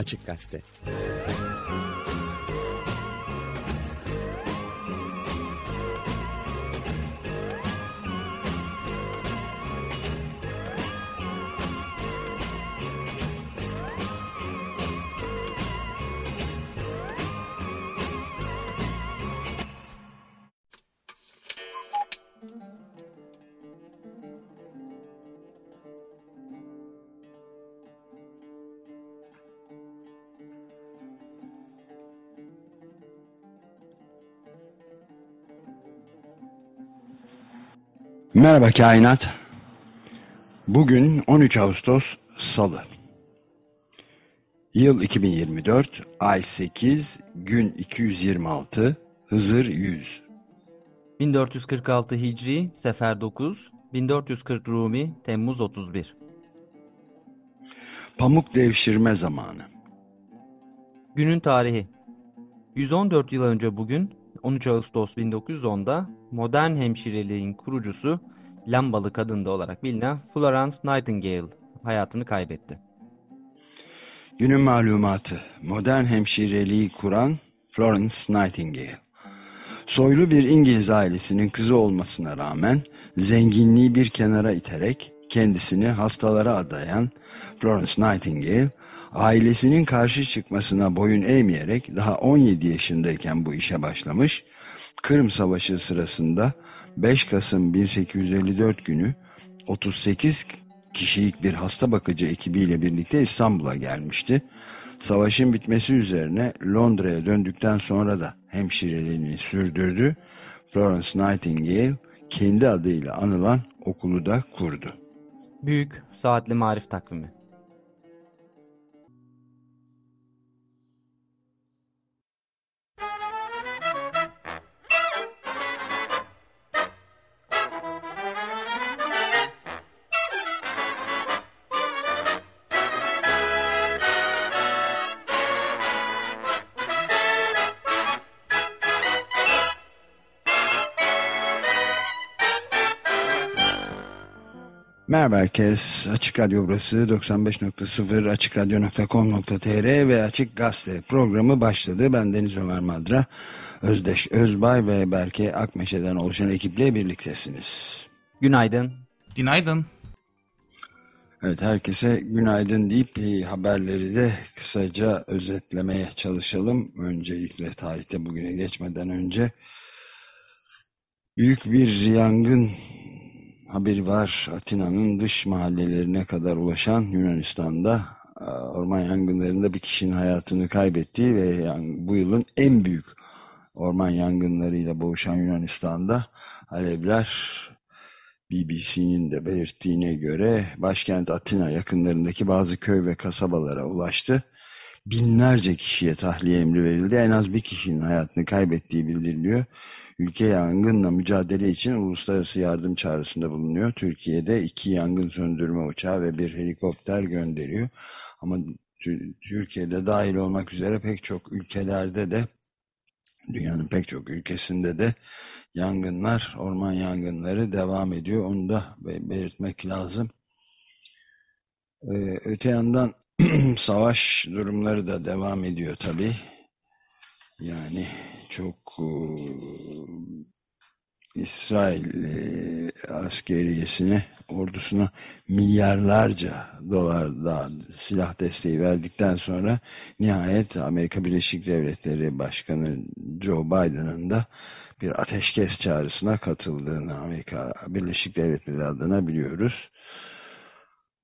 Açık Gazete. Merhaba Kainat. Bugün 13 Ağustos Salı. Yıl 2024, ay 8, gün 226, Hızır 100. 1446 Hicri, Sefer 9, 1440 Rumi, Temmuz 31. Pamuk devşirme zamanı. Günün tarihi. 114 yıl önce bugün 13 Ağustos 1910'da modern hemşireliğin kurucusu lambalı kadında olarak bilinen Florence Nightingale hayatını kaybetti. Günün malumatı. Modern hemşireliği kuran Florence Nightingale. Soylu bir İngiliz ailesinin kızı olmasına rağmen zenginliği bir kenara iterek kendisini hastalara adayan Florence Nightingale, ailesinin karşı çıkmasına boyun eğmeyerek daha 17 yaşındayken bu işe başlamış, Kırım Savaşı sırasında 5 Kasım 1854 günü 38 kişilik bir hasta bakıcı ekibiyle birlikte İstanbul'a gelmişti. Savaşın bitmesi üzerine Londra'ya döndükten sonra da hemşireliğini sürdürdü. Florence Nightingale kendi adıyla anılan okulu da kurdu. Büyük Saatli Marif Takvimi Merhaba herkes. Açık Radyo burası 95.0 açıkradyo.com.tr ve Açık Gazete programı başladı. Ben Deniz Ömer Madra, Özdeş Özbay ve Berke Akmeşe'den oluşan ekiple birliktesiniz. Günaydın. Günaydın. Evet herkese günaydın deyip haberleri de kısaca özetlemeye çalışalım. Öncelikle tarihte bugüne geçmeden önce büyük bir yangın haberi var. Atina'nın dış mahallelerine kadar ulaşan Yunanistan'da e, orman yangınlarında bir kişinin hayatını kaybettiği ve bu yılın en büyük orman yangınlarıyla boğuşan Yunanistan'da alevler BBC'nin de belirttiğine göre başkent Atina yakınlarındaki bazı köy ve kasabalara ulaştı. Binlerce kişiye tahliye emri verildi. En az bir kişinin hayatını kaybettiği bildiriliyor ülke yangınla mücadele için uluslararası yardım çağrısında bulunuyor. Türkiye'de iki yangın söndürme uçağı ve bir helikopter gönderiyor. Ama Türkiye'de dahil olmak üzere pek çok ülkelerde de dünyanın pek çok ülkesinde de yangınlar, orman yangınları devam ediyor. Onu da belirtmek lazım. Ee, öte yandan savaş durumları da devam ediyor tabii. Yani çok e, İsrail e, askeriyesine, ordusuna milyarlarca dolar daha silah desteği verdikten sonra nihayet Amerika Birleşik Devletleri Başkanı Joe Biden'ın da bir ateşkes çağrısına katıldığını Amerika Birleşik Devletleri adına biliyoruz.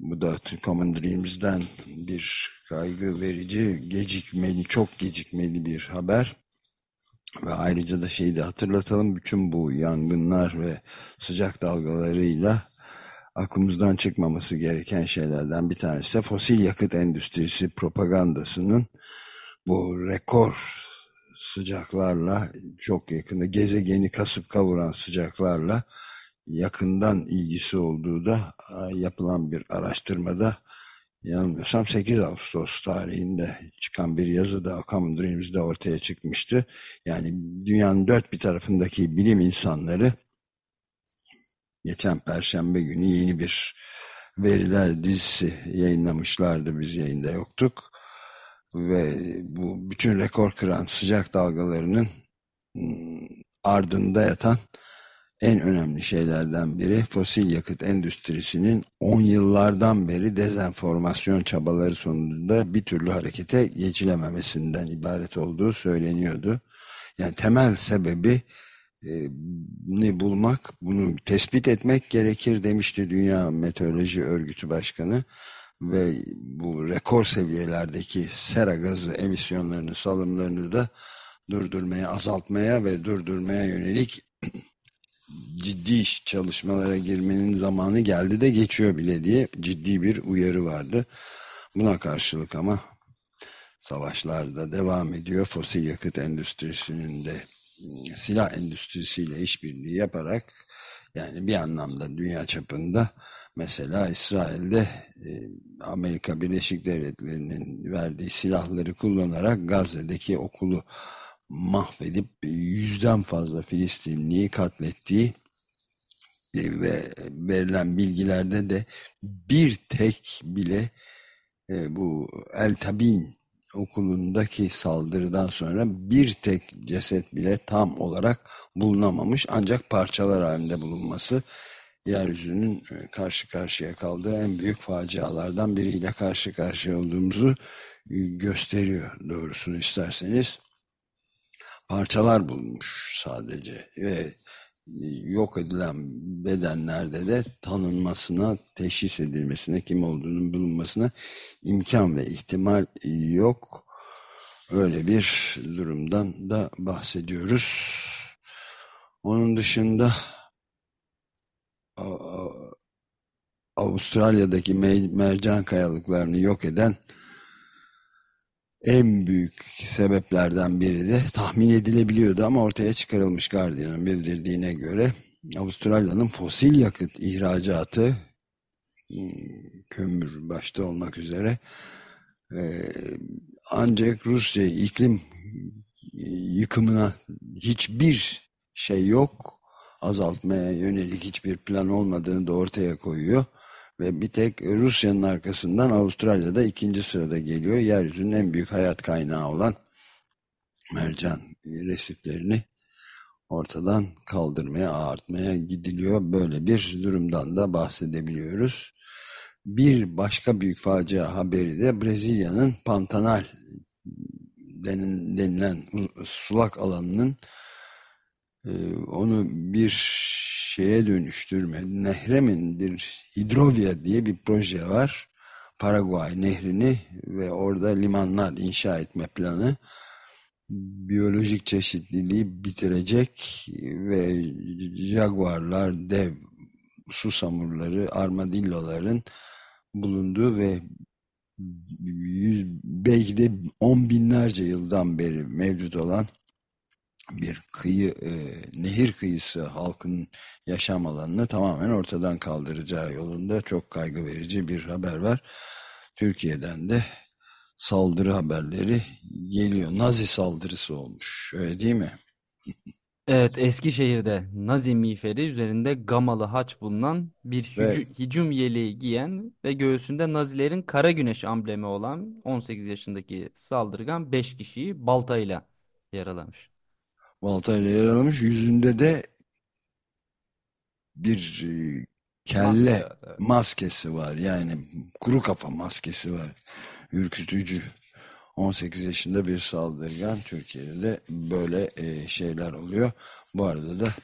Bu da Common Dreams'den bir kaygı verici, gecikmeli, çok gecikmeli bir haber. Ve ayrıca da şeyi de hatırlatalım, bütün bu yangınlar ve sıcak dalgalarıyla aklımızdan çıkmaması gereken şeylerden bir tanesi de fosil yakıt endüstrisi propagandasının bu rekor sıcaklarla çok yakında gezegeni kasıp kavuran sıcaklarla yakından ilgisi olduğu da yapılan bir araştırmada yanılmıyorsam 8 Ağustos tarihinde çıkan bir yazı da Common Dreams'de ortaya çıkmıştı. Yani dünyanın dört bir tarafındaki bilim insanları geçen perşembe günü yeni bir veriler dizisi yayınlamışlardı. Biz yayında yoktuk. Ve bu bütün rekor kıran sıcak dalgalarının ıı, ardında yatan en önemli şeylerden biri fosil yakıt endüstrisinin 10 yıllardan beri dezenformasyon çabaları sonunda bir türlü harekete geçilememesinden ibaret olduğu söyleniyordu. Yani temel sebebi ne bulmak, bunu tespit etmek gerekir demişti Dünya Meteoroloji Örgütü Başkanı ve bu rekor seviyelerdeki sera gazı emisyonlarını, salımlarını da durdurmaya, azaltmaya ve durdurmaya yönelik ciddi çalışmalara girmenin zamanı geldi de geçiyor bile diye ciddi bir uyarı vardı. Buna karşılık ama savaşlar da devam ediyor. Fosil yakıt endüstrisinin de silah endüstrisiyle işbirliği yaparak yani bir anlamda dünya çapında mesela İsrail'de e, Amerika Birleşik Devletleri'nin verdiği silahları kullanarak Gazze'deki okulu mahvedip yüzden fazla Filistinliyi katlettiği e, ve verilen bilgilerde de bir tek bile e, bu El Tabin okulundaki saldırıdan sonra bir tek ceset bile tam olarak bulunamamış. Ancak parçalar halinde bulunması yeryüzünün e, karşı karşıya kaldığı en büyük facialardan biriyle karşı karşıya olduğumuzu gösteriyor doğrusunu isterseniz parçalar bulmuş sadece ve yok edilen bedenlerde de tanınmasına, teşhis edilmesine, kim olduğunun bulunmasına imkan ve ihtimal yok. Öyle bir durumdan da bahsediyoruz. Onun dışında Avustralya'daki mercan kayalıklarını yok eden en büyük sebeplerden biri de tahmin edilebiliyordu ama ortaya çıkarılmış Guardian'ın bildirdiğine göre Avustralya'nın fosil yakıt ihracatı hmm, kömür başta olmak üzere e, ancak Rusya iklim yıkımına hiçbir şey yok azaltmaya yönelik hiçbir plan olmadığını da ortaya koyuyor ve bir tek Rusya'nın arkasından Avustralya'da ikinci sırada geliyor. Yeryüzünün en büyük hayat kaynağı olan mercan resiflerini ortadan kaldırmaya, ağartmaya gidiliyor. Böyle bir durumdan da bahsedebiliyoruz. Bir başka büyük facia haberi de Brezilya'nın Pantanal denilen sulak alanının onu bir şeye dönüştürme, nehremin bir hidrovia diye bir proje var. Paraguay nehrini ve orada limanlar inşa etme planı biyolojik çeşitliliği bitirecek ve jaguarlar, dev susamurları, armadilloların bulunduğu ve yüz, belki de on binlerce yıldan beri mevcut olan bir kıyı, e, nehir kıyısı halkın yaşam alanını tamamen ortadan kaldıracağı yolunda çok kaygı verici bir haber var. Türkiye'den de saldırı haberleri geliyor. Nazi saldırısı olmuş. Öyle değil mi? Evet, Eskişehir'de Nazi miğferi üzerinde gamalı haç bulunan bir hücum, ve, hücum yeleği giyen ve göğsünde Nazilerin kara güneş amblemi olan 18 yaşındaki saldırgan 5 kişiyi baltayla yaralamış baltayla yaralamış. Yüzünde de bir e, kelle Maske, evet. maskesi var. Yani kuru kafa maskesi var. Ürkütücü. 18 yaşında bir saldırgan Türkiye'de de böyle e, şeyler oluyor. Bu arada da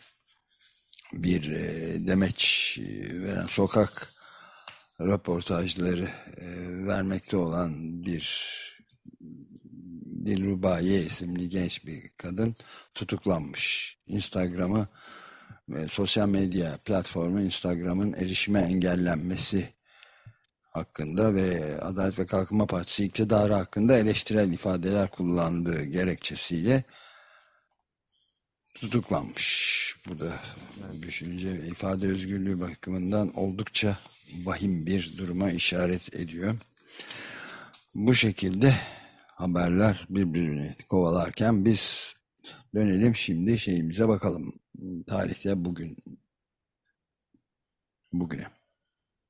bir e, demeç e, veren sokak röportajları e, vermekte olan bir Dilrubaye isimli genç bir kadın tutuklanmış. Instagram'ı ve sosyal medya platformu Instagram'ın erişime engellenmesi hakkında ve Adalet ve Kalkınma Partisi iktidarı hakkında eleştirel ifadeler kullandığı gerekçesiyle tutuklanmış. Bu da düşünce ve ifade özgürlüğü bakımından oldukça vahim bir duruma işaret ediyor. Bu şekilde haberler birbirini kovalarken biz dönelim şimdi şeyimize bakalım. Tarihte bugün bugüne.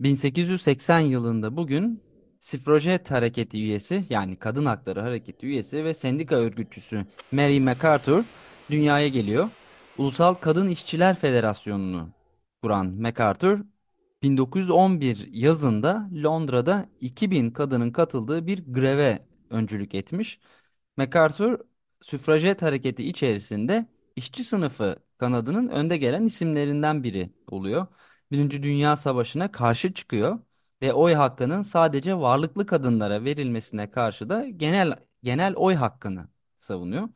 1880 yılında bugün Sifrojet Hareketi üyesi yani Kadın Hakları Hareketi üyesi ve sendika örgütçüsü Mary MacArthur dünyaya geliyor. Ulusal Kadın İşçiler Federasyonu'nu kuran MacArthur 1911 yazında Londra'da 2000 kadının katıldığı bir greve öncülük etmiş. MacArthur süfrajet hareketi içerisinde işçi sınıfı kanadının önde gelen isimlerinden biri oluyor. Birinci Dünya Savaşı'na karşı çıkıyor ve oy hakkının sadece varlıklı kadınlara verilmesine karşı da genel genel oy hakkını savunuyor.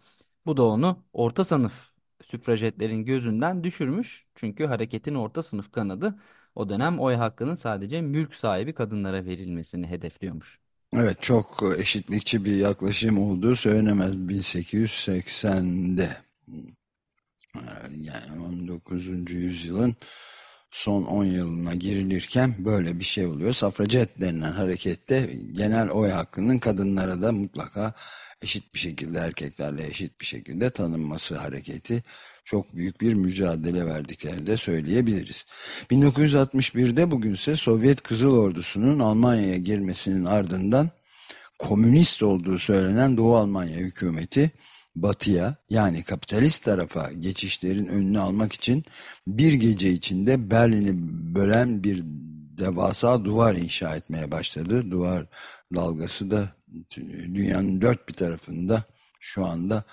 Bu da onu orta sınıf süfrajetlerin gözünden düşürmüş. Çünkü hareketin orta sınıf kanadı o dönem oy hakkının sadece mülk sahibi kadınlara verilmesini hedefliyormuş. Evet çok eşitlikçi bir yaklaşım olduğu söylenemez 1880'de yani 19. yüzyılın son 10 yılına girilirken böyle bir şey oluyor. Safracet denilen harekette genel oy hakkının kadınlara da mutlaka eşit bir şekilde erkeklerle eşit bir şekilde tanınması hareketi çok büyük bir mücadele verdiklerini de söyleyebiliriz. 1961'de bugünse Sovyet Kızıl Ordusu'nun Almanya'ya girmesinin ardından komünist olduğu söylenen Doğu Almanya hükümeti batıya yani kapitalist tarafa geçişlerin önünü almak için bir gece içinde Berlin'i bölen bir devasa duvar inşa etmeye başladı. Duvar dalgası da dünyanın dört bir tarafında şu anda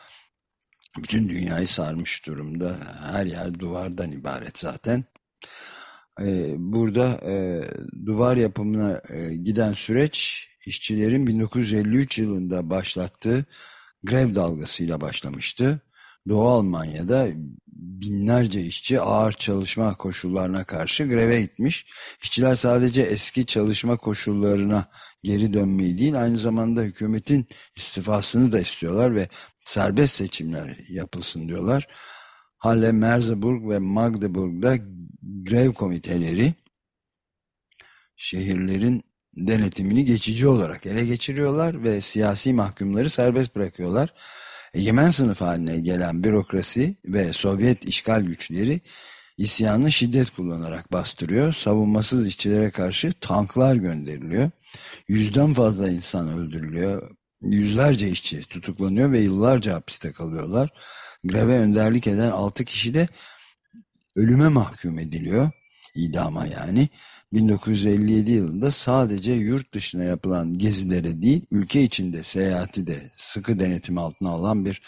bütün dünyayı sarmış durumda. Her yer duvardan ibaret zaten. Ee, burada e, duvar yapımına e, giden süreç işçilerin 1953 yılında başlattığı grev dalgasıyla başlamıştı. Doğu Almanya'da binlerce işçi ağır çalışma koşullarına karşı greve gitmiş. İşçiler sadece eski çalışma koşullarına geri dönmeyi değil aynı zamanda hükümetin istifasını da istiyorlar ve serbest seçimler yapılsın diyorlar. Halle, Merseburg ve Magdeburg'da grev komiteleri şehirlerin denetimini geçici olarak ele geçiriyorlar ve siyasi mahkumları serbest bırakıyorlar. Egemen sınıf haline gelen bürokrasi ve Sovyet işgal güçleri isyanı şiddet kullanarak bastırıyor. Savunmasız işçilere karşı tanklar gönderiliyor. Yüzden fazla insan öldürülüyor. Yüzlerce işçi tutuklanıyor ve yıllarca hapiste kalıyorlar. Greve önderlik eden 6 kişi de ölüme mahkum ediliyor. İdama yani. 1957 yılında sadece yurt dışına yapılan gezilere değil, ülke içinde seyahati de sıkı denetim altına alan bir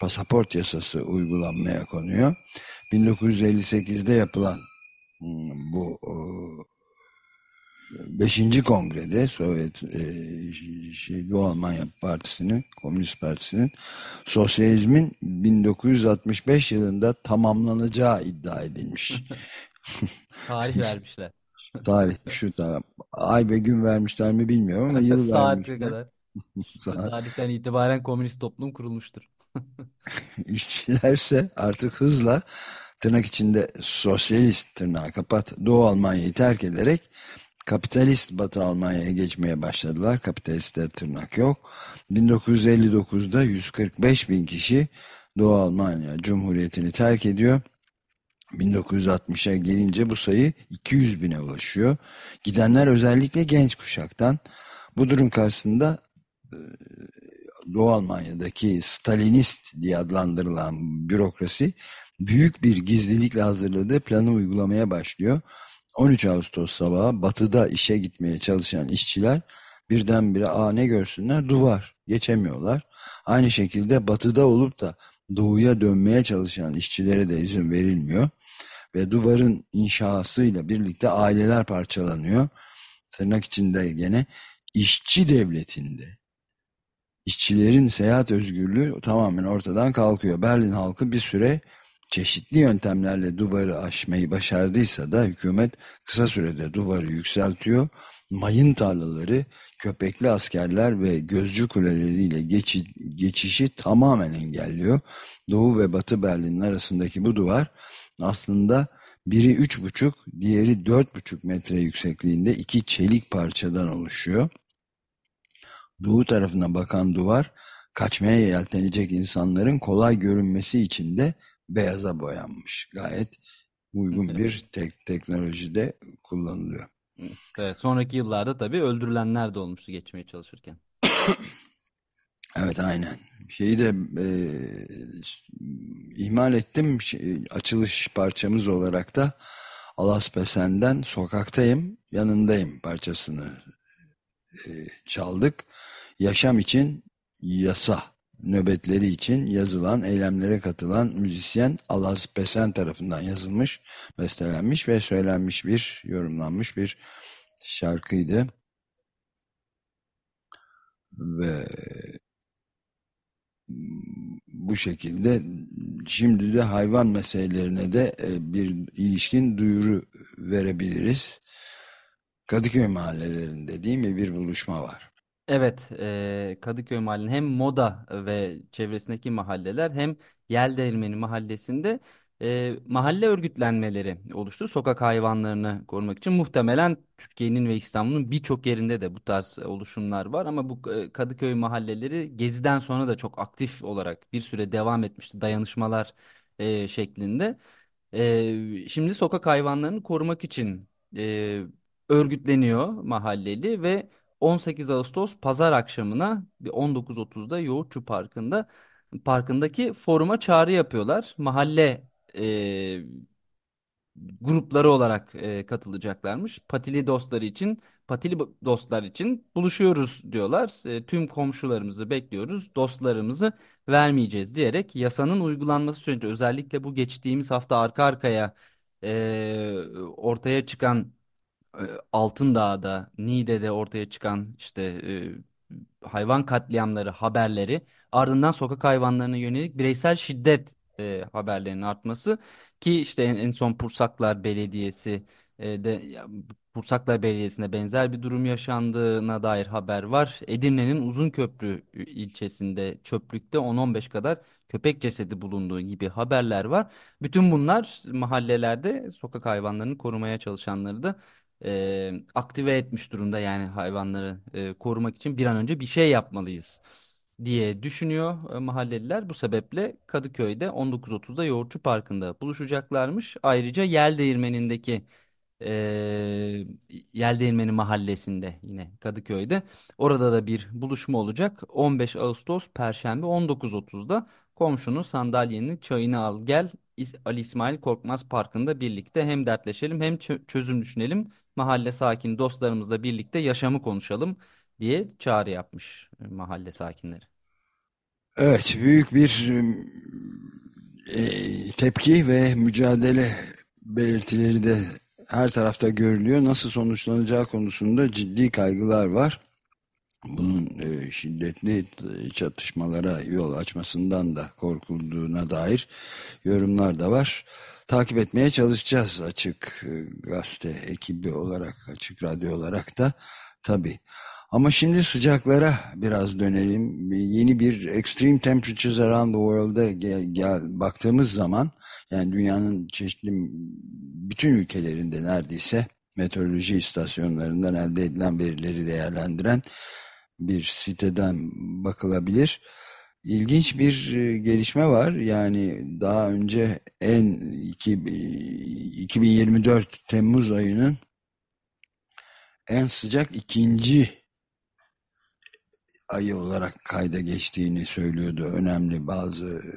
pasaport yasası uygulanmaya konuyor. 1958'de yapılan hmm, bu 5. kongrede Sovyet e, şey, Doğu Almanya Partisi'nin, Komünist Partisi'nin sosyalizmin 1965 yılında tamamlanacağı iddia edilmiş. Tarih vermişler. Tarih şu da ay ve gün vermişler mi bilmiyorum ama yıl Saatine kadar. Saat. Tarihten itibaren komünist toplum kurulmuştur. İşçilerse artık hızla tırnak içinde sosyalist tırnağı kapat Doğu Almanya'yı terk ederek kapitalist Batı Almanya'ya geçmeye başladılar. Kapitaliste tırnak yok. 1959'da 145 bin kişi Doğu Almanya Cumhuriyeti'ni terk ediyor. 1960'a gelince bu sayı 200 bine ulaşıyor. Gidenler özellikle genç kuşaktan. Bu durum karşısında e, Doğu Almanya'daki Stalinist diye adlandırılan bürokrasi büyük bir gizlilikle hazırladığı planı uygulamaya başlıyor. 13 Ağustos sabahı batıda işe gitmeye çalışan işçiler birdenbire aa ne görsünler duvar geçemiyorlar. Aynı şekilde batıda olup da doğuya dönmeye çalışan işçilere de izin verilmiyor ve duvarın inşasıyla birlikte aileler parçalanıyor. Tırnak içinde gene işçi devletinde işçilerin seyahat özgürlüğü tamamen ortadan kalkıyor. Berlin halkı bir süre çeşitli yöntemlerle duvarı aşmayı başardıysa da hükümet kısa sürede duvarı yükseltiyor. mayın tarlaları, köpekli askerler ve gözcü kuleleriyle geçi, geçişi tamamen engelliyor. Doğu ve Batı Berlin'in arasındaki bu duvar aslında biri üç buçuk, diğeri dört buçuk metre yüksekliğinde iki çelik parçadan oluşuyor. Doğu tarafına bakan duvar kaçmaya yeltenecek insanların kolay görünmesi için de beyaza boyanmış. Gayet uygun bir tek teknolojide kullanılıyor. Evet, sonraki yıllarda tabii öldürülenler de olmuştu geçmeye çalışırken. Evet aynen. Şeyi de e, ihmal ettim. Şey, açılış parçamız olarak da Alas Pesen'den Sokaktayım, Yanındayım parçasını e, çaldık. Yaşam için yasa nöbetleri için yazılan, eylemlere katılan müzisyen Alaz Pesen tarafından yazılmış, bestelenmiş ve söylenmiş bir, yorumlanmış bir şarkıydı. Ve bu şekilde şimdi de hayvan meselelerine de e, bir ilişkin duyuru verebiliriz. Kadıköy mahallelerinde değil mi bir buluşma var. Evet, e, Kadıköy Mahallenin hem Moda ve çevresindeki mahalleler hem Yeldeğirmeni Mahallesi'nde e, mahalle örgütlenmeleri oluştu. Sokak hayvanlarını korumak için muhtemelen Türkiye'nin ve İstanbul'un birçok yerinde de bu tarz oluşumlar var. Ama bu e, Kadıköy mahalleleri Gezi'den sonra da çok aktif olarak bir süre devam etmişti dayanışmalar e, şeklinde. E, şimdi sokak hayvanlarını korumak için e, örgütleniyor mahalleli ve 18 Ağustos pazar akşamına 19.30'da Yoğurtçu Parkı'nda parkındaki foruma çağrı yapıyorlar. Mahalle e, grupları olarak e, katılacaklarmış. Patili dostları için, patili dostlar için buluşuyoruz diyorlar. E, tüm komşularımızı bekliyoruz, dostlarımızı vermeyeceğiz diyerek yasanın uygulanması sürecince özellikle bu geçtiğimiz hafta arka arkaya e, ortaya çıkan e, Altındağ'da, Niğde'de ortaya çıkan işte hayvan katliamları haberleri ardından sokak hayvanlarına yönelik bireysel şiddet haberlerinin artması ki işte en, son Pursaklar Belediyesi de Pursaklar Belediyesi'nde benzer bir durum yaşandığına dair haber var. Edirne'nin Uzunköprü ilçesinde çöplükte 10-15 kadar köpek cesedi bulunduğu gibi haberler var. Bütün bunlar mahallelerde sokak hayvanlarını korumaya çalışanları da e, aktive etmiş durumda yani hayvanları e, korumak için bir an önce bir şey yapmalıyız diye düşünüyor e, mahalleliler. Bu sebeple Kadıköy'de 19.30'da Yoğurtçu Parkı'nda buluşacaklarmış. Ayrıca Yel Değirmeni'ndeki e, Yel Değirmeni mahallesinde yine Kadıköy'de orada da bir buluşma olacak. 15 Ağustos Perşembe 19.30'da komşunun sandalyenin çayını al gel Ali İsmail Korkmaz Parkı'nda birlikte hem dertleşelim hem çözüm düşünelim. Mahalle sakin dostlarımızla birlikte yaşamı konuşalım diye çağrı yapmış e, mahalle sakinleri. Evet, büyük bir e, tepki ve mücadele belirtileri de her tarafta görülüyor. Nasıl sonuçlanacağı konusunda ciddi kaygılar var. Bunun e, şiddetli çatışmalara yol açmasından da korkulduğuna dair yorumlar da var. Takip etmeye çalışacağız açık e, gazete ekibi olarak, açık radyo olarak da tabii. Ama şimdi sıcaklara biraz dönelim. Yeni bir Extreme Temperatures Around the World'a gel, gel, baktığımız zaman yani dünyanın çeşitli bütün ülkelerinde neredeyse meteoroloji istasyonlarından elde edilen verileri değerlendiren bir siteden bakılabilir. İlginç bir e, gelişme var. Yani daha önce en 2024 Temmuz ayının en sıcak ikinci ayı olarak kayda geçtiğini söylüyordu önemli bazı e,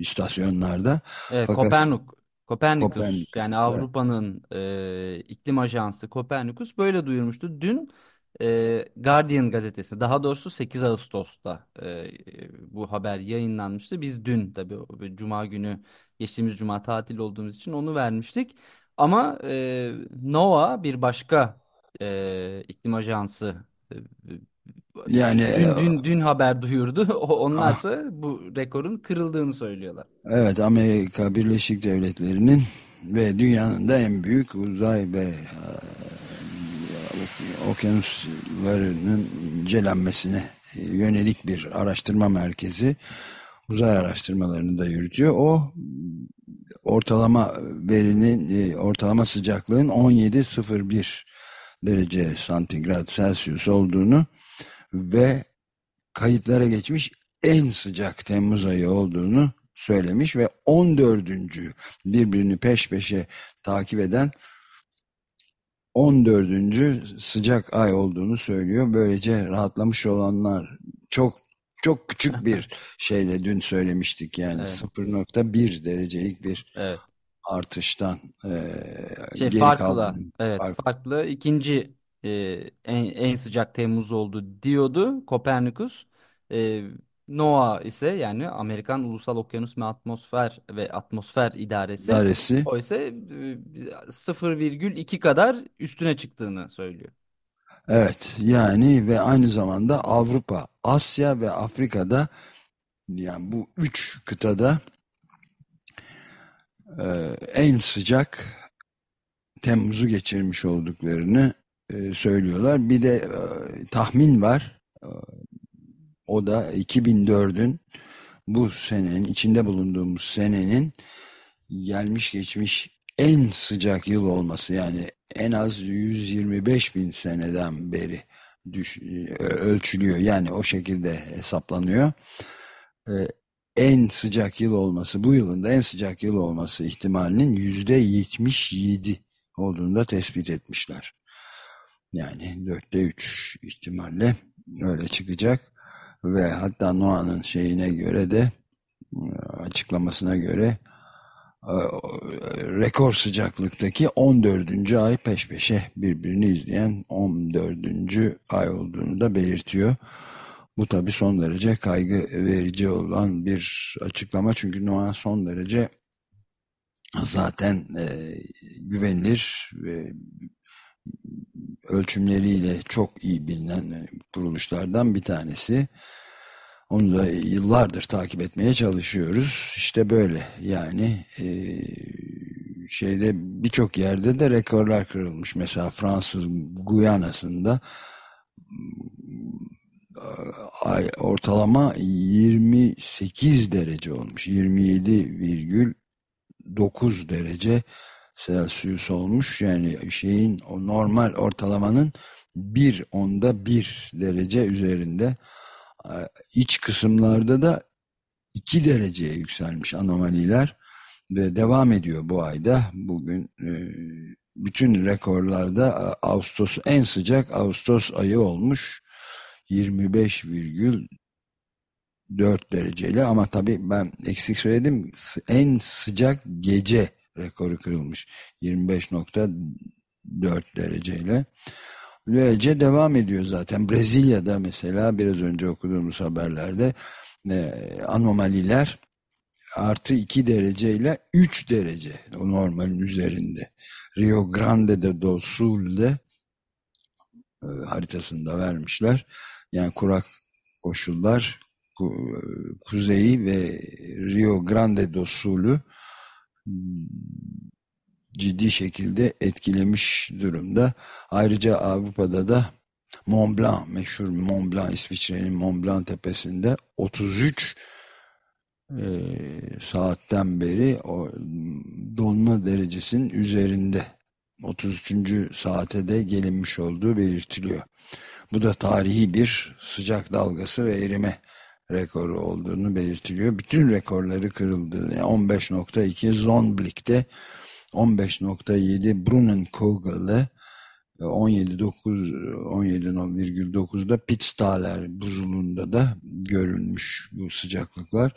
istasyonlarda. Evet, Fakat Kopernuk, Kopernikus, Kopernikus yani Avrupa'nın e, iklim ajansı Kopernikus böyle duyurmuştu. Dün e, Guardian gazetesi daha doğrusu 8 Ağustos'ta e, bu haber yayınlanmıştı. Biz dün tabii Cuma günü geçtiğimiz Cuma tatil olduğumuz için onu vermiştik. Ama e, NOAA bir başka e, iklim ajansı e, yani dün, e, dün, dün haber duyurdu. Onlarsa bu rekorun kırıldığını söylüyorlar. Evet Amerika Birleşik Devletleri'nin ve dünyanın da en büyük uzay ve okyanuslarının incelenmesine yönelik bir araştırma merkezi uzay araştırmalarını da yürütüyor. O ortalama verinin ortalama sıcaklığın 17.01 derece santigrat Celsius olduğunu ve kayıtlara geçmiş en sıcak Temmuz ayı olduğunu söylemiş ve 14. birbirini peş peşe takip eden 14. sıcak ay olduğunu söylüyor. Böylece rahatlamış olanlar çok çok küçük bir şeyle dün söylemiştik yani evet. 0.1 derecelik bir evet. artıştan e, şey, geri farklı, kaldı. Evet, farklı. farklı. İkinci e, en, en sıcak Temmuz oldu diyordu Kopernikus. E, NOAA ise yani Amerikan Ulusal Okyanus ve Atmosfer ve Atmosfer İdaresi, İdaresi. o ise 0,2 kadar üstüne çıktığını söylüyor. Evet yani ve aynı zamanda Avrupa, Asya ve Afrika'da yani bu üç kıtada e, en sıcak Temmuz'u geçirmiş olduklarını e, söylüyorlar. Bir de e, tahmin var. E, o da 2004'ün bu senenin içinde bulunduğumuz senenin gelmiş geçmiş en sıcak yıl olması yani en az 125 bin seneden beri düş, ölçülüyor yani o şekilde hesaplanıyor. Ee, en sıcak yıl olması bu yılın da en sıcak yıl olması ihtimalinin yüzde 77 olduğunu da tespit etmişler. Yani dörtte üç ihtimalle öyle çıkacak ve hatta Noah'nın şeyine göre de açıklamasına göre e, rekor sıcaklıktaki 14. ay peş peşe birbirini izleyen 14. ay olduğunu da belirtiyor. Bu tabi son derece kaygı verici olan bir açıklama çünkü Noah son derece zaten e, güvenilir ve ölçümleriyle çok iyi bilinen kuruluşlardan bir tanesi. Onu da yıllardır takip etmeye çalışıyoruz. İşte böyle yani e, şeyde birçok yerde de rekorlar kırılmış. Mesela Fransız Guyana'sında ay, ortalama 28 derece olmuş. 27,9 derece Celsius olmuş. Yani şeyin o normal ortalamanın bir onda bir derece üzerinde iç kısımlarda da 2 dereceye yükselmiş anomaliler ve devam ediyor bu ayda. Bugün e, bütün rekorlarda Ağustos en sıcak Ağustos ayı olmuş. 25,4 dereceyle ama tabii ben eksik söyledim en sıcak gece rekoru kırılmış 25.4 dereceyle. Böylece devam ediyor zaten. Brezilya'da mesela biraz önce okuduğumuz haberlerde e, anomaliler artı 2 derece ile 3 derece o normalin üzerinde. Rio Grande do Sul'de e, haritasında vermişler. Yani kurak koşullar ku, e, kuzeyi ve Rio Grande do Sul'u ciddi şekilde etkilemiş durumda. Ayrıca Avrupa'da da Mont Blanc, meşhur Mont Blanc, İsviçre'nin Mont Blanc tepesinde 33 e, saatten beri o donma derecesinin üzerinde 33. saate de gelinmiş olduğu belirtiliyor. Bu da tarihi bir sıcak dalgası ve erime rekoru olduğunu belirtiliyor. Bütün rekorları kırıldı. Yani 15.2 Zonblik'te 15.7 Brunnenkugel'de 17.9'da Pitztaler buzulunda da görülmüş bu sıcaklıklar.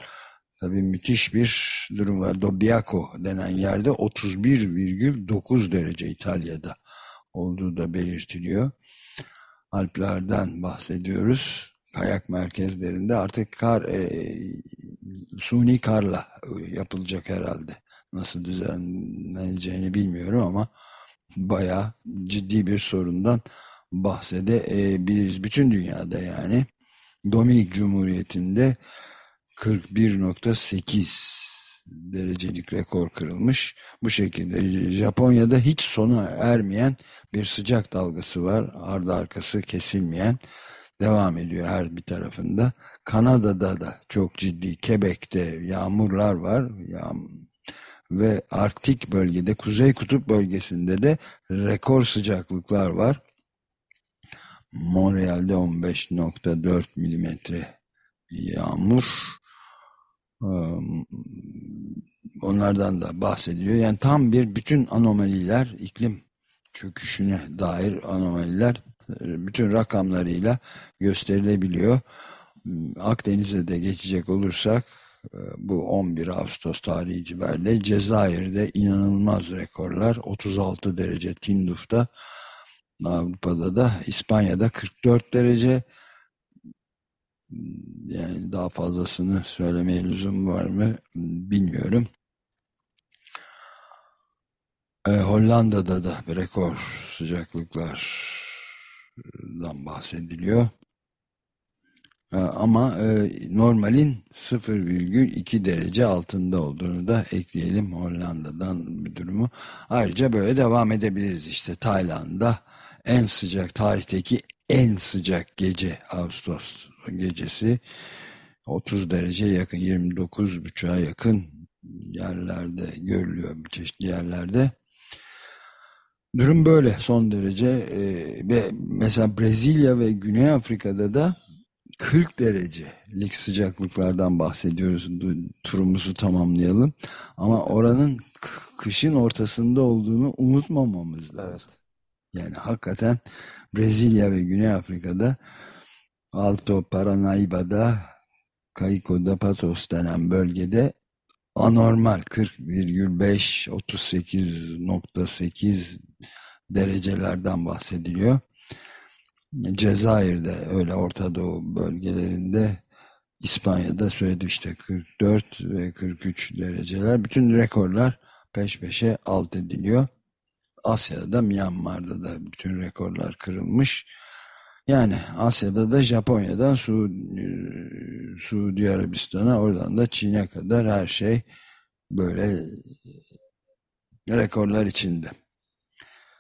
Tabii müthiş bir durum var. Dobbiaco denen yerde 31,9 derece İtalya'da olduğu da belirtiliyor. Alplerden bahsediyoruz. Kayak merkezlerinde artık kar e, suni karla yapılacak herhalde nasıl düzenleneceğini bilmiyorum ama bayağı ciddi bir sorundan bahsedebiliriz. Bütün dünyada yani Dominik Cumhuriyeti'nde 41.8 derecelik rekor kırılmış. Bu şekilde Japonya'da hiç sona ermeyen bir sıcak dalgası var. Ardı arkası kesilmeyen devam ediyor her bir tarafında. Kanada'da da çok ciddi Quebec'te yağmurlar var. Yağmur ve Arktik bölgede, Kuzey Kutup bölgesinde de rekor sıcaklıklar var. Montreal'de 15.4 milimetre yağmur. Onlardan da bahsediliyor. Yani tam bir bütün anomaliler, iklim çöküşüne dair anomaliler bütün rakamlarıyla gösterilebiliyor. Akdeniz'e de geçecek olursak ee, bu 11 Ağustos tarihi itibariyle Cezayir'de inanılmaz rekorlar 36 derece Tinduf'ta Avrupa'da da İspanya'da 44 derece yani daha fazlasını söylemeye lüzum var mı bilmiyorum. Ee, Hollanda'da da rekor sıcaklıklardan bahsediliyor. Ama normalin 0,2 derece altında olduğunu da ekleyelim Hollanda'dan bir durumu. Ayrıca böyle devam edebiliriz işte Tayland'da en sıcak tarihteki en sıcak gece Ağustos gecesi 30 derece yakın 29.5'a yakın yerlerde görülüyor çeşitli yerlerde. Durum böyle son derece e, ve mesela Brezilya ve Güney Afrika'da da 40 derecelik sıcaklıklardan bahsediyoruz. Turumuzu tamamlayalım. Ama oranın kışın ortasında olduğunu unutmamamız lazım. Evet. Yani hakikaten Brezilya ve Güney Afrika'da Alto Paranaiba'da Caico Patos denen bölgede anormal 40,5 38.8 derecelerden bahsediliyor. Cezayir'de öyle Orta Doğu bölgelerinde İspanya'da söyledi işte 44 ve 43 dereceler. Bütün rekorlar peş peşe alt ediliyor. Asya'da da Myanmar'da da bütün rekorlar kırılmış. Yani Asya'da da Japonya'dan Su Suudi Arabistan'a oradan da Çin'e kadar her şey böyle rekorlar içinde.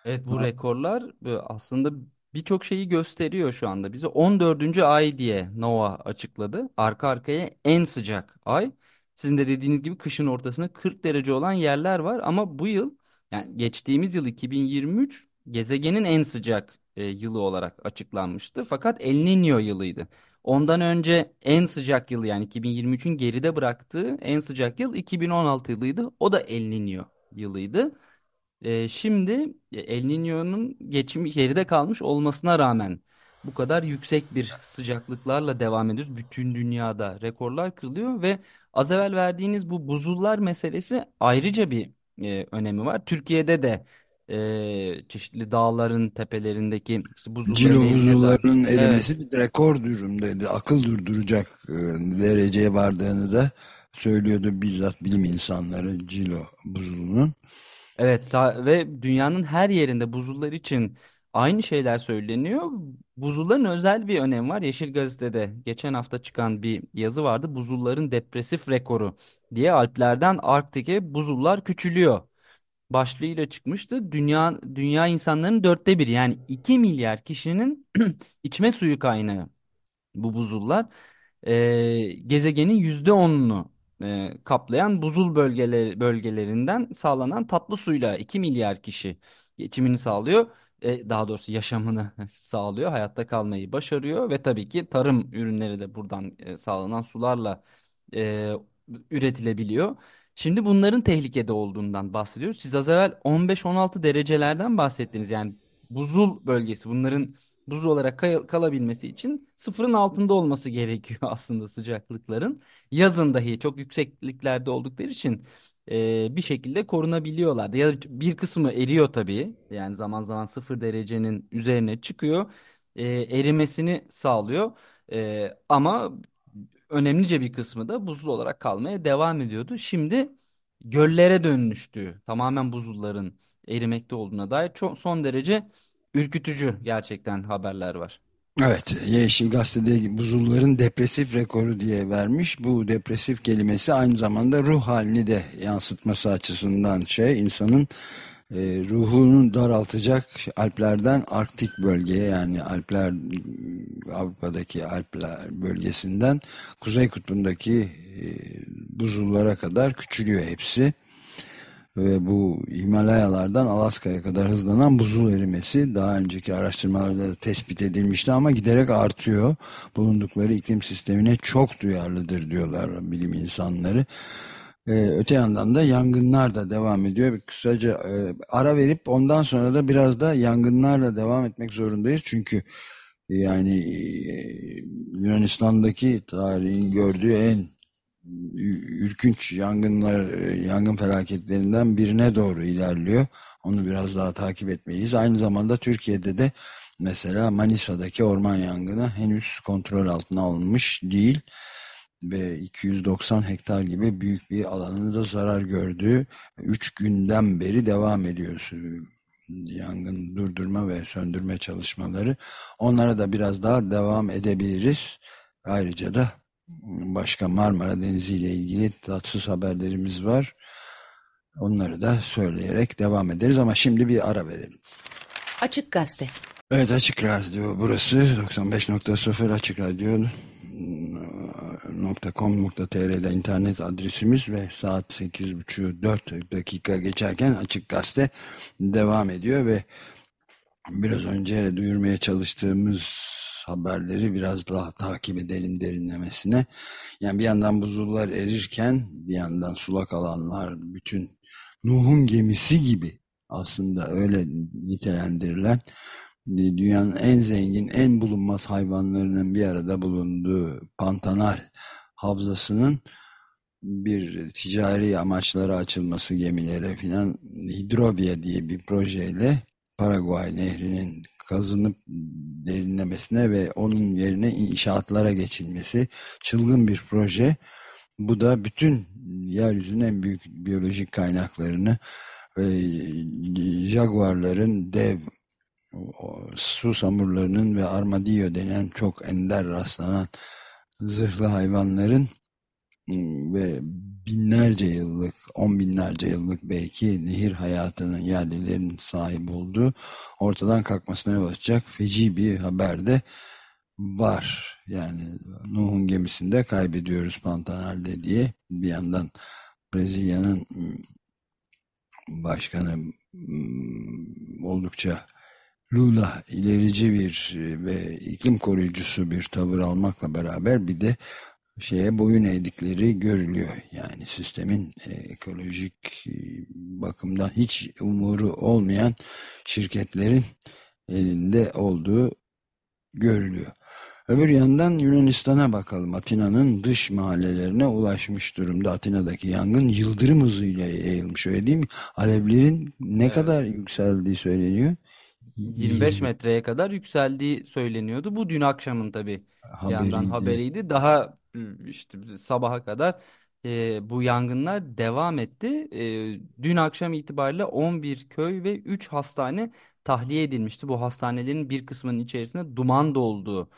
Evet bu rekorlar e, aslında birçok şeyi gösteriyor şu anda bize. 14. ay diye NOAA açıkladı. Arka arkaya en sıcak ay. Sizin de dediğiniz gibi kışın ortasında 40 derece olan yerler var ama bu yıl yani geçtiğimiz yıl 2023 gezegenin en sıcak e, yılı olarak açıklanmıştı. Fakat El Niño yılıydı. Ondan önce en sıcak yıl yani 2023'ün geride bıraktığı en sıcak yıl 2016 yılıydı. O da El Niño yılıydı. E, şimdi e, El Niño'nun geçmiş geride kalmış olmasına rağmen bu kadar yüksek bir sıcaklıklarla devam ediyoruz. Bütün dünyada rekorlar kırılıyor ve az evvel verdiğiniz bu buzullar meselesi ayrıca bir e, önemi var. Türkiye'de de e, çeşitli dağların tepelerindeki işte buzulların Cilo buzullarının erimesi evet. rekor durumdaydı. Akıl durduracak e, dereceye vardığını da söylüyordu bizzat bilim insanları Cilo buzulunun. Evet ve dünyanın her yerinde buzullar için aynı şeyler söyleniyor. Buzulların özel bir önemi var. Yeşil Gazete'de geçen hafta çıkan bir yazı vardı. Buzulların depresif rekoru diye Alplerden Arktik'e buzullar küçülüyor. Başlığıyla çıkmıştı. Dünya dünya insanların dörtte bir yani 2 milyar kişinin içme suyu kaynağı bu buzullar. Ee, gezegenin yüzde onunu e, kaplayan buzul bölgeler, bölgelerinden sağlanan tatlı suyla 2 milyar kişi geçimini sağlıyor. E, daha doğrusu yaşamını sağlıyor, hayatta kalmayı başarıyor ve tabii ki tarım ürünleri de buradan e, sağlanan sularla e, üretilebiliyor. Şimdi bunların tehlikede olduğundan bahsediyoruz. Siz az evvel 15-16 derecelerden bahsettiniz. Yani buzul bölgesi bunların buz olarak kalabilmesi için sıfırın altında olması gerekiyor aslında sıcaklıkların. Yazın dahi çok yüksekliklerde oldukları için e, bir şekilde korunabiliyorlar. Ya bir kısmı eriyor tabii. Yani zaman zaman sıfır derecenin üzerine çıkıyor. E, erimesini sağlıyor. E, ama önemlice bir kısmı da buzul olarak kalmaya devam ediyordu. Şimdi göllere dönüştü. Tamamen buzulların erimekte olduğuna dair çok son derece ürkütücü gerçekten haberler var. Evet, Yeşil Gazete'de buzulların depresif rekoru diye vermiş. Bu depresif kelimesi aynı zamanda ruh halini de yansıtması açısından şey insanın e, ruhunu daraltacak Alplerden Arktik bölgeye yani Alpler Avrupa'daki Alpler bölgesinden Kuzey Kutbu'ndaki e, buzullara kadar küçülüyor hepsi ve bu Himalayalardan Alaska'ya kadar hızlanan buzul erimesi daha önceki araştırmalarda da tespit edilmişti ama giderek artıyor. Bulundukları iklim sistemine çok duyarlıdır diyorlar bilim insanları. Ee, öte yandan da yangınlar da devam ediyor. Kısaca e, ara verip ondan sonra da biraz da yangınlarla devam etmek zorundayız. Çünkü yani e, Yunanistan'daki tarihin gördüğü en ürkünç yangınlar, yangın felaketlerinden birine doğru ilerliyor. Onu biraz daha takip etmeliyiz. Aynı zamanda Türkiye'de de mesela Manisa'daki orman yangını henüz kontrol altına alınmış değil ve 290 hektar gibi büyük bir alanında da zarar gördüğü 3 günden beri devam ediyor yangın durdurma ve söndürme çalışmaları. Onlara da biraz daha devam edebiliriz. Ayrıca da başka Marmara Denizi ile ilgili tatsız haberlerimiz var. Onları da söyleyerek devam ederiz ama şimdi bir ara verelim. Açık Gazete. Evet Açık Radyo burası 95.0 Açık Radyo .com.tr'de internet adresimiz ve saat 8.30 4 dakika geçerken Açık Gazete devam ediyor ve biraz önce duyurmaya çalıştığımız haberleri biraz daha takip edelim derinlemesine. Yani bir yandan buzullar erirken bir yandan sulak alanlar bütün Nuh'un gemisi gibi aslında öyle nitelendirilen dünyanın en zengin, en bulunmaz hayvanlarının bir arada bulunduğu Pantanal havzasının bir ticari amaçlara açılması gemilere filan Hidrobia diye bir projeyle Paraguay nehrinin kazınıp derinlemesine ve onun yerine inşaatlara geçilmesi çılgın bir proje. Bu da bütün yeryüzünün en büyük biyolojik kaynaklarını ve jaguarların dev su samurlarının ve armadillo denen çok ender rastlanan zırhlı hayvanların ve binlerce yıllık, on binlerce yıllık belki nehir hayatının yerlilerin sahip olduğu ortadan kalkmasına yol açacak feci bir haber de var. Yani Nuh'un gemisinde kaybediyoruz Pantanal'de diye bir yandan Brezilya'nın başkanı oldukça Lula ilerici bir ve iklim koruyucusu bir tavır almakla beraber bir de şeye boyun eğdikleri görülüyor. Yani sistemin e, ekolojik e, bakımdan hiç umuru olmayan şirketlerin elinde olduğu görülüyor. Öbür yandan Yunanistan'a bakalım. Atina'nın dış mahallelerine ulaşmış durumda. Atina'daki yangın yıldırım hızıyla yayılmış öyle değil mi? Alevlerin ne evet. kadar yükseldiği söyleniyor. 25 metreye kadar yükseldiği söyleniyordu. Bu dün akşamın tabii haberiydi. yandan haberiydi. Daha işte sabaha kadar e, bu yangınlar devam etti. E, dün akşam itibariyle 11 köy ve 3 hastane tahliye edilmişti. Bu hastanelerin bir kısmının içerisinde duman dolduğu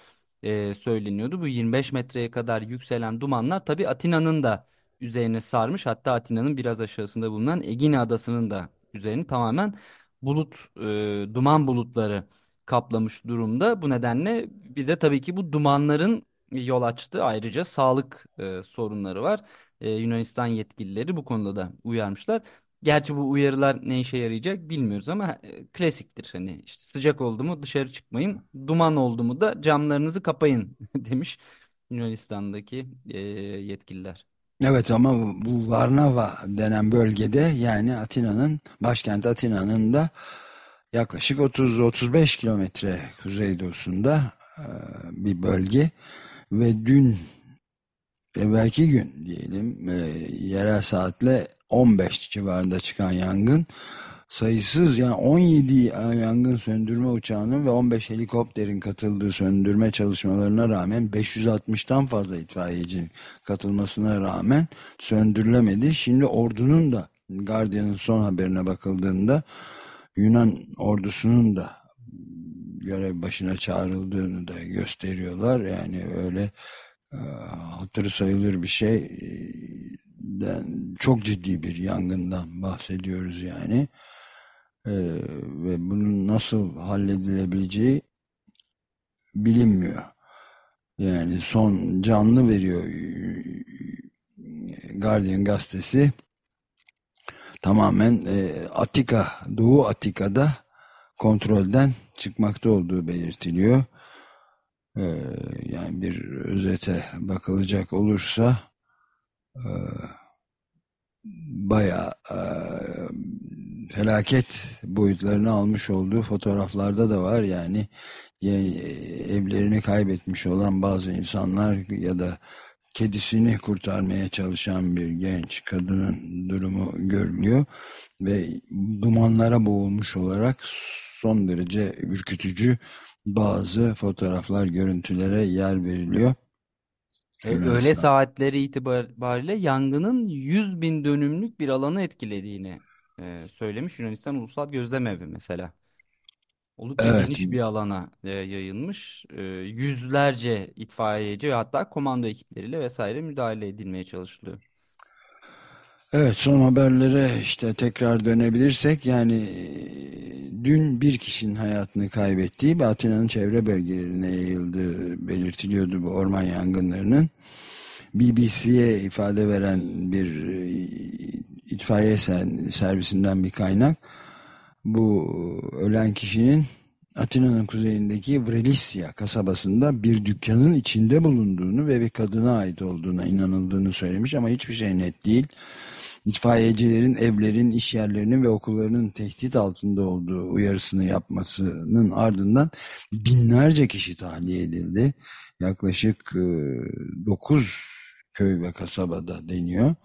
e, söyleniyordu. Bu 25 metreye kadar yükselen dumanlar tabii Atina'nın da üzerine sarmış. Hatta Atina'nın biraz aşağısında bulunan Egine Adası'nın da üzerini tamamen bulut, e, duman bulutları kaplamış durumda. Bu nedenle bir de tabii ki bu dumanların yol açtı. Ayrıca sağlık e, sorunları var. E, Yunanistan yetkilileri bu konuda da uyarmışlar. Gerçi bu uyarılar ne işe yarayacak bilmiyoruz ama e, klasiktir. Hani işte sıcak oldu mu dışarı çıkmayın, duman oldu mu da camlarınızı kapayın demiş Yunanistan'daki e, yetkililer. Evet ama bu Varnava denen bölgede yani Atina'nın başkent Atina'nın da yaklaşık 30-35 kilometre kuzeydoğusunda e, bir bölge ve dün belki gün diyelim e, yerel saatle 15 civarında çıkan yangın sayısız yani 17 yangın söndürme uçağının ve 15 helikopterin katıldığı söndürme çalışmalarına rağmen 560'tan fazla itfaiyecinin katılmasına rağmen söndürülemedi. Şimdi ordunun da Guardian'ın son haberine bakıldığında Yunan ordusunun da görev başına çağrıldığını da gösteriyorlar. Yani öyle e, hatırı sayılır bir şey çok ciddi bir yangından bahsediyoruz yani. E, ve bunun nasıl halledilebileceği bilinmiyor. Yani son canlı veriyor Guardian gazetesi tamamen e, Atika, Doğu Atika'da kontrolden çıkmakta olduğu belirtiliyor. E, yani bir özete bakılacak olursa e, bayağı e, felaket boyutlarını almış olduğu fotoğraflarda da var. Yani evlerini kaybetmiş olan bazı insanlar ya da kedisini kurtarmaya çalışan bir genç kadının durumu görülüyor ve dumanlara boğulmuş olarak son derece ürkütücü bazı fotoğraflar, görüntülere yer veriliyor. E, öğle saatleri itibariyle yangının 100 bin dönümlük bir alanı etkilediğini e, söylemiş Yunanistan Ulusal Gözlem Evi mesela. Oldukça Evet, geniş bir alana e, yayılmış. E, yüzlerce itfaiyeci ve hatta komando ekipleriyle vesaire müdahale edilmeye çalışılıyor. Evet son haberlere işte tekrar dönebilirsek yani e, dün bir kişinin hayatını kaybettiği ve Atina'nın çevre bölgelerine yayıldığı belirtiliyordu bu orman yangınlarının. BBC'ye ifade veren bir e, itfaiye servisinden bir kaynak bu ölen kişinin Atina'nın kuzeyindeki Vrelisya kasabasında bir dükkanın içinde bulunduğunu ve bir kadına ait olduğuna inanıldığını söylemiş ama hiçbir şey net değil. İtfaiyecilerin evlerin, iş yerlerinin ve okullarının tehdit altında olduğu uyarısını yapmasının ardından binlerce kişi tahliye edildi. Yaklaşık 9 köy ve kasabada deniyor.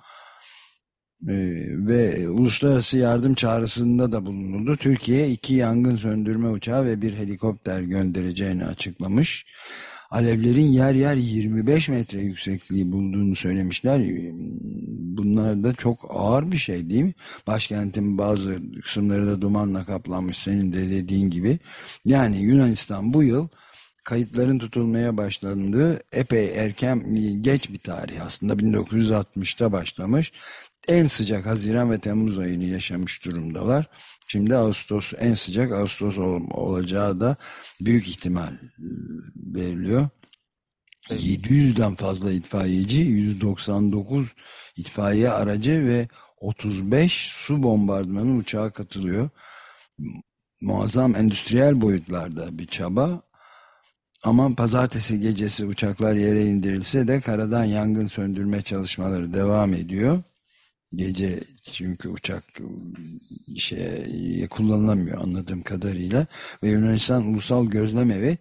Ee, ve uluslararası yardım çağrısında da bulunuldu. Türkiye iki yangın söndürme uçağı ve bir helikopter göndereceğini açıklamış. Alevlerin yer yer 25 metre yüksekliği bulduğunu söylemişler. Bunlar da çok ağır bir şey değil mi? Başkentin bazı kısımları da dumanla kaplanmış senin de dediğin gibi. Yani Yunanistan bu yıl kayıtların tutulmaya başlandığı epey erken geç bir tarih aslında 1960'ta başlamış en sıcak Haziran ve Temmuz ayını yaşamış durumdalar. Şimdi Ağustos en sıcak Ağustos ol, olacağı da büyük ihtimal ıı, veriliyor. 700'den fazla itfaiyeci, 199 itfaiye aracı ve 35 su bombardımanı uçağa katılıyor. Muazzam endüstriyel boyutlarda bir çaba. Ama pazartesi gecesi uçaklar yere indirilse de karadan yangın söndürme çalışmaları devam ediyor. Gece çünkü uçak şey kullanılamıyor anladığım kadarıyla ve Yunanistan Ulusal Gözlem Evi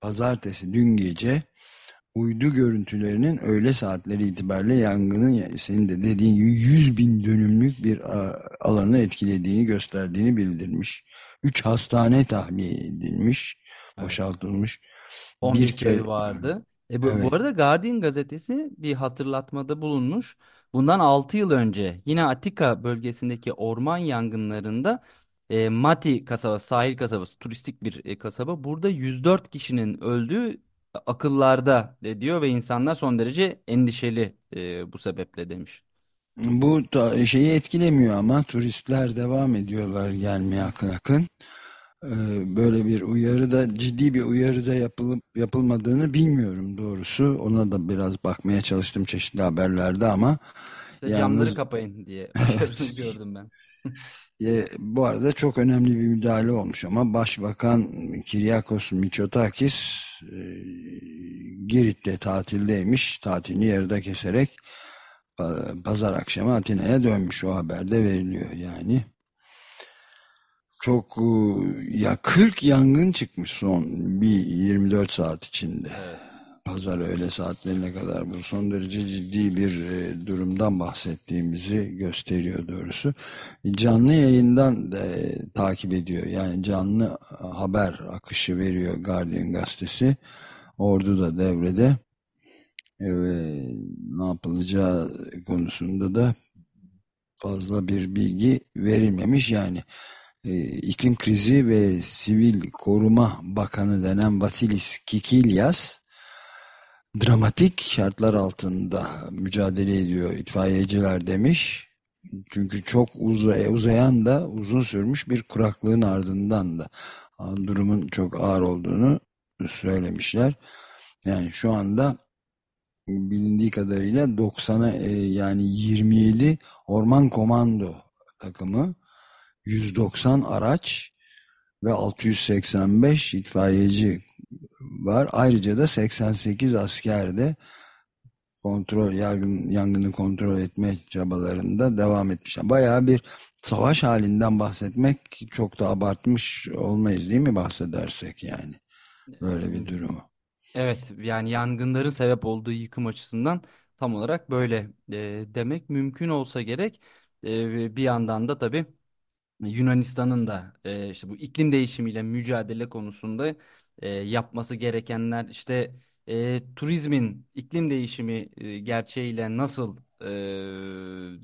pazartesi dün gece uydu görüntülerinin öğle saatleri itibariyle yangının senin de dediğin gibi 100 bin dönümlük bir alanı etkilediğini gösterdiğini bildirmiş. 3 hastane tahliye edilmiş, boşaltılmış. 11 bir kere vardı. E bu, evet. bu arada Guardian gazetesi bir hatırlatmada bulunmuş. Bundan 6 yıl önce yine Atika bölgesindeki orman yangınlarında e, Mati kasabası, sahil kasabası, turistik bir e, kasaba. Burada 104 kişinin öldüğü akıllarda e, diyor ve insanlar son derece endişeli e, bu sebeple demiş. Bu şeyi etkilemiyor ama turistler devam ediyorlar gelmeye akın akın. Ee, böyle bir uyarı da ciddi bir uyarı da yapılıp yapılmadığını bilmiyorum doğrusu. Ona da biraz bakmaya çalıştım çeşitli haberlerde ama işte yalnız... camları kapayın diye gördüm ben. E, bu arada çok önemli bir müdahale olmuş ama Başbakan Kiryakos Mitsotakis e, Girit'te tatildeymiş. Tatilini yarıda keserek pazar akşamı Atina'ya dönmüş. O haberde veriliyor yani. Çok e, ya 40 yangın çıkmış son bir 24 saat içinde. Pazar öğle saatlerine kadar bu son derece ciddi bir e, durumdan bahsettiğimizi gösteriyor doğrusu. Canlı yayından da e, takip ediyor. Yani canlı haber akışı veriyor Guardian gazetesi. Ordu da devrede. ve ne yapılacağı konusunda da fazla bir bilgi verilmemiş. Yani iklim krizi ve sivil koruma bakanı denen Vasilis Kikilyas dramatik şartlar altında mücadele ediyor itfaiyeciler demiş. Çünkü çok uzaya, uzayan da uzun sürmüş bir kuraklığın ardından da durumun çok ağır olduğunu söylemişler. Yani şu anda bilindiği kadarıyla 90'a e, yani 27 orman komando takımı 190 araç ve 685 itfaiyeci var. Ayrıca da 88 asker de kontrol yangın, yangını kontrol etme çabalarında devam etmişler. Bayağı bir savaş halinden bahsetmek çok da abartmış olmayız değil mi bahsedersek yani böyle bir durumu. Evet yani yangınların sebep olduğu yıkım açısından tam olarak böyle e, demek mümkün olsa gerek. E, bir yandan da tabii Yunanistan'ın da e, işte bu iklim değişimiyle mücadele konusunda e, yapması gerekenler işte e, turizmin iklim değişimi e, gerçeğiyle nasıl e,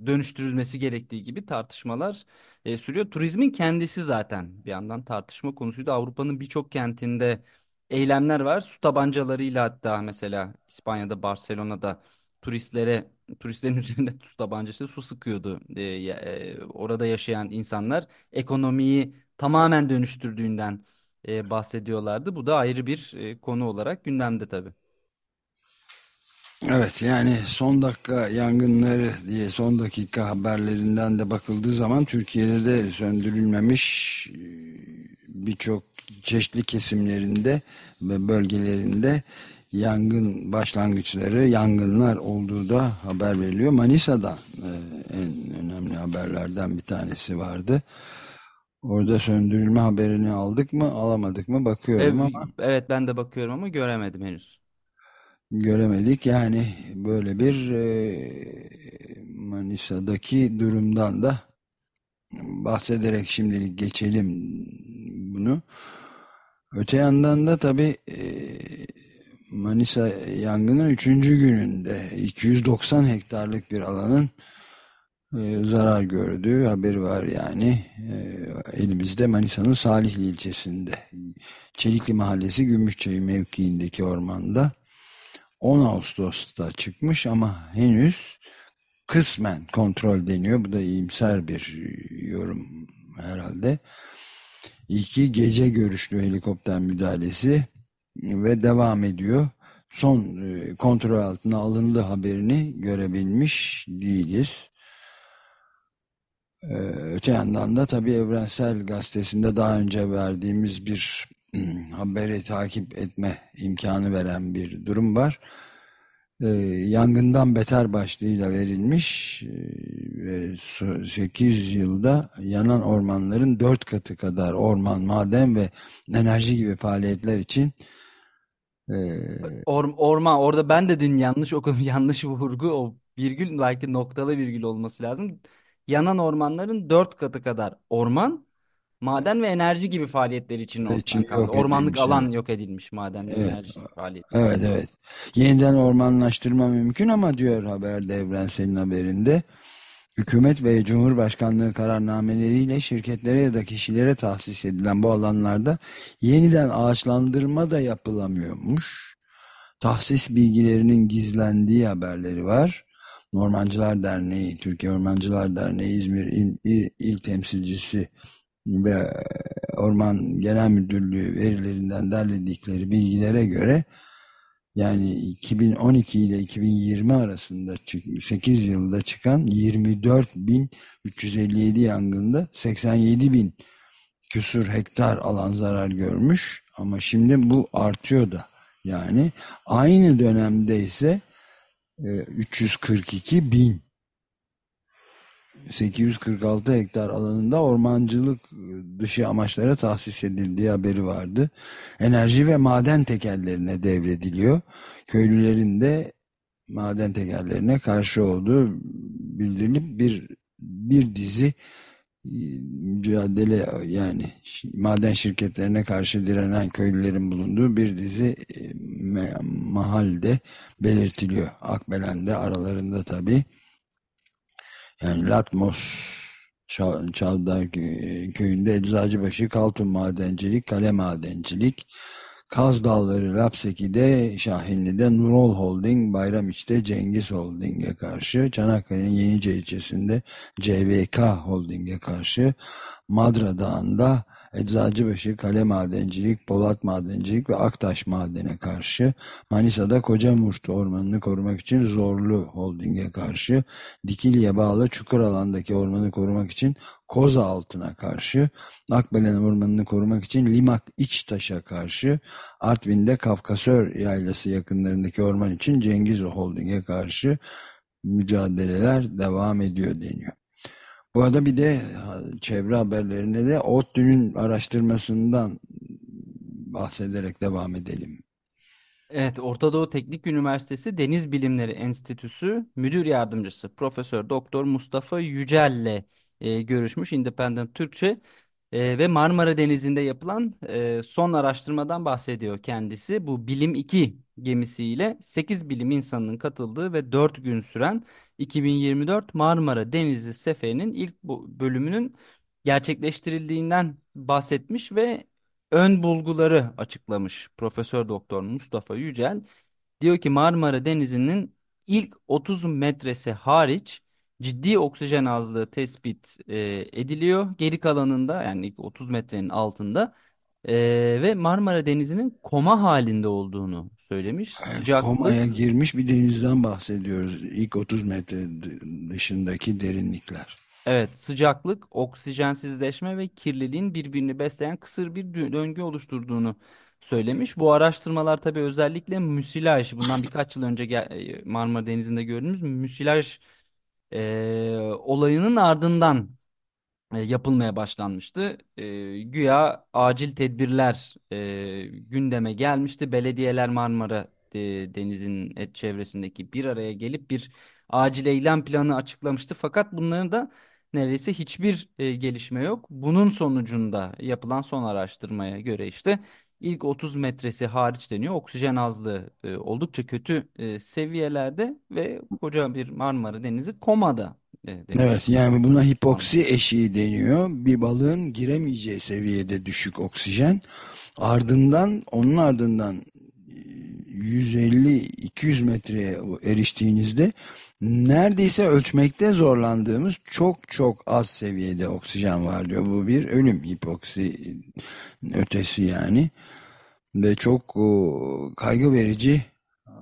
dönüştürülmesi gerektiği gibi tartışmalar e, sürüyor. Turizmin kendisi zaten bir yandan tartışma konusuydu. Avrupa'nın birçok kentinde eylemler var. Su tabancalarıyla hatta mesela İspanya'da, Barcelona'da turistlere turistlerin üzerinde su tabancası su sıkıyordu. E, e, orada yaşayan insanlar ekonomiyi tamamen dönüştürdüğünden e, bahsediyorlardı. Bu da ayrı bir e, konu olarak gündemde tabii. Evet yani son dakika yangınları diye son dakika haberlerinden de bakıldığı zaman Türkiye'de de söndürülmemiş e, birçok çeşitli kesimlerinde ve bölgelerinde yangın başlangıçları, yangınlar olduğu da haber veriliyor. Manisa'dan e, en önemli haberlerden bir tanesi vardı. Orada söndürülme haberini aldık mı alamadık mı bakıyorum Evet, ama evet ben de bakıyorum ama göremedim henüz. göremedik. Yani böyle bir e, Manisa'daki durumdan da bahsederek şimdilik geçelim bunu. Öte yandan da tabii e, Manisa yangının üçüncü gününde 290 hektarlık bir alanın e, zarar gördüğü haberi var yani e, elimizde Manisa'nın Salihli ilçesinde Çelikli Mahallesi Gümüşçayı mevkiindeki ormanda 10 Ağustos'ta çıkmış ama henüz kısmen kontrol deniyor. Bu da iyimser bir yorum herhalde. İki gece görüşlü helikopter müdahalesi ve devam ediyor. Son e, kontrol altına alındı haberini görebilmiş değiliz. Ee, öte yandan da tabii Evrensel Gazetesi'nde daha önce verdiğimiz bir haberi takip etme imkanı veren bir durum var. Ee, yangından beter başlığıyla verilmiş e, ve 8 yılda yanan ormanların 4 katı kadar orman, maden ve enerji gibi faaliyetler için e, Or, orman orada ben de dün yanlış okudum yanlış vurgu o virgül belki noktalı virgül olması lazım. Yanan ormanların dört katı kadar orman, maden ve enerji gibi faaliyetler için için kaldı. yok Ormanlık edilmiş. alan Evet, yok edilmiş maden ve evet, enerji faaliyeti. evet. evet. Yeniden ormanlaştırma mümkün ama diyor haberde Evrensel'in haberinde. Hükümet ve Cumhurbaşkanlığı kararnameleriyle şirketlere ya da kişilere tahsis edilen bu alanlarda yeniden ağaçlandırma da yapılamıyormuş. Tahsis bilgilerinin gizlendiği haberleri var. Ormancılar Derneği, Türkiye Ormancılar Derneği İzmir İl, İl, İl Temsilcisi ve Orman Genel Müdürlüğü verilerinden derledikleri bilgilere göre yani 2012 ile 2020 arasında 8 yılda çıkan 24.357 yangında 87.000 küsur hektar alan zarar görmüş. Ama şimdi bu artıyor da. Yani aynı dönemde ise 342 bin 846 hektar alanında ormancılık dışı amaçlara tahsis edildiği haberi vardı. Enerji ve maden tekellerine devrediliyor. Köylülerin de maden tekellerine karşı olduğu bildirilip bir bir dizi mücadele yani maden şirketlerine karşı direnen köylülerin bulunduğu bir dizi mahalde belirtiliyor. Akbelen'de aralarında tabi yani Latmos Çavdar köyünde Eczacıbaşı, Kaltun Madencilik, Kale Madencilik, Kaz Dağları Rapseki'de, Şahinli'de Nurol Holding, Bayramiç'te Cengiz Holding'e karşı, Çanakkale'nin Yenice ilçesinde CVK Holding'e karşı, Madra Dağı'nda Eczacıbaşı, Kale Madencilik, Polat Madencilik ve Aktaş Maden'e karşı, Manisa'da Kocamurt Ormanı'nı korumak için Zorlu Holding'e karşı, Dikili'ye bağlı çukur alandaki ormanı korumak için Koza Altın'a karşı, Akbelen Ormanı'nı korumak için Limak İçtaş'a karşı, Artvin'de Kafkasör Yaylası yakınlarındaki orman için Cengiz Holding'e karşı mücadeleler devam ediyor deniyor. Bu arada bir de çevre haberlerine de ODTÜ'nün araştırmasından bahsederek devam edelim. Evet, Orta Doğu Teknik Üniversitesi Deniz Bilimleri Enstitüsü Müdür Yardımcısı Profesör Doktor Mustafa Yücel'le e, görüşmüş Independent Türkçe e, ve Marmara Denizi'nde yapılan e, son araştırmadan bahsediyor kendisi. Bu Bilim 2 gemisiyle 8 bilim insanının katıldığı ve 4 gün süren 2024 Marmara Denizi Seferi'nin ilk bölümünün gerçekleştirildiğinden bahsetmiş ve ön bulguları açıklamış Profesör Doktor Mustafa Yücel. Diyor ki Marmara Denizi'nin ilk 30 metresi hariç ciddi oksijen azlığı tespit e, ediliyor. Geri kalanında yani ilk 30 metrenin altında e, ve Marmara Denizi'nin koma halinde olduğunu söylemiş. Evet, Sıcaklık komaya girmiş bir denizden bahsediyoruz. İlk 30 metre dışındaki derinlikler. Evet, sıcaklık, oksijensizleşme ve kirliliğin birbirini besleyen kısır bir döngü oluşturduğunu söylemiş. Bu araştırmalar tabii özellikle müsilaj, bundan birkaç yıl önce e, Marmara Denizi'nde gördüğümüz müsilaj e, olayının ardından yapılmaya başlanmıştı. E, güya acil tedbirler e, gündeme gelmişti. Belediyeler Marmara e, Denizi'nin çevresindeki bir araya gelip bir acil eylem planı açıklamıştı. Fakat bunların da neredeyse hiçbir e, gelişme yok. Bunun sonucunda yapılan son araştırmaya göre işte ilk 30 metresi hariç deniyor. Oksijen azlığı e, oldukça kötü e, seviyelerde ve koca bir Marmara Denizi komada. E, evet yani buna hipoksi eşiği deniyor. Bir balığın giremeyeceği seviyede düşük oksijen. Ardından onun ardından 150-200 metreye eriştiğinizde neredeyse ölçmekte zorlandığımız çok çok az seviyede oksijen var diyor. Bu bir ölüm hipoksi ötesi yani. Ve çok kaygı verici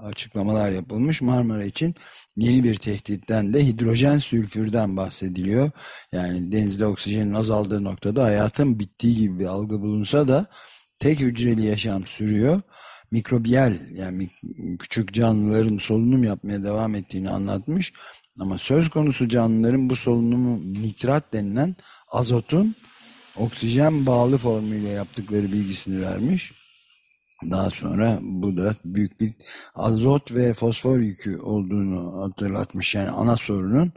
açıklamalar yapılmış Marmara için yeni bir tehditten de hidrojen sülfürden bahsediliyor. Yani denizde oksijenin azaldığı noktada hayatın bittiği gibi bir algı bulunsa da tek hücreli yaşam sürüyor mikrobiyal yani küçük canlıların solunum yapmaya devam ettiğini anlatmış. Ama söz konusu canlıların bu solunumu nitrat denilen azotun oksijen bağlı formuyla yaptıkları bilgisini vermiş. Daha sonra bu da büyük bir azot ve fosfor yükü olduğunu hatırlatmış. Yani ana sorunun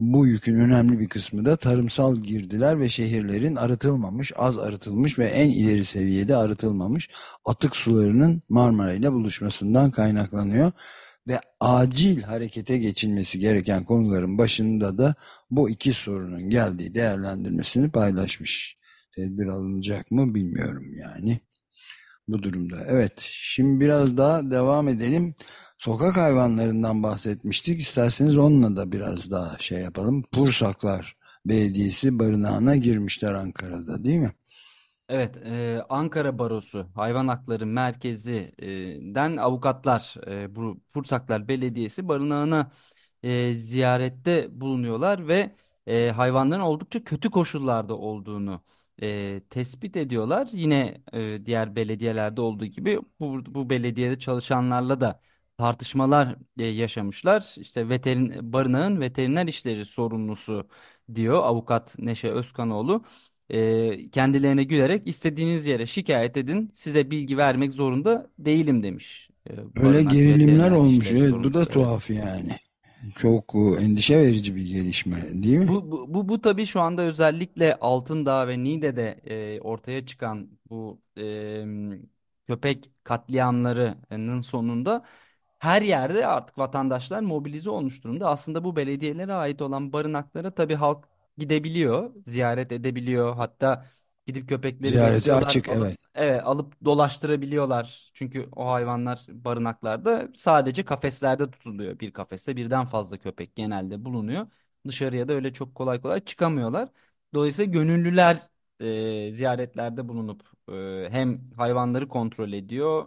bu yükün önemli bir kısmı da tarımsal girdiler ve şehirlerin arıtılmamış, az arıtılmış ve en ileri seviyede arıtılmamış atık sularının Marmara ile buluşmasından kaynaklanıyor. Ve acil harekete geçilmesi gereken konuların başında da bu iki sorunun geldiği değerlendirmesini paylaşmış. Tedbir alınacak mı bilmiyorum yani bu durumda. Evet şimdi biraz daha devam edelim. Sokak hayvanlarından bahsetmiştik. İsterseniz onunla da biraz daha şey yapalım. Pursaklar Belediyesi barınağına girmişler Ankara'da değil mi? Evet, e, Ankara Barosu Hayvan Hakları Merkezi'den avukatlar e, bu Pursaklar Belediyesi barınağına e, ziyarette bulunuyorlar ve e, hayvanların oldukça kötü koşullarda olduğunu e, tespit ediyorlar. Yine e, diğer belediyelerde olduğu gibi bu, bu belediyede çalışanlarla da tartışmalar e, yaşamışlar. İşte veterin, barınağın veteriner işleri sorumlusu diyor avukat Neşe Özkanoğlu. E, kendilerine gülerek istediğiniz yere şikayet edin size bilgi vermek zorunda değilim demiş. E, Öyle gerilimler olmuş evet bu da tuhaf yani. Çok e, endişe verici bir gelişme değil mi? Bu, bu, bu, bu tabii şu anda özellikle Altındağ ve Niğde'de e, ortaya çıkan bu e, köpek katliamlarının sonunda her yerde artık vatandaşlar mobilize olmuş durumda. Aslında bu belediyelere ait olan barınaklara tabii halk gidebiliyor, ziyaret edebiliyor. Hatta gidip köpekleri Ziyareti besliyorlar, açık alıp evet. evet alıp dolaştırabiliyorlar. Çünkü o hayvanlar barınaklarda sadece kafeslerde tutuluyor. Bir kafeste birden fazla köpek genelde bulunuyor. Dışarıya da öyle çok kolay kolay çıkamıyorlar. Dolayısıyla gönüllüler e, ziyaretlerde bulunup e, hem hayvanları kontrol ediyor,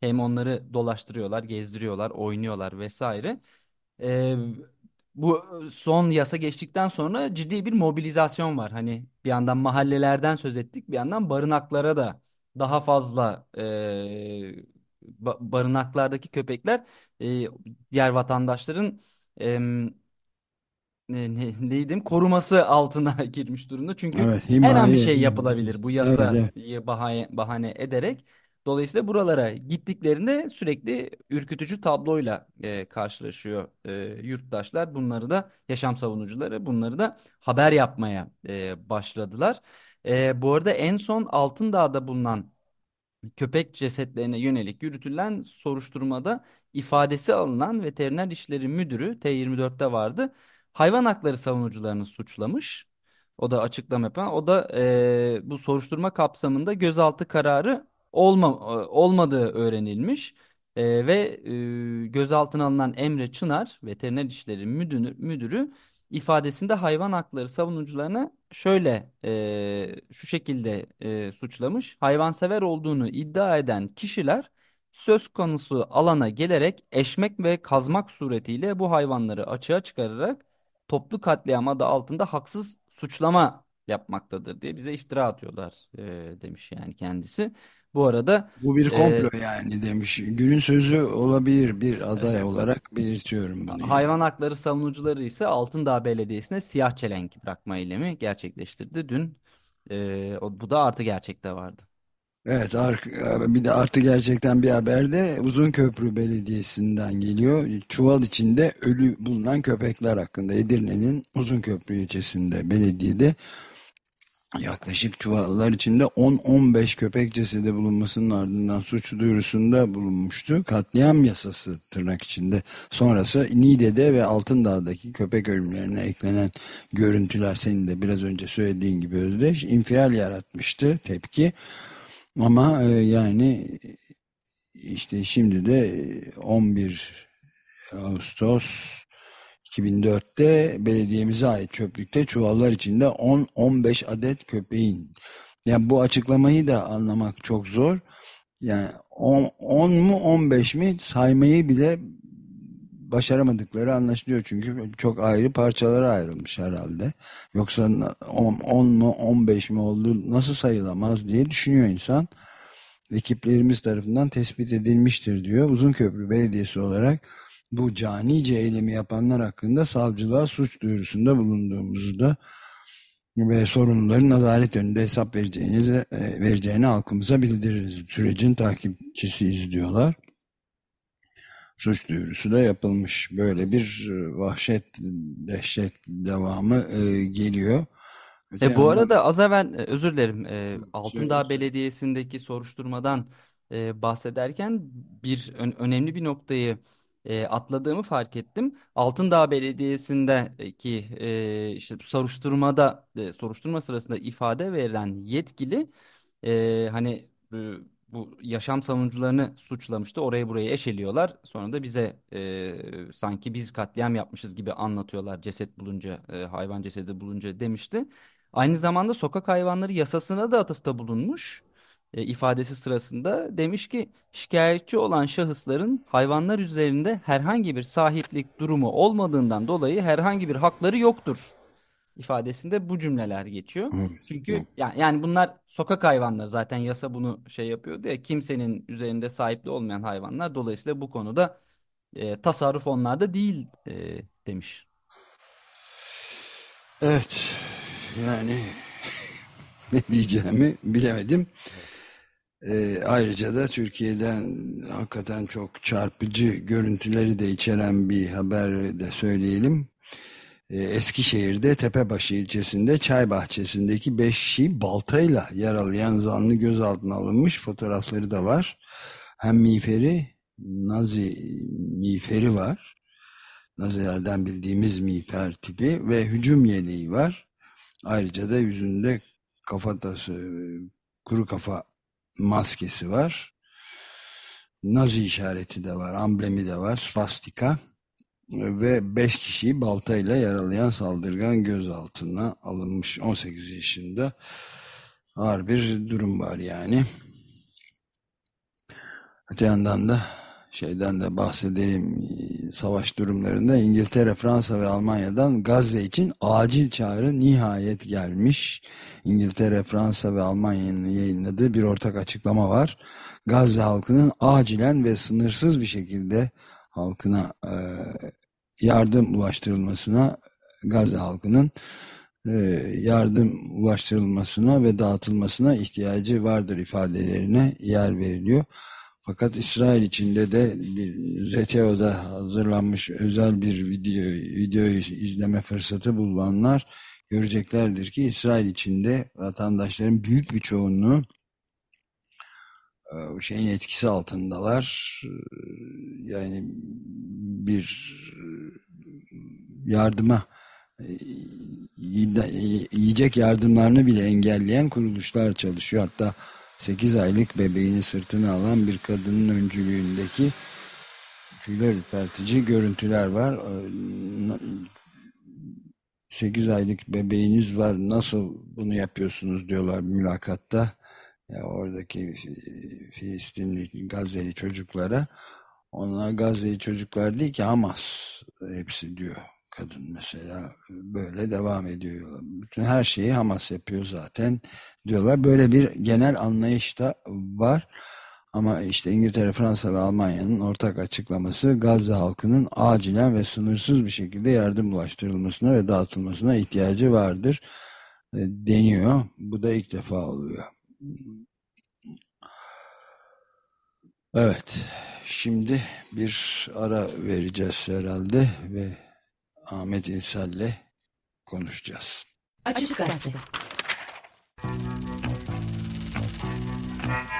hem onları dolaştırıyorlar, gezdiriyorlar, oynuyorlar vesaire. Ee, bu son yasa geçtikten sonra ciddi bir mobilizasyon var. Hani bir yandan mahallelerden söz ettik, bir yandan barınaklara da daha fazla e, ba- barınaklardaki köpekler e, diğer vatandaşların em, ne, ne, neydim koruması altına girmiş durumda. Çünkü Evet her an bir şey yapılabilir bu Evet evet. bahane, bahane ederek. Dolayısıyla buralara gittiklerinde sürekli ürkütücü tabloyla e, karşılaşıyor e, yurttaşlar. Bunları da yaşam savunucuları bunları da haber yapmaya e, başladılar. E, bu arada en son Altındağ'da bulunan köpek cesetlerine yönelik yürütülen soruşturmada ifadesi alınan veteriner işleri müdürü T24'te vardı. Hayvan hakları savunucularını suçlamış. O da açıklama yapan. O da eee, bu soruşturma kapsamında gözaltı kararı olma, olmadığı öğrenilmiş. Eee, ve eee, gözaltına alınan Emre Çınar veteriner işleri müdürü, müdürü ifadesinde hayvan hakları savunucularına şöyle e, şu şekilde e, suçlamış. Hayvansever olduğunu iddia eden kişiler söz konusu alana gelerek eşmek ve kazmak suretiyle bu hayvanları açığa çıkararak toplu katliam adı altında haksız suçlama yapmaktadır diye bize iftira atıyorlar e, demiş yani kendisi. Bu arada Bu bir e, komplo yani demiş. Günün sözü olabilir bir aday evet. olarak belirtiyorum bunu yani. Hayvan hakları savunucuları ise Altındağ Belediyesi'ne siyah çelenk bırakma eylemi gerçekleştirdi. Dün e, o, bu da artı gerçekte vardı. Evet bir de artı gerçekten bir haber de Uzunköprü Belediyesi'nden geliyor. Çuval içinde ölü bulunan köpekler hakkında Edirne'nin Uzunköprü ilçesinde belediyede yaklaşık çuvallar içinde 10-15 köpek cesedi bulunmasının ardından suç duyurusunda bulunmuştu. Katliam yasası tırnak içinde. Sonrası Niğde'de ve Altındağ'daki köpek ölümlerine eklenen görüntüler senin de biraz önce söylediğin gibi Özdeş infial yaratmıştı tepki. Ama e, yani işte şimdi de 11 Ağustos 2004'te belediyemize ait çöplükte çuvallar içinde 10-15 adet köpeğin. Yani bu açıklamayı da anlamak çok zor. Yani 10, 10 mu 15 mi saymayı bile başaramadıkları anlaşılıyor. Çünkü çok ayrı parçalara ayrılmış herhalde. Yoksa 10, 10 mu 15 mi oldu nasıl sayılamaz diye düşünüyor insan. Ekiplerimiz tarafından tespit edilmiştir diyor. Uzunköprü Belediyesi olarak bu canice eylemi yapanlar hakkında savcılığa suç duyurusunda bulunduğumuzu da ve sorunların adalet önünde hesap vereceğinizi, e, vereceğini halkımıza bildiririz. Sürecin takipçisiyiz diyorlar. Suç duyurusu da yapılmış. Böyle bir e, vahşet, dehşet devamı e, geliyor. E bu arada az evvel özür dilerim e, söyle Altındağ. Belediyesi'ndeki soruşturmadan e, bahsederken bir ön- önemli bir noktayı e, atladığımı fark ettim. Altındağ Belediyesi'ndeki e, işte soruşturmada e, soruşturma sırasında ifade verilen yetkili e, hani e, bu yaşam savunucularını suçlamıştı. Orayı burayı eşeliyorlar. Sonra da bize e, sanki biz katliam yapmışız gibi anlatıyorlar ceset bulunca, e, hayvan cesedi bulunca demişti. Aynı zamanda sokak hayvanları yasasına da atıfta bulunmuş. E, ifadesi sırasında demiş ki şikayetçi olan şahısların hayvanlar üzerinde herhangi bir sahiplik durumu olmadığından dolayı herhangi bir hakları yoktur ifadesinde bu cümleler geçiyor. Evet, Çünkü yani, yani bunlar sokak hayvanları zaten yasa bunu şey yapıyordu ya kimsenin üzerinde sahipli olmayan hayvanlar dolayısıyla bu konuda e, tasarruf onlarda değil e, demiş. Evet, yani ne diyeceğimi bilemedim. Ee, ayrıca da Türkiye'den hakikaten çok çarpıcı görüntüleri de içeren bir haber de söyleyelim. Ee, Eskişehir'de Tepebaşı ilçesinde çay bahçesindeki 5 kişiyi baltayla yaralayan zanlı gözaltına alınmış fotoğrafları da var. Hem miğferi, Nazi miğferi var. Nazilerden bildiğimiz miğfer tipi ve hücum yeleği var. Ayrıca da yüzünde kafatası, kuru kafa maskesi var. Nazi işareti de var, amblemi de var, svastika ve 5 kişiyi baltayla yaralayan saldırgan gözaltına alınmış 18 yaşında ağır bir durum var yani. Öte yandan da şeyden de bahsedelim savaş durumlarında İngiltere, Fransa ve Almanya'dan Gazze için acil çağrı nihayet gelmiş. İngiltere, Fransa ve Almanya'nın yayınladığı bir ortak açıklama var. Gazze halkının acilen ve sınırsız bir şekilde halkına e, yardım ulaştırılmasına Gazze halkının e, yardım ulaştırılmasına ve dağıtılmasına ihtiyacı vardır ifadelerine yer veriliyor. Fakat İsrail içinde de bir ZTO'da hazırlanmış özel bir video videoyu izleme fırsatı bulanlar göreceklerdir ki İsrail içinde vatandaşların büyük bir çoğunluğu e, şeyin etkisi altındalar. E, yani bir yardıma e, yiyecek yardımlarını bile engelleyen kuruluşlar çalışıyor. Hatta 8 aylık bebeğini sırtına alan bir kadının öncülüğündeki tüyler ürpertici görüntüler var. 8 aylık bebeğiniz var nasıl bunu yapıyorsunuz diyorlar mülakatta. Ya oradaki Filistinli Gazze'li çocuklara. Onlar Gazze'li çocuklar değil ki Hamas hepsi diyor kadın mesela böyle devam ediyor. Bütün her şeyi Hamas yapıyor zaten diyorlar. Böyle bir genel anlayış da var. Ama işte İngiltere, Fransa ve Almanya'nın ortak açıklaması Gazze halkının acilen ve sınırsız bir şekilde yardım ulaştırılmasına ve dağıtılmasına ihtiyacı vardır e, deniyor. Bu da ilk defa oluyor. Evet, şimdi bir ara vereceğiz herhalde ve Ahmet İnsal'le konuşacağız. Açık Gazete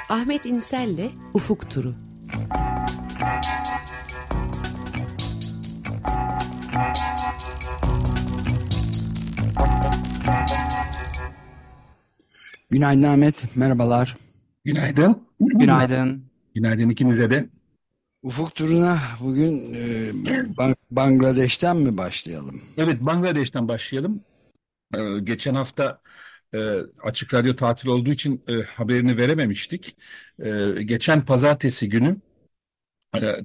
Ahmet İnsel'le Ufuk Turu Günaydın Ahmet, merhabalar. Günaydın. Günaydın. Günaydın ikinize de. Ufuk turuna bugün e, Bangladeş'ten mi başlayalım? Evet, Bangladeş'ten başlayalım. Ee, geçen hafta e, Açık Radyo tatil olduğu için e, haberini verememiştik. E, geçen pazartesi günü e,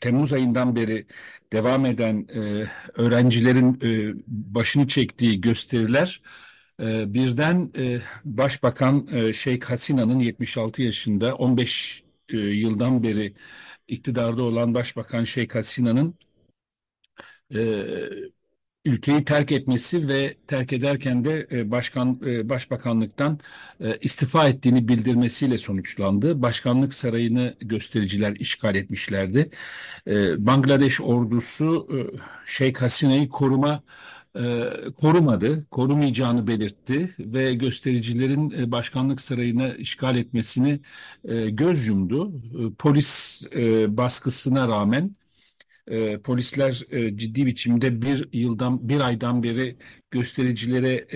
Temmuz ayından beri devam eden e, öğrencilerin e, başını çektiği gösteriler e, birden e, Başbakan e, Şeyh Hasina'nın 76 yaşında 15 e, yıldan beri iktidarda olan Başbakan Şeyh Hasina'nın e, ülkeyi terk etmesi ve terk ederken de e, başkan e, başbakanlıktan e, istifa ettiğini bildirmesiyle sonuçlandı. Başkanlık sarayını göstericiler işgal etmişlerdi. Bangladeş ordusu Şeyh Hasina'yı koruma korumadı, korumayacağını belirtti ve göstericilerin başkanlık sarayını işgal etmesini göz yumdu. Polis baskısına rağmen e, polisler e, ciddi biçimde bir yıldan bir aydan beri göstericilere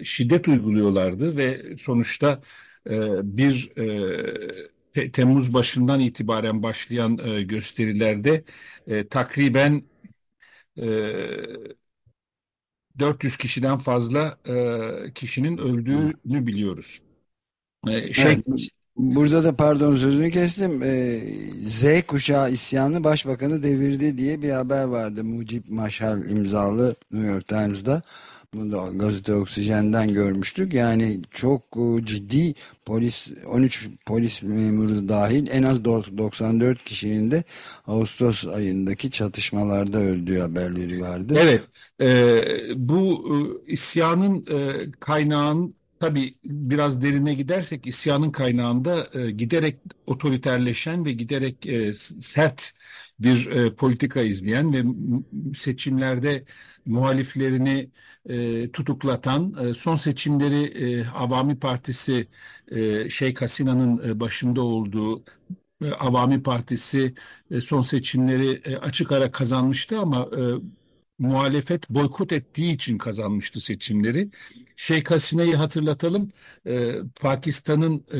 e, şiddet uyguluyorlardı ve sonuçta e, bir e, te, Temmuz başından itibaren başlayan e, gösterilerde e, takriben e, 400 kişiden fazla e, kişinin öldüğünü biliyoruz. E, şey, evet. Burada da pardon sözünü kestim. Ee, Z kuşağı isyanı başbakanı devirdi diye bir haber vardı. Mucip Maşal imzalı New York Times'da. Bunu da gazete Oksijen'den görmüştük. Yani çok e, ciddi polis 13 polis memuru dahil en az 94 kişinin de Ağustos ayındaki çatışmalarda öldüğü haberleri vardı. Evet. E, bu e, isyanın e, kaynağın Tabii biraz derine gidersek isyanın kaynağında e, giderek otoriterleşen ve giderek e, sert bir e, politika izleyen ve seçimlerde muhaliflerini e, tutuklatan, e, son seçimleri e, Avami Partisi e, Şeyh Hasina'nın e, başında olduğu e, Avami Partisi e, son seçimleri e, açık ara kazanmıştı ama e, muhalefet boykot ettiği için kazanmıştı seçimleri. Şeyh Hasine'yi hatırlatalım. E, Pakistan'ın e,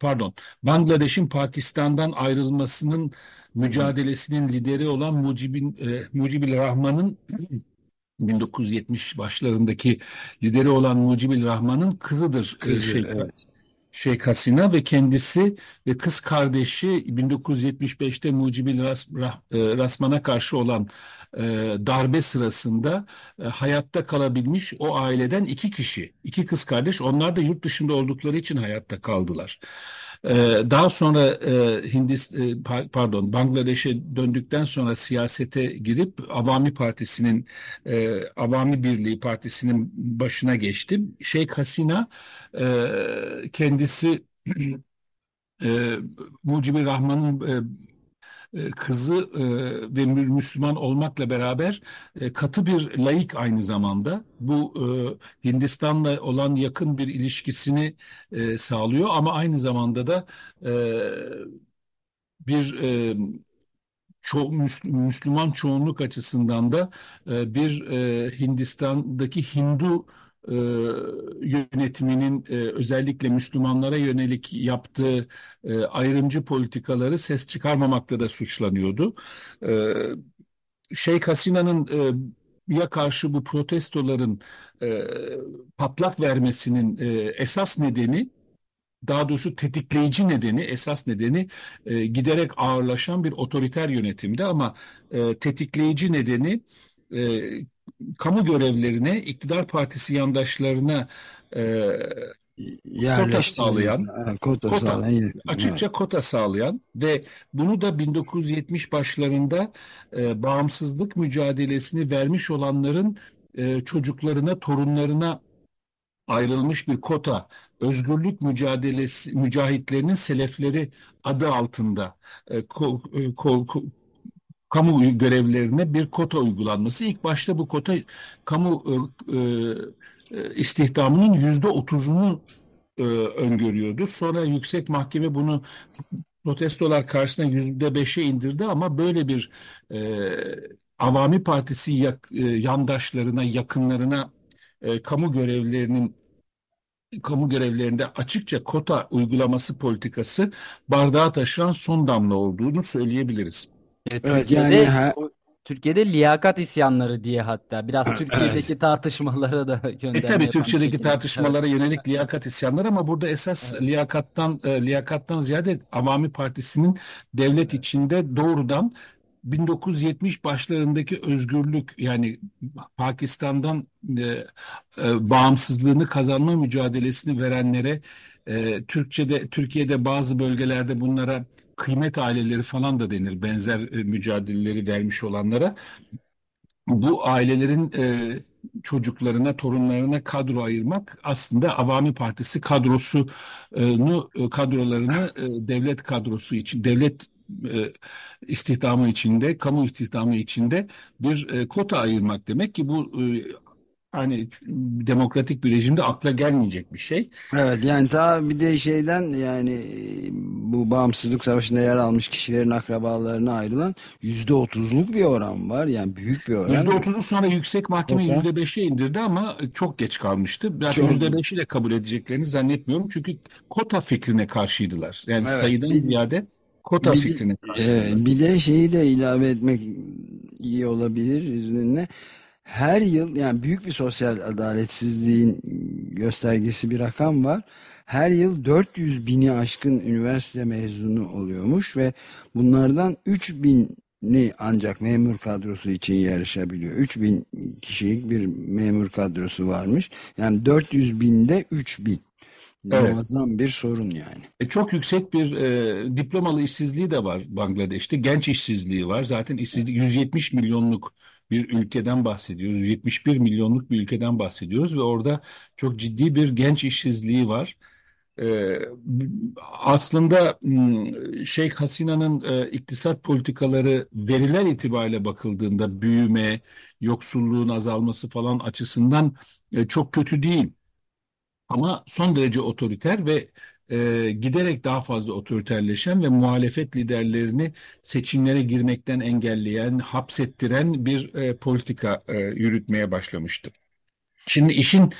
pardon Bangladeş'in Pakistan'dan ayrılmasının mücadelesinin lideri olan Mucibin, e, Mucibil Rahman'ın 1970 başlarındaki lideri olan Mucibil Rahman'ın kızıdır. Kızı, Şeyh, evet. Şeyh Hasina ve kendisi ve kız kardeşi 1975'te Mucibil e, Rasman'a karşı olan e, darbe sırasında e, hayatta kalabilmiş o aileden iki kişi, iki kız kardeş. Onlar da yurt dışında oldukları için hayatta kaldılar. E, daha sonra e, Hindist, e, pardon Bangladeş'e döndükten sonra siyasete girip Avami Partisi'nin e, Avami Birliği Partisi'nin başına geçti. Şeyh Hasina e, kendisi e, Mucibir Rahman'ın e, e, kızı e, ve Müslüman olmakla beraber e, katı bir laik aynı zamanda. Bu Hindistan'la olan yakın bir ilişkisini sağlıyor ama aynı zamanda da bir ço Müslüman çoğunluk açısından da bir Hindistan'daki Hindu e, yönetiminin e, özellikle Müslümanlara yönelik yaptığı e, ayrımcı politikaları ses çıkarmamakla da suçlanıyordu. E, Şeyh Hasina'nın e, ya karşı bu protestoların e, patlak vermesinin e, esas nedeni daha doğrusu tetikleyici nedeni, esas nedeni e, giderek ağırlaşan bir otoriter yönetimde ama e, tetikleyici nedeni e, kamu görevlerine, iktidar partisi yandaşlarına e, kota sağlayan, kota, kota sağlayan, açıkça evet. kota sağlayan ve bunu da 1970 başlarında e, bağımsızlık mücadelesini vermiş olanların e, çocuklarına, torunlarına ayrılmış bir kota, özgürlük mücadelesi mücahitlerinin selefleri adı altında e, ko, e, ko, ko, kamu görevlerine bir kota uygulanması. İlk başta bu kota kamu e, e, istihdamının yüzde otuzunu e, öngörüyordu. Sonra yüksek mahkeme bunu protestolar karşısında yüzde beşe indirdi ama böyle bir e, Avami Partisi yak, e, yandaşlarına, yakınlarına e, kamu görevlerinin kamu görevlerinde açıkça kota uygulaması politikası bardağı taşıran son damla olduğunu söyleyebiliriz. Evet, evet Türkiye'de, yani ha... Türkiye'de liyakat isyanları diye hatta biraz Türkiye'deki tartışmalara da gönderme E tabii Türkiye'deki şekilde. tartışmalara evet. yönelik liyakat isyanları ama burada esas evet. liyakattan e, liyakattan ziyade Avami Partisi'nin devlet içinde doğrudan 1970 başlarındaki özgürlük yani Pakistan'dan e, e, bağımsızlığını kazanma mücadelesini verenlere e, Türkçe'de Türkiye'de bazı bölgelerde bunlara kıymet aileleri falan da denir benzer e, mücadeleleri vermiş olanlara. Bu ailelerin e, çocuklarına, torunlarına kadro ayırmak aslında Avami Partisi kadrosunu e, kadrolarını e, devlet kadrosu için, devlet e, istihdamı içinde, kamu istihdamı içinde bir kota ayırmak demek ki bu hani demokratik bir rejimde akla gelmeyecek bir şey. Evet yani ta bir de şeyden yani bu bağımsızlık savaşında yer almış kişilerin akrabalarına ayrılan yüzde otuzluk bir oran var yani büyük bir oran. Yüzde otuzluk sonra yüksek mahkeme yüzde beşe indirdi ama çok geç kalmıştı. Zaten yüzde beşi de kabul edeceklerini zannetmiyorum çünkü kota fikrine karşıydılar. Yani evet, sayıdan bir, ziyade kota bir, fikrine karşıydılar. E, bir de şeyi de ilave etmek iyi olabilir izninle her yıl yani büyük bir sosyal adaletsizliğin göstergesi bir rakam var. Her yıl 400 bini aşkın üniversite mezunu oluyormuş ve bunlardan 3 bini ancak memur kadrosu için yarışabiliyor. 3000 kişilik bir memur kadrosu varmış. Yani 400 binde 3000. Evet. Muazzam bir sorun yani. E, çok yüksek bir e, diplomalı işsizliği de var Bangladeş'te. Genç işsizliği var. Zaten işsizlik 170 milyonluk bir ülkeden bahsediyoruz. 71 milyonluk bir ülkeden bahsediyoruz ve orada çok ciddi bir genç işsizliği var. Ee, aslında hmm, Şeyh Hasina'nın e, iktisat politikaları veriler itibariyle bakıldığında büyüme, yoksulluğun azalması falan açısından e, çok kötü değil. Ama son derece otoriter ve e, giderek daha fazla otoriterleşen ve muhalefet liderlerini seçimlere girmekten engelleyen, hapsettiren bir e, politika e, yürütmeye başlamıştı. Şimdi işin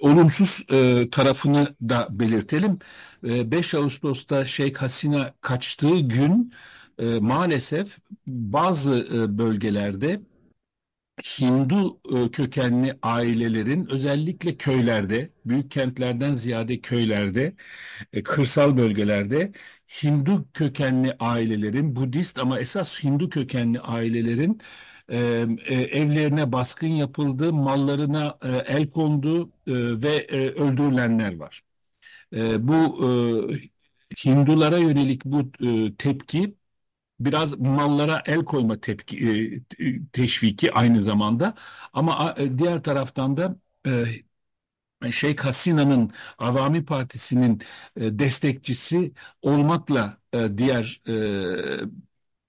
olumsuz e, tarafını da belirtelim. E, 5 Ağustos'ta Şeyh Hasina kaçtığı gün e, maalesef bazı e, bölgelerde Hindu e, kökenli ailelerin özellikle köylerde, büyük kentlerden ziyade köylerde, e, kırsal bölgelerde Hindu kökenli ailelerin, Budist ama esas Hindu kökenli ailelerin e, evlerine baskın yapıldı, mallarına el kondu ve öldürülenler var. Bu Hindulara yönelik bu tepki biraz mallara el koyma tepki e, teşviki aynı zamanda. Ama e, diğer taraftan da e, Şeyh Hasina'nın Avami Partisi'nin e, destekçisi olmakla diğer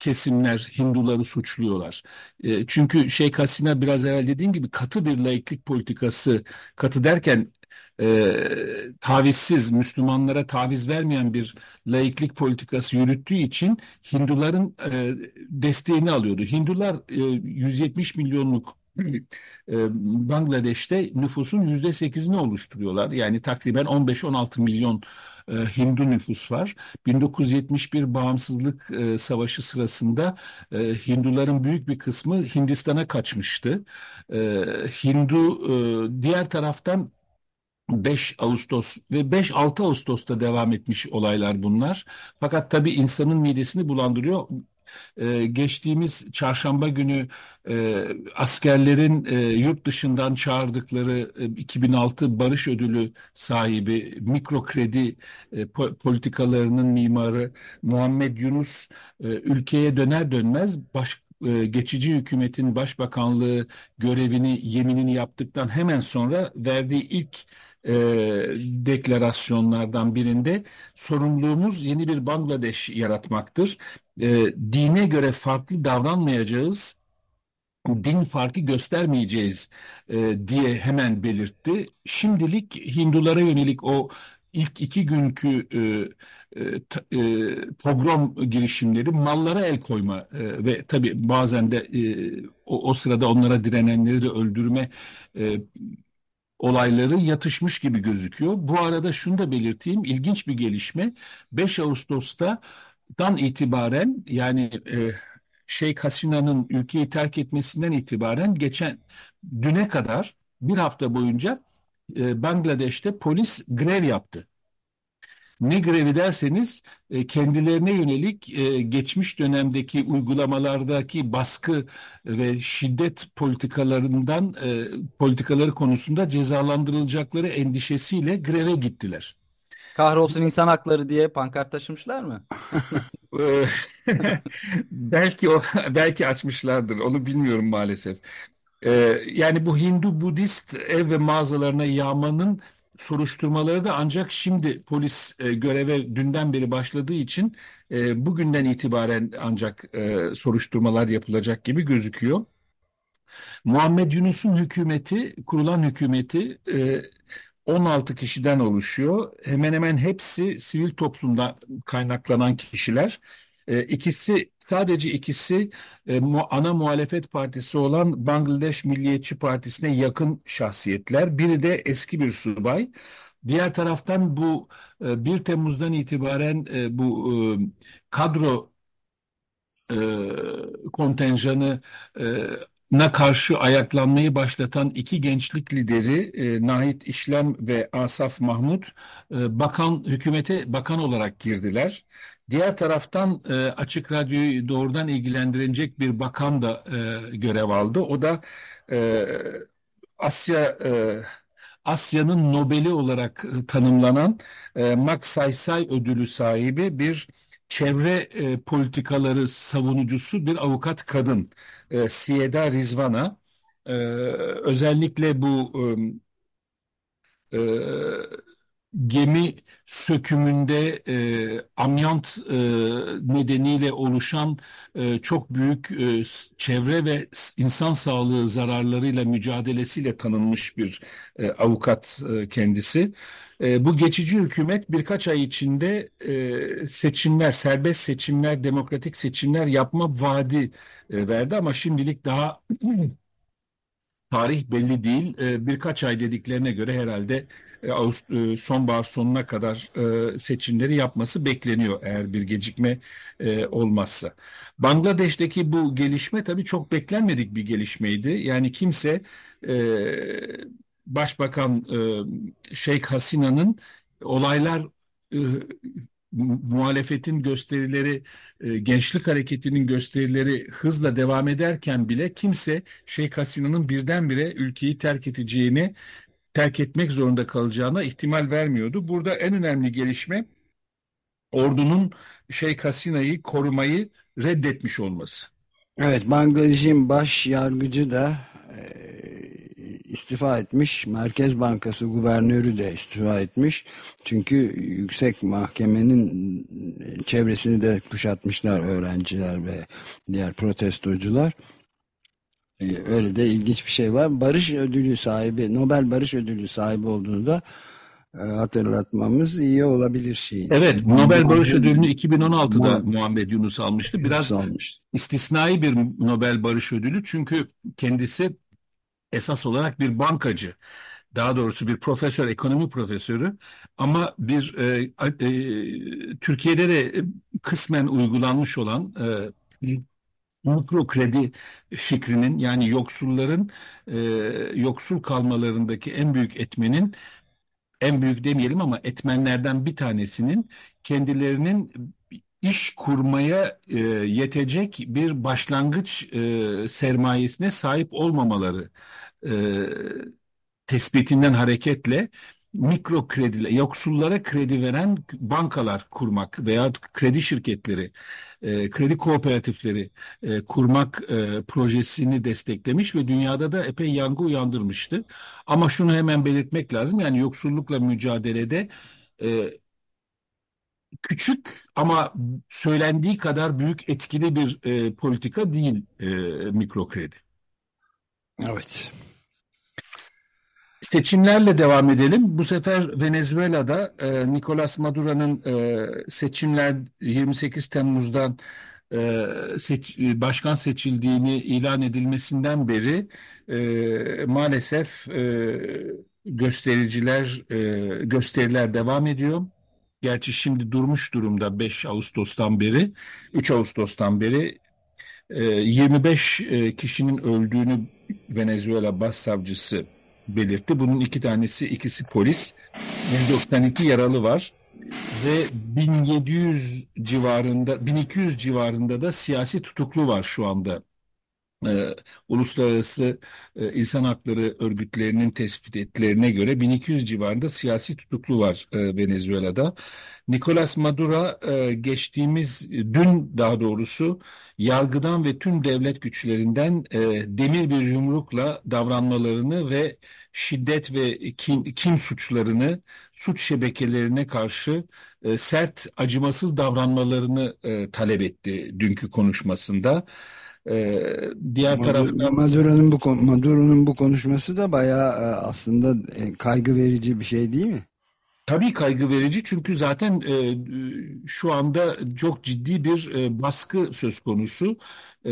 kesimler Hinduları suçluyorlar. E, çünkü Şeyh Hasina biraz evvel dediğim gibi katı bir laiklik politikası, katı derken e, tavizsiz, Müslümanlara taviz vermeyen bir laiklik politikası yürüttüğü için Hinduların e, desteğini alıyordu. Hindular e, 170 milyonluk e, Bangladeş'te nüfusun yüzde sekizini oluşturuyorlar. Yani takriben 15-16 milyon e, Hindu nüfus var. 1971 Bağımsızlık e, Savaşı sırasında e, Hinduların büyük bir kısmı Hindistan'a kaçmıştı. E, Hindu e, diğer taraftan 5 Ağustos ve 5-6 Ağustos'ta devam etmiş olaylar bunlar. Fakat tabii insanın midesini bulandırıyor. Ee, geçtiğimiz çarşamba günü e, askerlerin e, yurt dışından çağırdıkları e, 2006 Barış Ödülü sahibi mikro kredi e, po- politikalarının mimarı Muhammed Yunus e, ülkeye döner dönmez baş, e, geçici hükümetin başbakanlığı görevini yeminini yaptıktan hemen sonra verdiği ilk e, deklarasyonlardan birinde sorumluluğumuz yeni bir Bangladeş yaratmaktır. E, dine göre farklı davranmayacağız, din farkı göstermeyeceğiz e, diye hemen belirtti. Şimdilik Hindulara yönelik o ilk iki günkü e, e, e, pogrom girişimleri mallara el koyma e, ve tabii bazen de e, o, o sırada onlara direnenleri de öldürme e, olayları yatışmış gibi gözüküyor. Bu arada şunu da belirteyim, ilginç bir gelişme. 5 Ağustos'tan itibaren yani e, Şeyh Hasina'nın ülkeyi terk etmesinden itibaren geçen düne kadar bir hafta boyunca e, Bangladeş'te polis grev yaptı. Ne grevi derseniz e, kendilerine yönelik e, geçmiş dönemdeki uygulamalardaki baskı ve şiddet politikalarından e, politikaları konusunda cezalandırılacakları endişesiyle greve gittiler. Kahrolsun insan hakları diye pankart taşımışlar mı? Eee, Belki o belki açmışlardır. Onu bilmiyorum maalesef. Ee, yani bu Hindu Budist ev ve mağazalarına yağmanın soruşturmaları da ancak şimdi polis e, göreve dünden beri başladığı için e, bugünden itibaren ancak e, soruşturmalar yapılacak gibi gözüküyor. Muhammed Yunus'un hükümeti, kurulan hükümeti e, 16 kişiden oluşuyor. Hemen hemen hepsi sivil toplumdan kaynaklanan kişiler. E, ikisi sadece ikisi e, mu- ana muhalefet partisi olan Bangladeş Milliyetçi Partisi'ne yakın şahsiyetler. Biri de eski bir subay. Diğer taraftan bu e, 1 Temmuz'dan itibaren e, bu e, kadro e, kontenjanı e, na karşı ayaklanmayı başlatan iki gençlik lideri e, Nahit İşlem ve Asaf Mahmut e, bakan hükümete bakan olarak girdiler. Diğer taraftan e, Açık Radyo'yu doğrudan ilgilendirecek bir bakan da e, görev aldı. O da e, Asya e, Asya'nın Nobel'i olarak e, tanımlanan e, Max Saysay ödülü sahibi bir çevre e, politikaları savunucusu bir avukat kadın e, Sieda Rizvana. E, özellikle bu e, e, gemi sökümünde e, amyant e, nedeniyle oluşan e, çok büyük e, çevre ve insan sağlığı zararlarıyla mücadelesiyle tanınmış bir e, avukat e, kendisi. E, bu geçici hükümet birkaç ay içinde e, seçimler, serbest seçimler, demokratik seçimler yapma vaadi e, verdi ama şimdilik daha Tarih belli değil. E, birkaç ay dediklerine göre herhalde e, e, sonbahar sonuna kadar e, seçimleri yapması bekleniyor eğer bir gecikme olmazsa. Bangladeş'teki bu gelişme tabii çok beklenmedik bir gelişmeydi. Yani kimse Başbakan e, Şeyh Hasina'nın olaylar e, muhalefetin gösterileri, gençlik hareketinin gösterileri hızla devam ederken bile kimse Şeyh Hasina'nın birdenbire ülkeyi terk edeceğini, terk etmek zorunda kalacağına ihtimal vermiyordu. Burada en önemli gelişme ordunun Şeyh Hasina'yı korumayı reddetmiş olması. Evet, Bangladeş'in baş yargıcı da istifa etmiş. Merkez Bankası guvernörü de istifa etmiş. Çünkü yüksek mahkemenin çevresini de kuşatmışlar öğrenciler ve diğer protestocular. Ee, öyle de ilginç bir şey var. Barış ödülü sahibi, Nobel Barış Ödülü sahibi olduğunu da e, hatırlatmamız iyi olabilir şeyin. Evet, Nobel Barış Ödülünü 2016'da Muhammed Yunus almıştı. Biraz almış. istisnai bir Nobel Barış Ödülü çünkü kendisi esas olarak bir bankacı. Daha doğrusu bir profesör, ekonomi profesörü ama bir e, e, Türkiye'de de kısmen uygulanmış olan e, mikro kredi fikrinin yani yoksulların e, yoksul kalmalarındaki en büyük etmenin en büyük demeyelim ama etmenlerden bir tanesinin kendilerinin iş kurmaya e, yetecek bir başlangıç e, sermayesine sahip olmamaları e, tespitinden hareketle mikro krediler, yoksullara kredi veren bankalar kurmak veya kredi şirketleri, e, kredi kooperatifleri e, kurmak e, projesini desteklemiş ve dünyada da epey yankı uyandırmıştı. Ama şunu hemen belirtmek lazım yani yoksullukla mücadelede e, küçük ama söylendiği kadar büyük etkili bir e, politika değil e, mikro kredi. Evet. Seçimlerle devam edelim. Bu sefer Venezuela'da e, Nicolas Maduro'nun e, seçimler 28 Temmuz'dan e, seç, başkan seçildiğini ilan edilmesinden beri e, maalesef e, göstericiler e, gösteriler devam ediyor. Gerçi şimdi durmuş durumda 5 Ağustos'tan beri, 3 Ağustos'tan beri 25 e, e, kişinin öldüğünü Venezuela Başsavcısı belirtti. Bunun iki tanesi, ikisi polis. 192 yaralı var ve 1700 civarında, 1200 civarında da siyasi tutuklu var şu anda. Ee, uluslararası e, insan hakları örgütlerinin tespit ettilerine göre 1200 civarında siyasi tutuklu var e, Venezuela'da. Nicolas Maduro e, geçtiğimiz dün daha doğrusu yargıdan ve tüm devlet güçlerinden e, demir bir yumrukla davranmalarını ve şiddet ve kin, kin suçlarını, suç şebekelerine karşı e, sert, acımasız davranmalarını e, talep etti dünkü konuşmasında. E, diğer Maduro, taraftan Maduro'nun bu Maduro'nun bu konuşması da bayağı e, aslında e, kaygı verici bir şey değil mi? Tabii kaygı verici çünkü zaten e, şu anda çok ciddi bir e, baskı söz konusu. E,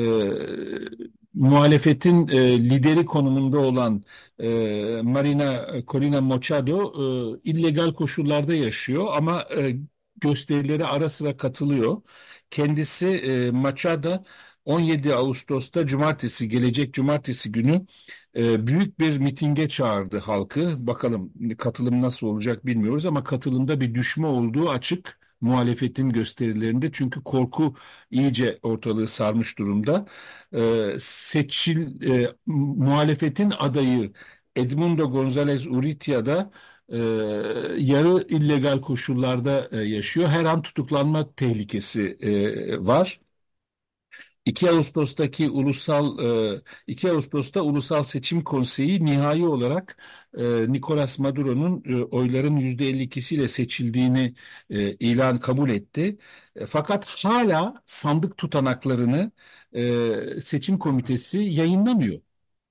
muhalefetin e, lideri konumunda olan e, Marina Corina Machado e, illegal koşullarda yaşıyor ama e, gösterilere ara sıra katılıyor. Kendisi e, Machado 17 Ağustos'ta cumartesi gelecek cumartesi günü e, büyük bir mitinge çağırdı halkı. Bakalım katılım nasıl olacak bilmiyoruz ama katılımda bir düşme olduğu açık muhalefetin gösterilerinde çünkü korku iyice ortalığı sarmış durumda. E, seçil e, muhalefetin adayı Edmundo González Urrutia da e, yarı illegal koşullarda e, yaşıyor. Her an tutuklanma tehlikesi e, var. 2 Ağustos'taki ulusal 2 Ağustos'ta Ulusal Seçim Konseyi nihai olarak e, Nicolas Maduro'nun e, oyların %52'siyle seçildiğini e, ilan kabul etti. Fakat hala sandık tutanaklarını seçim komitesi yayınlamıyor.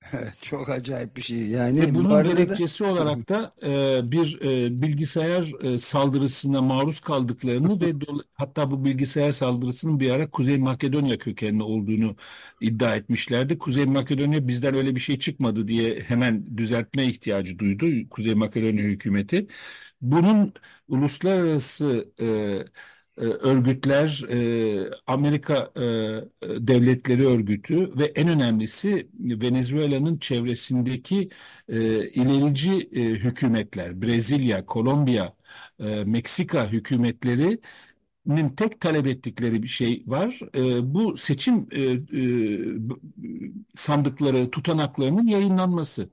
Çok acayip bir şey. Yani Ve bunun bu gerekçesi da olarak da e, bir e, bilgisayar e, saldırısına maruz kaldıklarını ve hatta bu bilgisayar saldırısının bir ara Kuzey Makedonya kökenli olduğunu iddia etmişlerdi. Kuzey Makedonya bizden öyle bir şey çıkmadı diye hemen düzeltme ihtiyacı duydu Kuzey Makedonya hükümeti. Bunun uluslararası e, örgütler, e, Amerika e, Devletleri Örgütü ve en önemlisi Venezuela'nın çevresindeki e, ilerici e, hükümetler, Brezilya, Kolombiya, e, Meksika hükümetlerinin tek talep ettikleri bir şey var. E, bu seçim e, e, sandıkları, tutanaklarının yayınlanması.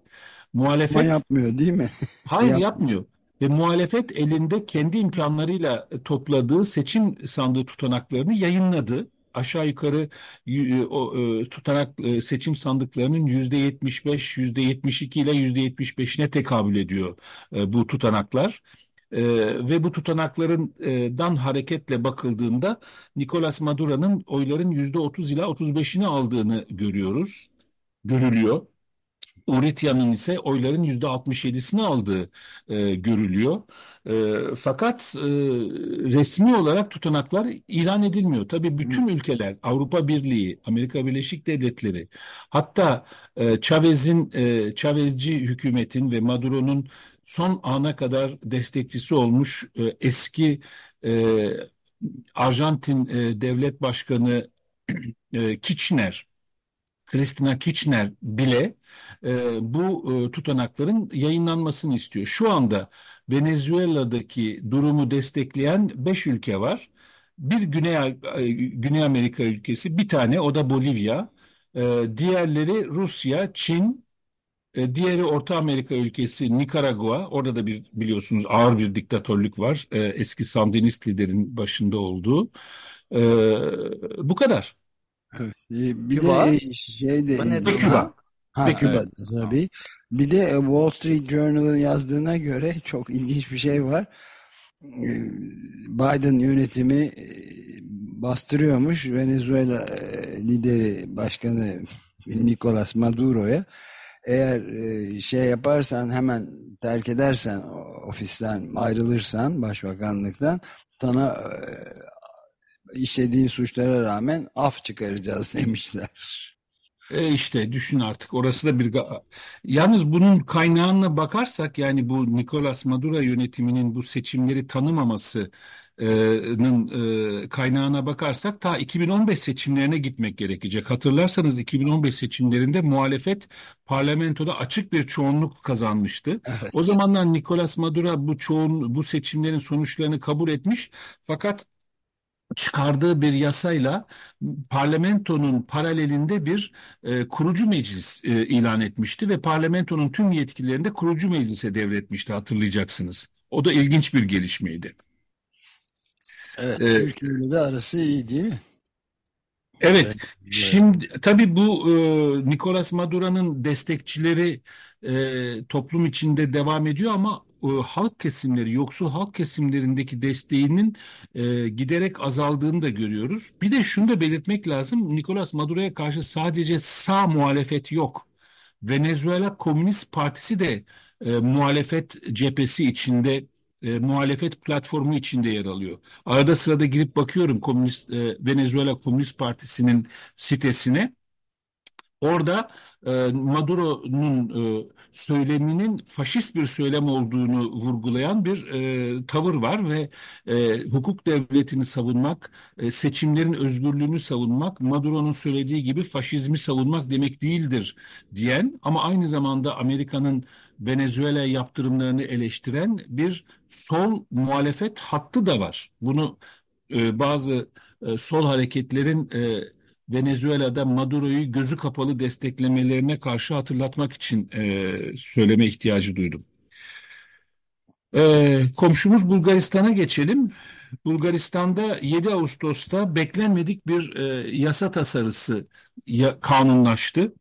ama Muhalefet yapmıyor değil mi? Hayır Yap. yapmıyor. Ve muhalefet elinde kendi imkanlarıyla e, topladığı seçim sandığı tutanaklarını yayınladı. Aşağı yukarı o e, tutanak e, seçim sandıklarının yüzde 75, yüzde 72 ile yüzde 75'ine tekabül ediyor e, bu tutanaklar. E, ve bu tutanaklarından hareketle bakıldığında Nicolas Maduro'nun oyların yüzde 30 ila 35'ini aldığını görüyoruz, görülüyor. Urrutia'nın ise oyların yüzde 67'sini aldığı e, görülüyor. E, fakat e, resmi olarak tutanaklar ilan edilmiyor. Tabii bütün ülkeler, Avrupa Birliği, Amerika Birleşik Devletleri, hatta e, Chavez'in, e, Chavezci hükümetin ve Maduro'nun son ana kadar destekçisi olmuş e, eski e, Arjantin e, Devlet Başkanı e, Kirchner, Christina Kirchner bile e, bu e, tutanakların yayınlanmasını istiyor. Şu anda Venezuela'daki durumu destekleyen beş ülke var. Bir Güney, e, Güney Amerika ülkesi, bir tane o da Bolivya. E, diğerleri Rusya, Çin, e, diğeri Orta Amerika ülkesi Nikaragua. Orada da bir biliyorsunuz ağır bir diktatörlük var. E, eski Sandinist liderin başında olduğu. E, bu kadar. Evet. E, Bir Küba. de şey de Ve? Küba. Ha Küba tabii. Bir de e, Wall Street Journal'ın yazdığına göre çok ilginç bir şey var. E, Biden yönetimi e, bastırıyormuş Venezuela e, lideri başkanı Nicolas Maduro'ya. Eğer şey yaparsan hemen terk edersen ofisten ayrılırsan başbakanlıktan sana e, işlediğin suçlara rağmen af çıkaracağız demişler. E işte düşün artık orası da bir yalnız bunun kaynağına bakarsak yani bu Nicolas Maduro yönetiminin bu seçimleri tanımamasının e, kaynağına bakarsak ta 2015 seçimlerine gitmek gerekecek. Hatırlarsanız 2015 seçimlerinde muhalefet parlamentoda açık bir çoğunluk kazanmıştı. O zamanlar Nicolas Maduro bu çoğun bu seçimlerin sonuçlarını kabul etmiş fakat çıkardığı bir yasayla parlamentonun paralelinde bir e, kurucu meclis e, ilan etmişti ve parlamentonun tüm yetkilerini de kurucu meclise devretmişti hatırlayacaksınız. O da ilginç bir gelişmeydi. Evet, Ee, Türkiye'yle de arası iyi değil mi? Evet, şimdi tabii bu e, Nicolas Maduro'nun destekçileri e, toplum içinde devam ediyor ama e, halk kesimleri, yoksul halk kesimlerindeki desteğinin e, giderek azaldığını da görüyoruz. Bir de şunu da belirtmek lazım, Nicolas Maduro'ya karşı sadece sağ muhalefet yok. Venezuela Komünist Partisi de e, muhalefet cephesi içinde, e, muhalefet platformu içinde yer alıyor. Arada sırada girip bakıyorum Komünist e, Venezuela Komünist Partisi'nin sitesine. Orada e, Maduro'nun e, söyleminin faşist bir söylem olduğunu vurgulayan bir e, tavır var ve e, hukuk devletini savunmak, e, seçimlerin özgürlüğünü savunmak, Maduro'nun söylediği gibi faşizmi savunmak demek değildir diyen ama aynı zamanda Amerika'nın Venezuela yaptırımlarını eleştiren bir sol muhalefet hattı da var. Bunu e, bazı e, sol hareketlerin e, Venezuela'da Maduro'yu gözü kapalı desteklemelerine karşı hatırlatmak için e, söyleme ihtiyacı duydum. E, komşumuz Bulgaristan'a geçelim. Bulgaristan'da 7 Ağustos'ta beklenmedik bir e, yasa tasarısı ya, kanunlaştı.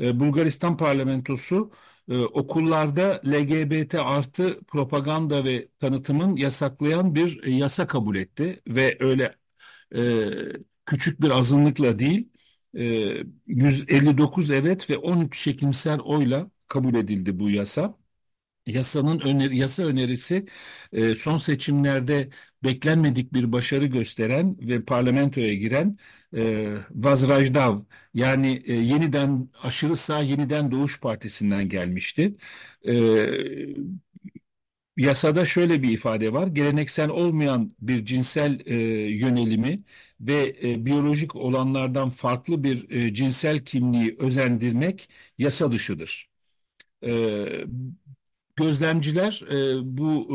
E, Bulgaristan parlamentosu e, okullarda LGBT artı propaganda ve tanıtımın yasaklayan bir e, yasa kabul etti ve öyle e, küçük bir azınlıkla değil e, 159 evet ve 13 çekimsel oyla kabul edildi bu yasa. Yasanın öneri, yasa önerisi e, son seçimlerde beklenmedik bir başarı gösteren ve parlamentoya giren e, Vazrajdav yani e, yeniden aşırı sağ yeniden Doğuş Partisi'nden gelmişti. E, yasada şöyle bir ifade var. Geleneksel olmayan bir cinsel e, yönelimi ve e, biyolojik olanlardan farklı bir e, cinsel kimliği özendirmek yasa dışıdır. E, Gözlemciler e, bu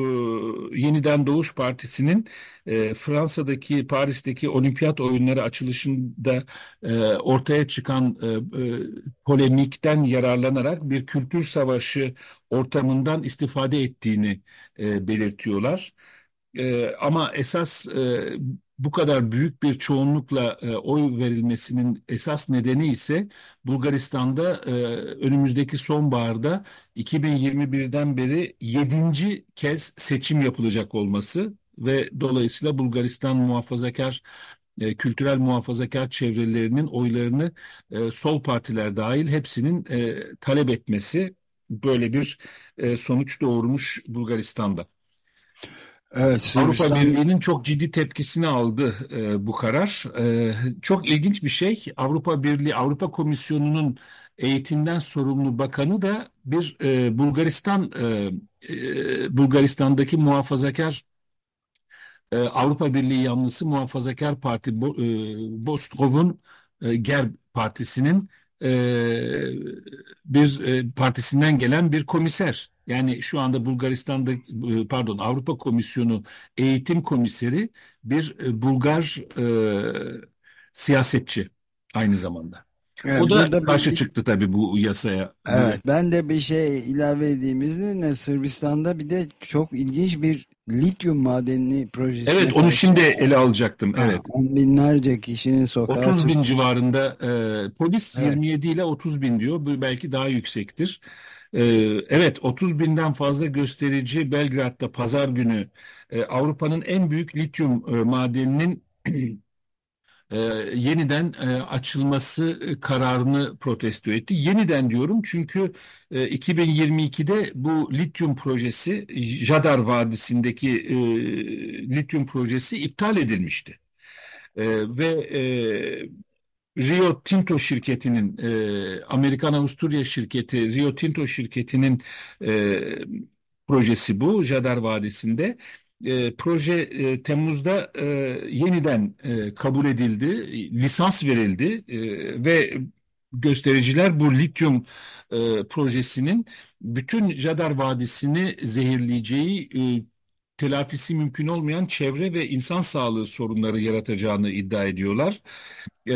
e, Yeniden Doğuş Partisi'nin e, Fransa'daki Paris'teki olimpiyat oyunları açılışında e, ortaya çıkan e, e, polemikten yararlanarak bir kültür savaşı ortamından istifade ettiğini e, belirtiyorlar. E, ama esas e, bu kadar büyük bir çoğunlukla e, oy verilmesinin esas nedeni ise Bulgaristan'da e, önümüzdeki sonbaharda 2021'den beri 7. kez seçim yapılacak olması ve dolayısıyla Bulgaristan muhafazakar e, kültürel muhafazakar çevrelerinin oylarını e, sol partiler dahil hepsinin e, talep etmesi böyle bir e, sonuç doğurmuş Bulgaristan'da. Evet, Sırbistan... Avrupa Birliği'nin çok ciddi tepkisini aldı e, bu karar. E, çok ilginç bir şey. Avrupa Birliği, Avrupa Komisyonu'nun eğitimden sorumlu bakanı da bir e, Bulgaristan, e, e, Bulgaristan'daki muhafazakar e, Avrupa Birliği yanlısı Muhafazakar Parti Bo, e, Bostrov'un e, GERB Partisi'nin bir e, partisinden gelen bir komiser. Yani şu anda Bulgaristan'da e, pardon Avrupa Komisyonu eğitim komiseri bir e, Bulgar e, siyasetçi aynı zamanda. Evet, o da karşı bir, çıktı tabii bu yasaya. Evet, ben de bir şey ilave edeyim ne Sırbistan'da bir de çok ilginç bir lityum madenini projesi. Evet onu şimdi ele alacaktım. Ha, evet. On binlerce kişinin sokağa 30 bin çıktı. civarında e, polis evet. 27 ile 30 bin diyor. Bu belki daha yüksektir. E, evet 30 binden fazla gösterici Belgrad'da pazar günü e, Avrupa'nın en büyük lityum e, madeninin e, yeniden e, açılması e, kararını protesto etti. Yeniden diyorum çünkü e, 2022'de bu lityum projesi Jadar Vadisi'ndeki e, lityum projesi iptal edilmişti. E, ve e, Rio Tinto şirketinin e, Amerikan Avusturya şirketi Rio Tinto şirketinin e, projesi bu Jadar Vadisi'nde e, proje e, Temmuz'da e, yeniden e, kabul edildi, lisans verildi e, ve göstericiler bu lityum e, projesinin bütün Jadar Vadisi'ni zehirleyeceği e, telafisi mümkün olmayan çevre ve insan sağlığı sorunları yaratacağını iddia ediyorlar. E,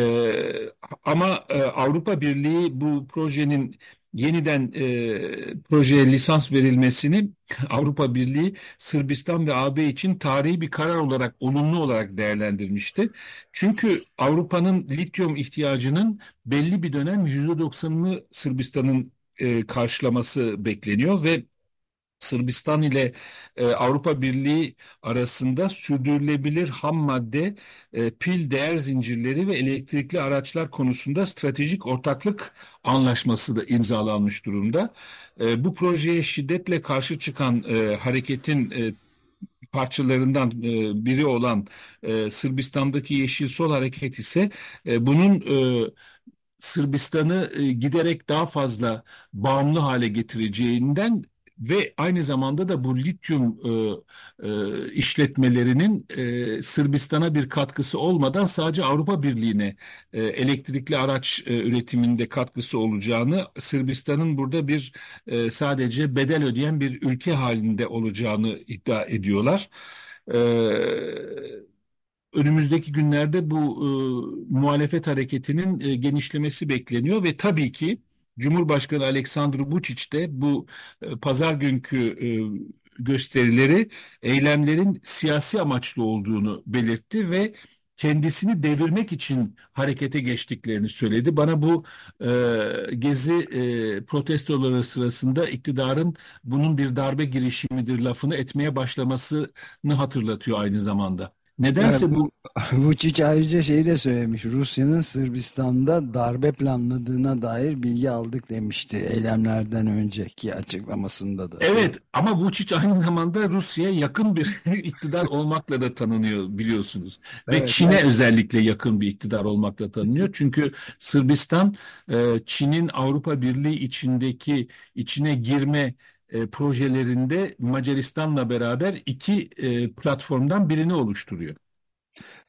ama e, Avrupa Birliği bu projenin yeniden e, projeye lisans verilmesini Avrupa Birliği Sırbistan ve AB için tarihi bir karar olarak olumlu olarak değerlendirmişti. Çünkü Avrupa'nın lityum ihtiyacının belli bir dönem %90'ını Sırbistan'ın e, karşılaması bekleniyor ve Sırbistan ile e, Avrupa Birliği arasında sürdürülebilir ham madde, e, pil değer zincirleri ve elektrikli araçlar konusunda stratejik ortaklık anlaşması da imzalanmış durumda. E, bu projeye şiddetle karşı çıkan e, hareketin e, parçalarından e, biri olan e, Sırbistan'daki Yeşil Sol Hareket ise e, bunun e, Sırbistan'ı e, giderek daha fazla bağımlı hale getireceğinden ve aynı zamanda da bu lityum e, e, işletmelerinin e, Sırbistan'a bir katkısı olmadan sadece Avrupa Birliği'ne e, elektrikli araç e, üretiminde katkısı olacağını, Sırbistan'ın burada bir e, sadece bedel ödeyen bir ülke halinde olacağını iddia ediyorlar. E, önümüzdeki günlerde bu e, muhalefet hareketinin e, genişlemesi bekleniyor ve tabii ki Cumhurbaşkanı Aleksandr Vučić de bu e, pazar günkü gösterileri eylemlerin siyasi amaçlı olduğunu belirtti ve kendisini devirmek için harekete geçtiklerini söyledi. Bana bu e, gezi e, protestoları sırasında iktidarın bunun bir darbe girişimidir lafını etmeye başlamasını hatırlatıyor aynı zamanda. Nedense bu Vučić ayrıca şeyi de söylemiş. Rusya'nın Sırbistan'da darbe planladığına dair bilgi aldık demişti eylemlerden önceki açıklamasında da. Evet ama Vučić aynı zamanda Rusya'ya yakın bir iktidar olmakla da tanınıyor biliyorsunuz. Ve Evet, Çin'e evet. özellikle yakın bir iktidar olmakla tanınıyor. Çünkü Sırbistan e, Çin'in Avrupa Birliği içindeki içine girme e, projelerinde Macaristan'la beraber iki e, platformdan birini oluşturuyor.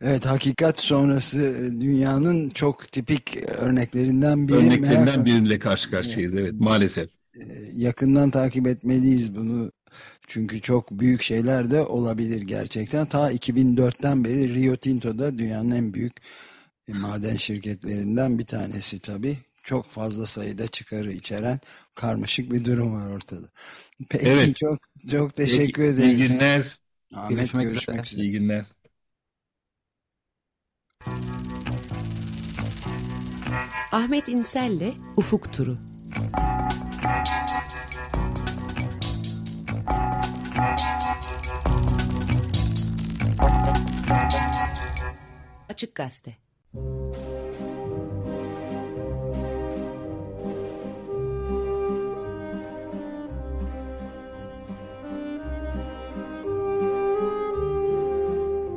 Evet hakikat sonrası e, dünyanın çok tipik örneklerinden biri. Örneklerinden biriyle karşı karşıyayız evet maalesef. yakından takip etmeliyiz bunu. Çünkü çok büyük şeyler de olabilir gerçekten. Ta 2004'ten beri Rio Tinto'da dünyanın en büyük e, maden şirketlerinden bir tanesi tabii. Çok fazla sayıda çıkarı içeren karmaşık bir durum var ortada. Peki Evet. çok çok teşekkür İyi- ederiz. İyi günler. Ahmet Görüşmek görüşmek, üzere. üzere. İyi günler. Ahmet İnsel'le Ufuk Turu. Açık Gazete.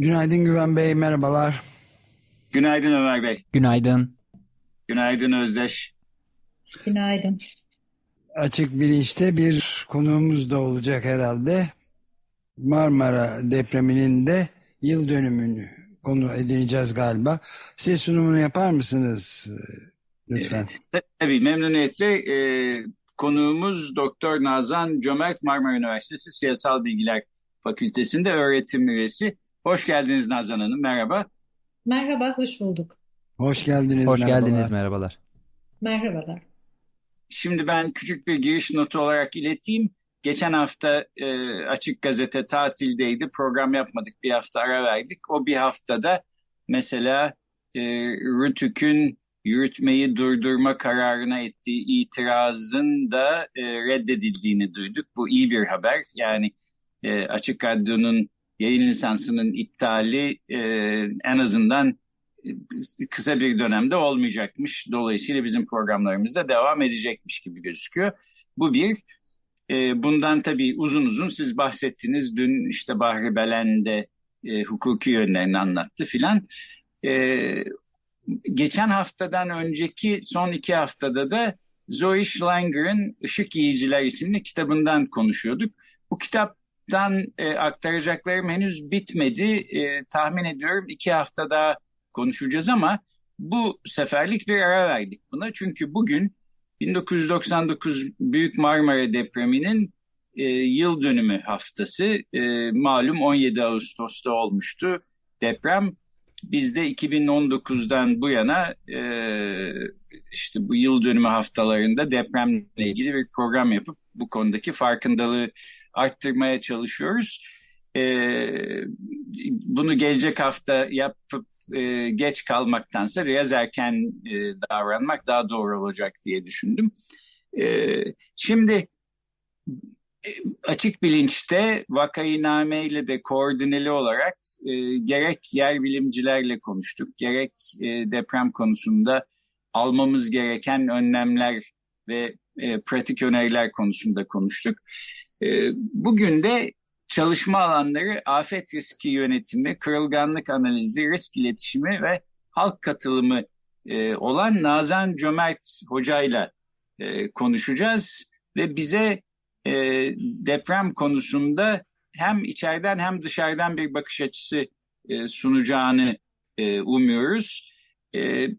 Günaydın Güven Bey merhabalar. Günaydın Ömer Bey. Günaydın. Günaydın Özdeş. Günaydın. Açık bilinçte bir konuğumuz da olacak herhalde. Marmara depreminin de yıl dönümünü konu edineceğiz galiba. Siz sunumunu yapar mısınız e, lütfen? Tabii memnuniyetle e, konuğumuz Doktor Nazan Cömert Marmara Üniversitesi Siyasal Bilgiler Fakültesi'nde öğretim üyesi. Hoş geldiniz Nazan Hanım. Merhaba. Merhaba, hoş bulduk. Hoş geldiniz. Hoş merhabalar. geldiniz, merhabalar. Merhabalar. Şimdi ben küçük bir giriş notu olarak ileteyim. Geçen hafta e, Açık Gazete tatildeydi. Program yapmadık. Bir hafta ara verdik. O bir haftada mesela e, Rütük'ün yürütmeyi durdurma kararına ettiği itirazın da e, reddedildiğini duyduk. Bu iyi bir haber. Yani e, Açık Radyo'nun yayın lisansının iptali e, en azından e, kısa bir dönemde olmayacakmış. Dolayısıyla bizim programlarımızda devam edecekmiş gibi gözüküyor. Bu bir. E, bundan tabii uzun uzun siz bahsettiniz. Dün işte Bahri Belen de e, hukuki yönlerini anlattı filan. E, geçen haftadan önceki son iki haftada da Zoe Schlanger'ın Işık Yiyiciler isimli kitabından konuşuyorduk. Bu kitaptan e, aktaracaklarım henüz bitmedi. E, tahmin ediyorum iki hafta daha konuşacağız ama bu seferlik bir ara verdik buna. Çünkü bugün 1999 Büyük Marmara depreminin e, yıl dönümü haftası. E, malum 17 Ağustos'ta olmuştu deprem. Biz de 2019'dan bu yana e, işte bu yıl dönümü haftalarında depremle ilgili bir program yapıp bu konudaki farkındalığı arttırmaya çalışıyoruz. E, bunu gelecek hafta yapıp e, geç kalmaktansa biraz erken e, davranmak daha doğru olacak diye düşündüm. E, şimdi açık bilinçte vakayiname ile de koordineli olarak e, gerek yer bilimcilerle konuştuk, gerek e, deprem konusunda almamız gereken önlemler ve e, pratik öneriler konusunda konuştuk. E, bugün de çalışma alanları afet riski yönetimi, kırılganlık analizi, risk iletişimi ve halk katılımı e, olan Nazan Cömert hocayla e, konuşacağız. ve bize e, deprem konusunda hem içeriden hem dışarıdan bir bakış açısı sunacağını umuyoruz.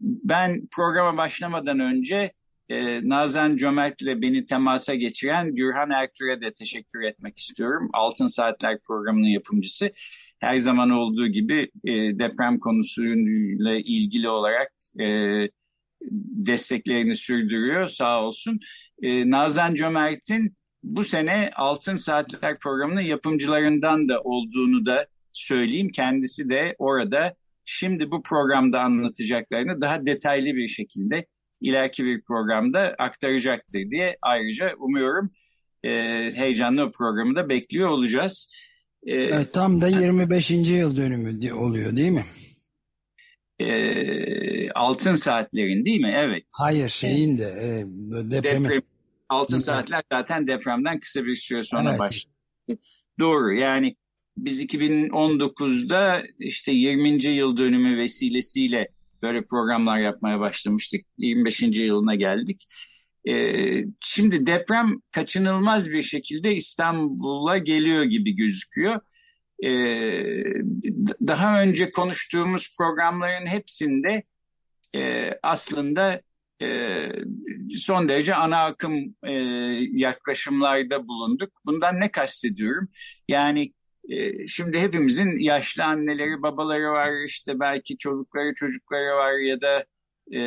Ben programa başlamadan önce e, Nazan Cömert ile beni temasa geçiren Gürhan Ertür'e de teşekkür etmek istiyorum. Altın Saatler programının yapımcısı. Her zaman olduğu gibi e, deprem konusuyla ilgili olarak e, desteklerini sürdürüyor sağ olsun. E, Nazan Cömert'in bu sene Altın Saatler programının yapımcılarından da olduğunu da söyleyeyim. Kendisi de orada şimdi bu programda anlatacaklarını daha detaylı bir şekilde ileriki bir programda aktaracaktır diye ayrıca umuyorum e, heyecanlı o programı da bekliyor olacağız. E, evet, tam da 25. yıl dönümü oluyor değil mi? E, altın saatlerin değil mi? Evet. Hayır şeyin de e, depremi. Deprem, altın Deprem. saatler zaten depremden kısa bir süre sonra evet. başladı. Doğru yani biz 2019'da işte 20. yıl dönümü vesilesiyle böyle programlar yapmaya başlamıştık. 25. yılına geldik. Ee, şimdi deprem kaçınılmaz bir şekilde İstanbul'a geliyor gibi gözüküyor. Ee, daha önce konuştuğumuz programların hepsinde e, aslında e, son derece ana akım e, yaklaşımlarda bulunduk. Bundan ne kastediyorum? Yani şimdi hepimizin yaşlı anneleri, babaları var, işte belki çocukları, çocukları var ya da e,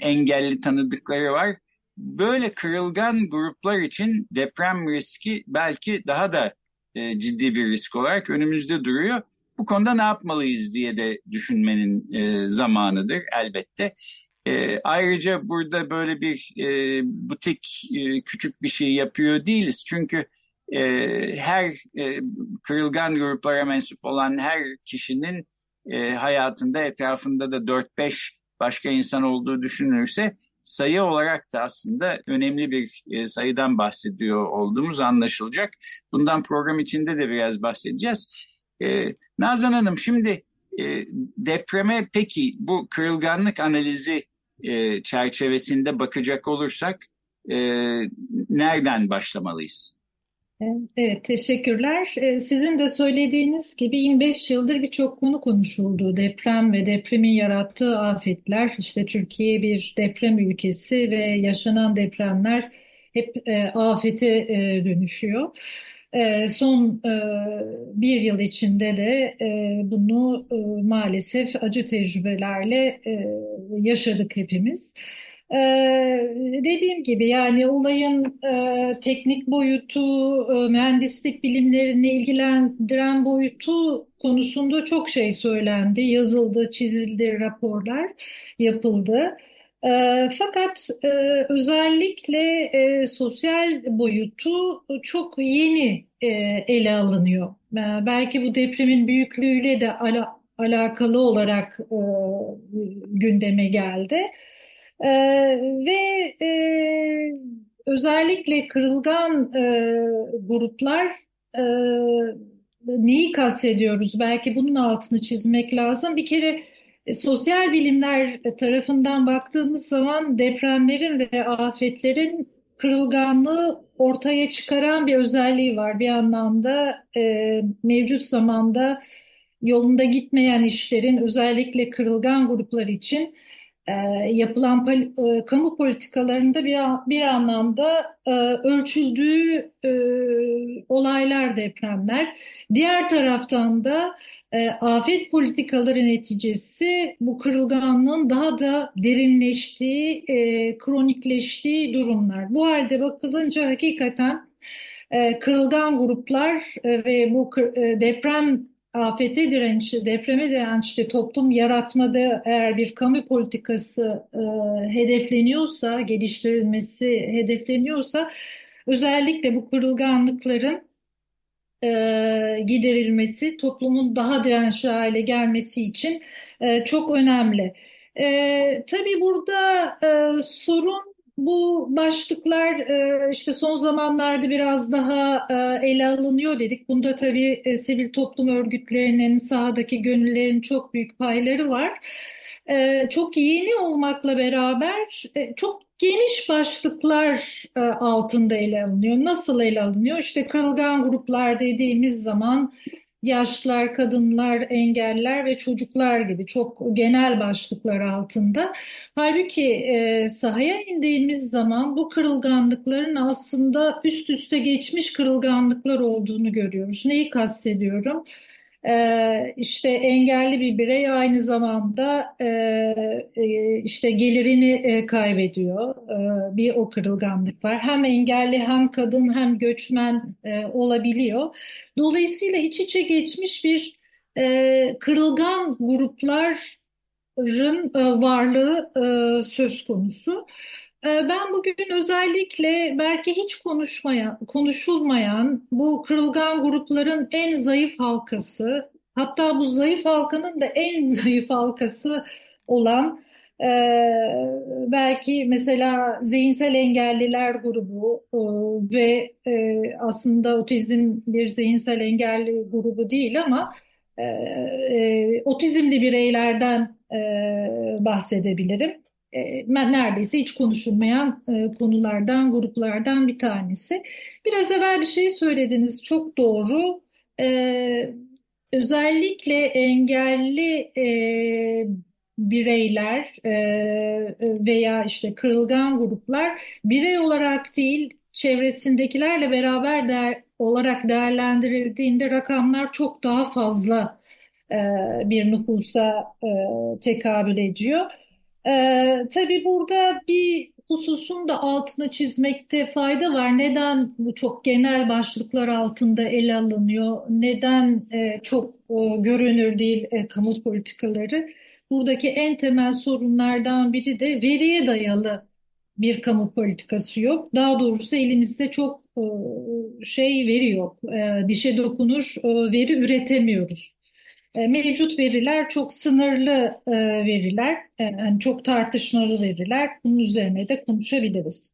engelli tanıdıkları var. Böyle kırılgan gruplar için deprem riski belki daha da e, ciddi bir risk olarak önümüzde duruyor. Bu konuda ne yapmalıyız diye de düşünmenin e, zamanıdır elbette. E, ayrıca burada böyle bir e, butik e, küçük bir şey yapıyor değiliz. Çünkü e, her e, kırılgan gruplara mensup olan her kişinin e, hayatında etrafında da 4-5 başka insan olduğu düşünülürse sayı olarak da aslında önemli bir e, sayıdan bahsediyor olduğumuz anlaşılacak. Bundan program içinde de biraz bahsedeceğiz. E, Nazan Hanım şimdi e, depreme peki bu kırılganlık analizi e, çerçevesinde bakacak olursak e, nereden başlamalıyız? Evet, teşekkürler. Ee, sizin de söylediğiniz gibi 25 yıldır birçok konu konuşuldu. Deprem ve depremin yarattığı afetler, işte Türkiye bir deprem ülkesi ve yaşanan depremler hep e, afete e, dönüşüyor. E, son bir yıl içinde de bunu maalesef acı tecrübelerle yaşadık hepimiz. Ee, dediğim gibi yani olayın e, teknik boyutu, e, mühendislik bilimlerini ilgilendiren boyutu konusunda çok şey söylendi, yazıldı, çizildi, raporlar yapıldı. E, fakat e, özellikle e, sosyal boyutu çok yeni e, ele alınıyor. E, belki bu depremin büyüklüğüyle de ala, alakalı olarak e, gündeme geldi. E, ve e, özellikle kırılgan e, gruplar e, neyi kastediyoruz? Belki bunun altını çizmek lazım. Bir kere e, sosyal bilimler tarafından baktığımız zaman depremlerin ve afetlerin kırılganlığı ortaya çıkaran bir özelliği var. Bir anlamda e, mevcut zamanda yolunda gitmeyen işlerin özellikle kırılgan gruplar için e, yapılan e, kamu politikalarında bir, bir anlamda e, ölçüldüğü e, olaylar depremler. Diğer taraftan da e, afet politikaları neticesi bu kırılganlığın daha da derinleştiği, e, kronikleştiği durumlar. Bu halde bakılınca hakikaten e, kırılgan gruplar e, ve bu deprem afete dirençli, depreme dirençli toplum yaratmada eğer bir kamu politikası e, hedefleniyorsa, geliştirilmesi hedefleniyorsa özellikle bu kırılganlıkların e, giderilmesi, toplumun daha dirençli hale gelmesi için e, çok önemli. E, tabii burada e, sorun bu başlıklar e, işte son zamanlarda biraz daha e, ele alınıyor dedik. Bunda tabii e, sivil toplum örgütlerinin, sahadaki gönüllerin çok büyük payları var. çok yeni olmakla beraber çok geniş başlıklar altında ele alınıyor. Nasıl ele alınıyor? İşte kırılgan gruplar dediğimiz zaman yaşlılar, kadınlar, engeller ve çocuklar gibi çok genel başlıklar altında. Halbuki e, sahaya indiğimiz zaman bu kırılganlıkların aslında üst üste geçmiş kırılganlıklar olduğunu görüyoruz. Neyi kastediyorum? Ee, işte engelli bir birey aynı zamanda e, e, işte gelirini e, kaybediyor. Ee, bir o kırılganlık var. Hem engelli hem kadın hem göçmen olabiliyor. Dolayısıyla iç içe geçmiş bir kırılgan grupların varlığı söz konusu. Ee, ben bugün özellikle belki hiç konuşmayan, konuşulmayan bu kırılgan grupların en zayıf halkası, hatta bu zayıf halkanın da en zayıf halkası olan e, belki mesela zihinsel engelliler grubu e, ve e, aslında otizm bir zihinsel engelli grubu değil ama e, e, otizmli bireylerden e, bahsedebilirim neredeyse hiç konuşulmayan e, konulardan, gruplardan bir tanesi. Biraz evvel bir şey söylediniz, çok doğru. E, özellikle engelli e, bireyler e, veya işte kırılgan gruplar birey olarak değil, çevresindekilerle beraber değer, olarak değerlendirildiğinde rakamlar çok daha fazla bir nüfusa tekabül ediyor. Ee, tabii burada bir hususun da altına çizmekte fayda var. Neden bu çok genel başlıklar altında ele alınıyor? Neden e, çok e, görünür değil e, kamu politikaları? Buradaki en temel sorunlardan biri de veriye dayalı bir kamu politikası yok. Daha doğrusu elimizde çok e, şey veri yok. E, dişe dokunur e, veri üretemiyoruz. E, mevcut veriler çok sınırlı e, veriler, e, yani çok tartışmalı veriler. Bunun üzerine de konuşabiliriz.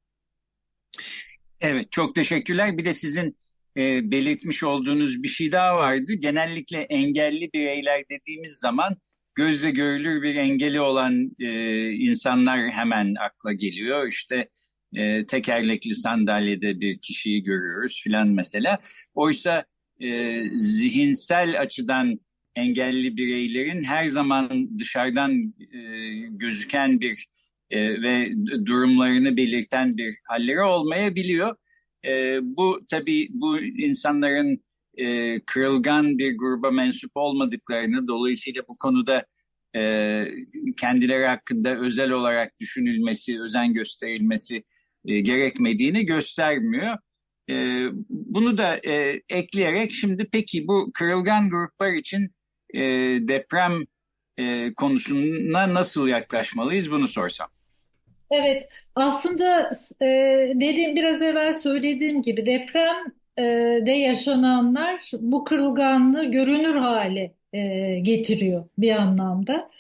Evet, çok teşekkürler. Bir de sizin belirtmiş olduğunuz bir şey daha vardı. Genellikle engelli bireyler dediğimiz zaman gözle görülür bir engeli olan insanlar hemen akla geliyor. İşte tekerlekli sandalyede bir kişiyi görüyoruz filan mesela. Oysa zihinsel açıdan engelli bireylerin her zaman dışarıdan e, gözüken bir e, ve durumlarını belirten bir halleri olmayabiliyor. E, bu tabii bu insanların e, kırılgan bir gruba mensup olmadıklarını dolayısıyla bu konuda e, kendileri hakkında özel olarak düşünülmesi, özen gösterilmesi e, gerekmediğini göstermiyor. E, bunu da e, ekleyerek şimdi peki bu kırılgan gruplar için e, deprem e, konusuna nasıl yaklaşmalıyız bunu sorsam. Evet, aslında e, dediğim biraz evvel söylediğim gibi deprem e, de yaşananlar bu kırılganlığı görünür hale e, getiriyor bir anlamda.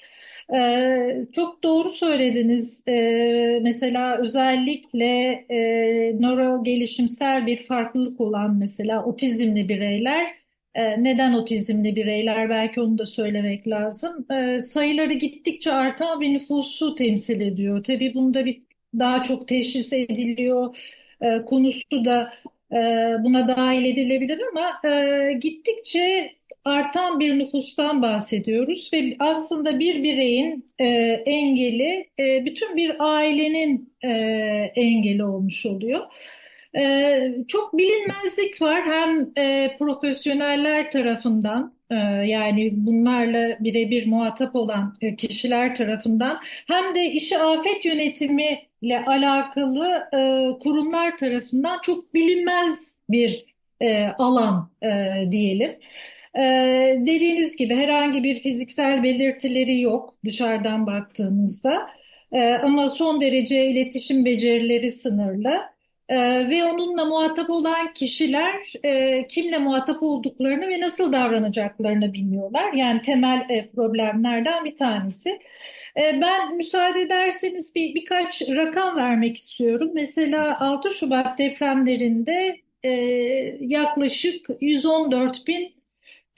Ee, çok doğru söylediniz. Ee, mesela özellikle e, nöro gelişimsel bir farklılık olan mesela otizmli bireyler neden otizmli bireyler belki onu da söylemek lazım. Ee, sayıları gittikçe artan bir nüfusu temsil ediyor. Tabii bunda bir daha çok teşhis ediliyor. Ee, konusu da e, buna dahil edilebilir ama e, gittikçe artan bir nüfustan bahsediyoruz ve aslında bir bireyin e, engeli bütün bir ailenin engeli olmuş oluyor. Ee, çok bilinmezlik var hem e, profesyoneller tarafından e, yani bunlarla birebir muhatap olan e, kişiler tarafından hem de işi afet yönetimiyle alakalı e, kurumlar tarafından çok bilinmez bir alan diyelim. Dediğiniz gibi herhangi bir fiziksel belirtileri yok dışarıdan baktığımızda. Ee, ama son derece iletişim becerileri sınırlı. Ee, ve onunla muhatap olan kişiler e, kimle muhatap olduklarını ve nasıl davranacaklarını bilmiyorlar. Yani temel e, problemlerden bir tanesi. E, ben müsaade ederseniz bir birkaç rakam vermek istiyorum. Mesela 6 Şubat depremlerinde e, yaklaşık 114 bin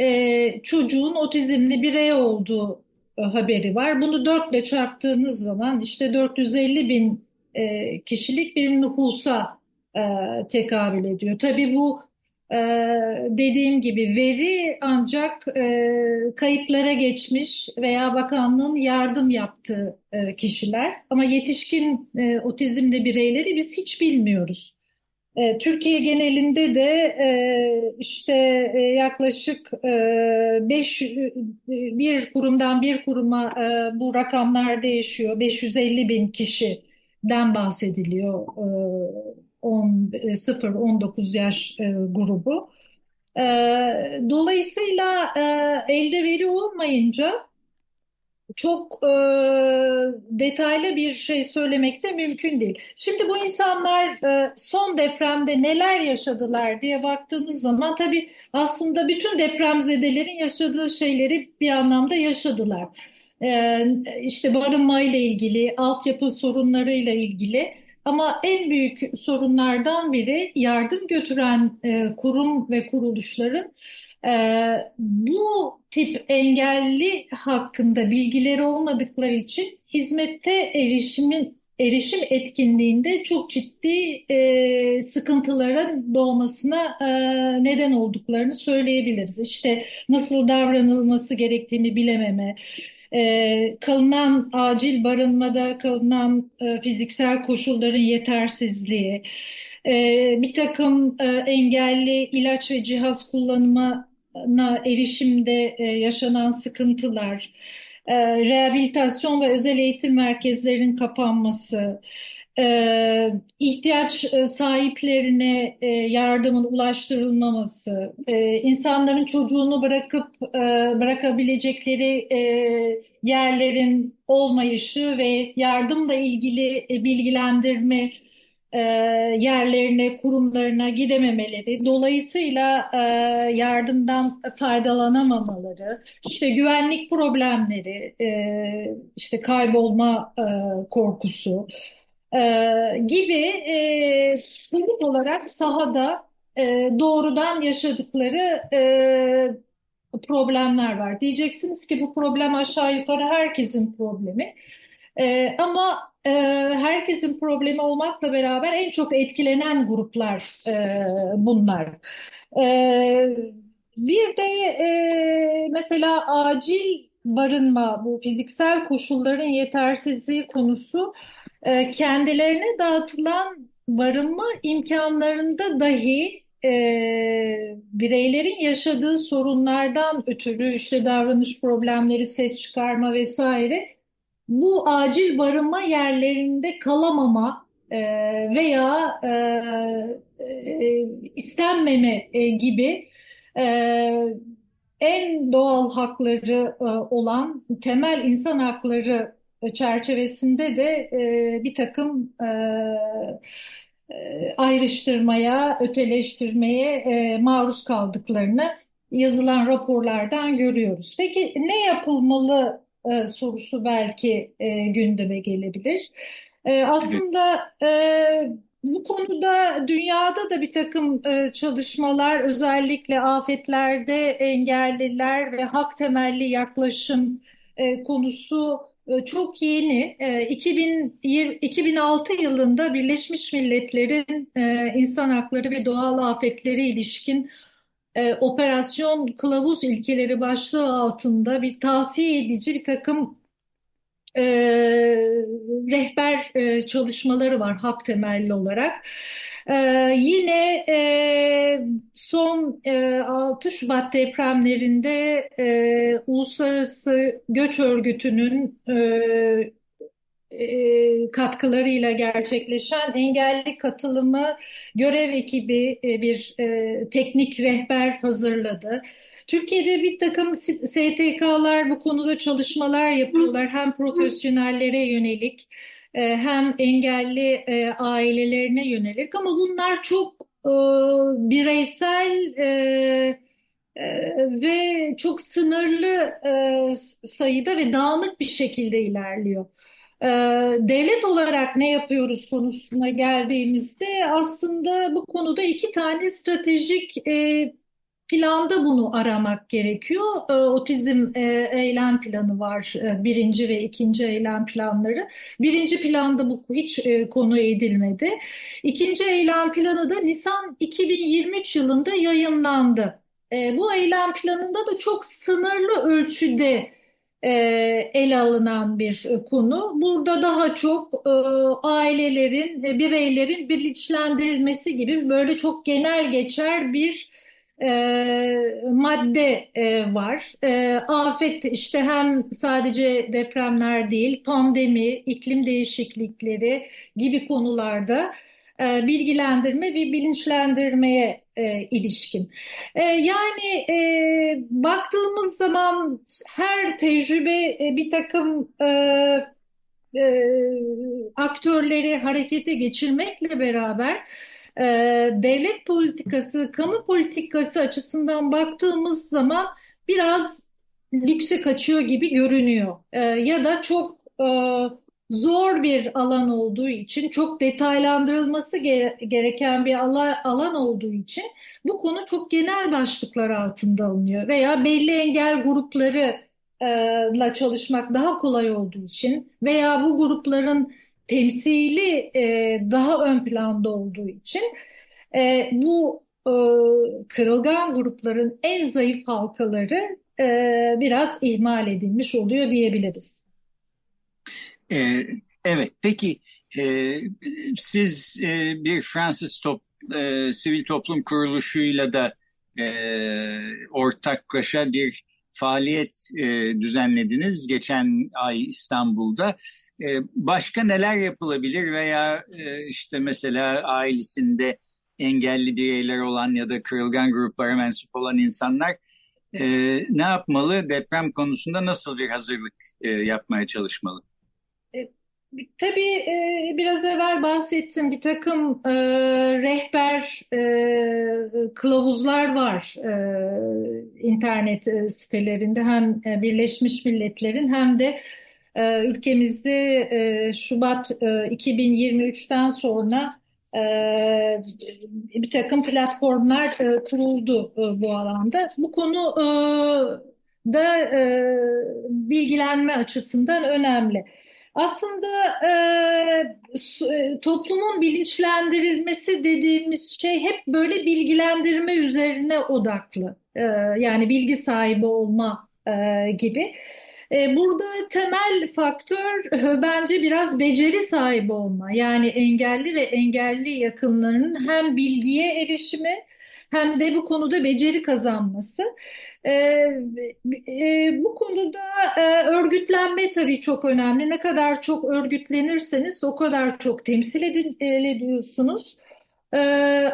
e, çocuğun otizmli birey olduğu haberi var. Bunu dörtle çarptığınız zaman işte 450 bin kişilik bir nüfusa tekabül ediyor. Tabii bu dediğim gibi veri ancak kayıtlara geçmiş veya bakanlığın yardım yaptığı kişiler ama yetişkin otizmli bireyleri biz hiç bilmiyoruz. E, Türkiye genelinde de e, işte e, yaklaşık beş, bir kurumdan bir kuruma bu rakamlar değişiyor. 550 bin kişiden bahsediliyor 0-19 yaş grubu. Dolayısıyla elde veri olmayınca çok e, detaylı bir şey söylemek de mümkün değil. Şimdi bu insanlar e, son depremde neler yaşadılar diye baktığımız zaman tabii aslında bütün depremzedelerin yaşadığı şeyleri bir anlamda yaşadılar. E, işte barınmayla ilgili, altyapı sorunlarıyla ilgili. Ama en büyük sorunlardan biri yardım götüren e, kurum ve kuruluşların ee, bu tip engelli hakkında bilgileri olmadıkları için hizmette erişimin erişim etkinliğinde çok ciddi e, sıkıntıların doğmasına e, neden olduklarını söyleyebiliriz. İşte nasıl davranılması gerektiğini bilememe, e, kalınan acil barınmada kalınan e, fiziksel koşulların yetersizliği, e, bir takım e, engelli ilaç ve cihaz kullanımı na erişimde e, yaşanan sıkıntılar, e, rehabilitasyon ve özel eğitim merkezlerinin kapanması, e, ihtiyaç sahiplerine yardımın ulaştırılmaması, insanların çocuğunu bırakıp bırakabilecekleri yerlerin olmayışı ve yardımla ilgili bilgilendirme e, yerlerine, kurumlarına gidememeleri, dolayısıyla e, yardımdan faydalanamamaları, işte güvenlik problemleri, e, işte kaybolma e, korkusu e, gibi e, somut olarak sahada e, doğrudan yaşadıkları e, problemler var. Diyeceksiniz ki bu problem aşağı yukarı herkesin problemi. E, ama e, herkesin problemi olmakla beraber en çok etkilenen gruplar e, bunlar. E, bir de e, mesela acil barınma, bu fiziksel koşulların yetersizliği konusu e, kendilerine dağıtılan barınma imkanlarında dahi e, bireylerin yaşadığı sorunlardan ötürü işte davranış problemleri, ses çıkarma vesaire bu acil barınma yerlerinde kalamama e, veya e, e, istenmeme e, gibi e, en doğal hakları e, olan temel insan hakları çerçevesinde de e, bir takım e, e ayrıştırmaya, öteleştirmeye e, maruz kaldıklarını yazılan raporlardan görüyoruz. Peki ne yapılmalı e, sorusu belki e, gündeme gelebilir. E, aslında e, bu konuda dünyada da bir takım e, çalışmalar özellikle afetlerde engelliler ve hak temelli yaklaşım e, konusu e, çok yeni. E, 2020, 2006 yılında Birleşmiş Milletler'in e, insan hakları ve doğal afetleri ilişkin e, operasyon kılavuz ilkeleri başlığı altında bir tavsiye edici bir takım e, rehber e, çalışmaları var hak temelli olarak. E, yine e, son e, 6 Şubat depremlerinde e, Uluslararası Göç Örgütü'nün e, e, katkılarıyla gerçekleşen engelli katılımı görev ekibi e, bir e, teknik rehber hazırladı. Türkiye'de bir takım STK'lar bu konuda çalışmalar yapıyorlar. Hem profesyonellere yönelik hem engelli ailelerine yönelik ama bunlar çok bireysel ve çok sınırlı sayıda ve dağınık bir şekilde ilerliyor. Devlet olarak ne yapıyoruz konusuna geldiğimizde aslında bu konuda iki tane stratejik e, planda bunu aramak gerekiyor. E, otizm e, eylem planı var, e, birinci ve ikinci eylem planları. Birinci planda bu hiç e, konu edilmedi. İkinci eylem planı da Nisan 2023 yılında yayınlandı. E, bu eylem planında da çok sınırlı ölçüde e, ele alınan bir konu. Burada daha çok e, ailelerin, bireylerin bilinçlendirilmesi gibi böyle çok genel geçer bir e, madde e, var. E, afet işte hem sadece depremler değil, pandemi, iklim değişiklikleri gibi konularda e, bilgilendirme ve bilinçlendirmeye e, ilişkin. E, yani e, baktığımız zaman her tecrübe e, bir takım e, e, aktörleri harekete geçirmekle beraber e, devlet politikası, kamu politikası açısından baktığımız zaman biraz lükse kaçıyor gibi görünüyor. E, ya da çok e, zor bir alan olduğu için, çok detaylandırılması gere gereken bir alan olduğu için bu konu çok genel başlıklar altında alınıyor. Veya belli engel gruplarıyla çalışmak daha kolay olduğu için veya bu grupların temsili e, daha ön planda olduğu için e, bu e, kırılgan grupların en zayıf halkaları e, biraz ihmal edilmiş oluyor diyebiliriz. E, evet, peki e, siz e, bir Fransız top, e, sivil toplum kuruluşuyla da e, ortaklaşa bir faaliyet e, düzenlediniz geçen ay İstanbul'da. Başka neler yapılabilir veya işte mesela ailesinde engelli bireyler olan ya da kırılgan gruplara mensup olan insanlar ne yapmalı? Deprem konusunda nasıl bir hazırlık yapmaya çalışmalı? E, tabii biraz evvel bahsettim bir takım rehber kılavuzlar var internet sitelerinde hem Birleşmiş Milletler'in hem de e, ülkemizde e, Şubat e, 2023'ten sonra e, bir takım platformlar e, kuruldu e, bu alanda. Bu konu e, da e, bilgilenme açısından önemli. Aslında e, e, toplumun bilinçlendirilmesi dediğimiz şey hep böyle bilgilendirme üzerine odaklı. E, yani bilgi sahibi olma e, gibi. E, burada temel faktör bence biraz beceri sahibi olma. Yani engelli ve engelli yakınlarının hem bilgiye erişimi hem de bu konuda beceri kazanması. E, e, bu konuda e, örgütlenme tabii çok önemli. Ne kadar çok örgütlenirseniz o kadar çok temsil ediyorsunuz. E,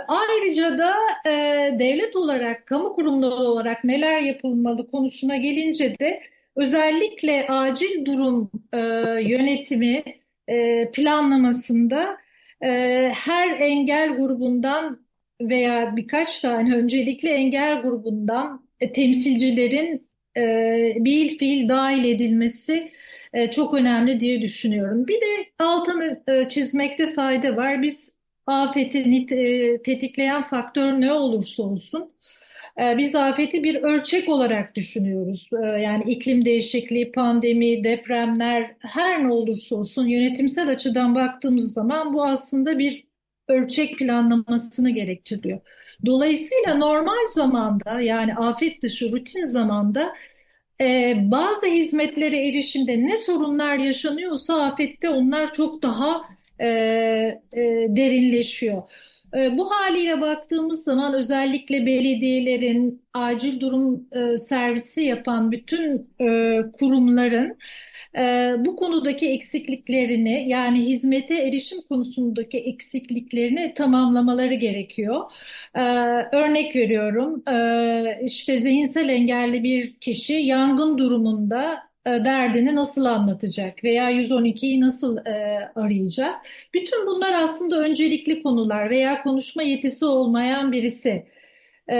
ayrıca da e, devlet olarak, kamu kurumları olarak neler yapılmalı konusuna gelince de özellikle acil durum e, yönetimi e, planlamasında e, her engel grubundan veya birkaç tane öncelikli engel grubundan e, temsilcilerin e, bir fiil dahil edilmesi e, çok önemli diye düşünüyorum. Bir de altını e, çizmekte fayda var. Biz afeti e, tetikleyen faktör ne olursa olsun biz afeti bir ölçek olarak düşünüyoruz. Ee, yani iklim değişikliği, pandemi, depremler her ne olursa olsun yönetimsel açıdan baktığımız zaman bu aslında bir ölçek planlamasını gerektiriyor. Dolayısıyla normal zamanda yani afet dışı rutin zamanda e, bazı hizmetlere erişimde ne sorunlar yaşanıyorsa afette onlar çok daha e, e, derinleşiyor. E, bu haliyle baktığımız zaman özellikle belediyelerin acil durum e, servisi yapan bütün e, kurumların bu konudaki eksikliklerini yani hizmete erişim konusundaki eksikliklerini tamamlamaları gerekiyor. Örnek veriyorum işte zihinsel engelli bir kişi yangın durumunda e, derdini nasıl anlatacak veya 112'yi nasıl e, arayacak? Bütün bunlar aslında öncelikli konular veya konuşma yetisi olmayan birisi e,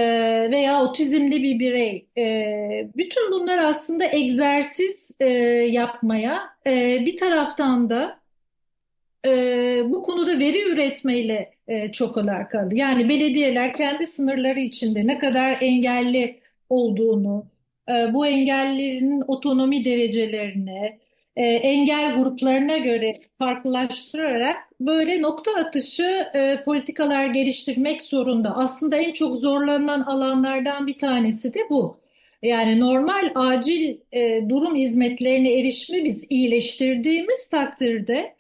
veya otizmli bir birey. E, bütün bunlar aslında egzersiz e, yapmaya e, bir taraftan da e, bu konuda veri üretmeyle e, çok alakalı. Yani belediyeler kendi sınırları içinde ne kadar engelli olduğunu, e, bu engellerin otonomi derecelerini, e, engel gruplarına göre farklılaştırarak böyle nokta atışı e, politikalar geliştirmek zorunda. Aslında en çok zorlanan alanlardan bir tanesi de bu. Yani normal acil durum hizmetlerine erişimi biz iyileştirdiğimiz takdirde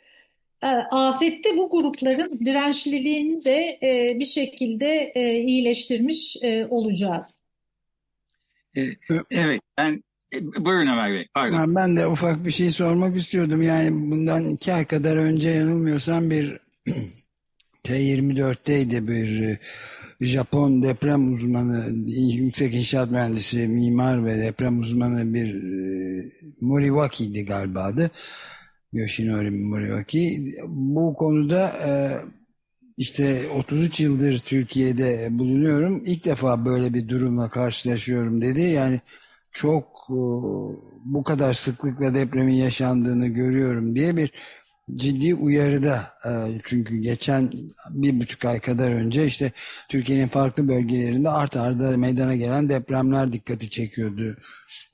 afette bu grupların dirençliliğini de bir şekilde iyileştirmiş olacağız. E, evet, ben e, buyurun Ömer Bey, pardon. Ben de ufak bir şey sormak istiyordum. Yani bundan iki ay kadar önce yanılmıyorsam bir T24'teydi bir e, Japon deprem uzmanı, yüksek inşaat mühendisi, mimar ve deprem uzmanı bir Moriwaki'di galiba adı. Yoshinori Moriwaki. Bu konuda işte 33 yıldır Türkiye'de bulunuyorum. İlk defa böyle bir durumla karşılaşıyorum dedi. Yani çok e, bu kadar sıklıkla depremin yaşandığını görüyorum diye bir ciddi uyarıda e, çünkü geçen bir buçuk ay kadar önce işte Türkiye'nin farklı bölgelerinde art arda meydana gelen depremler dikkati çekiyordu.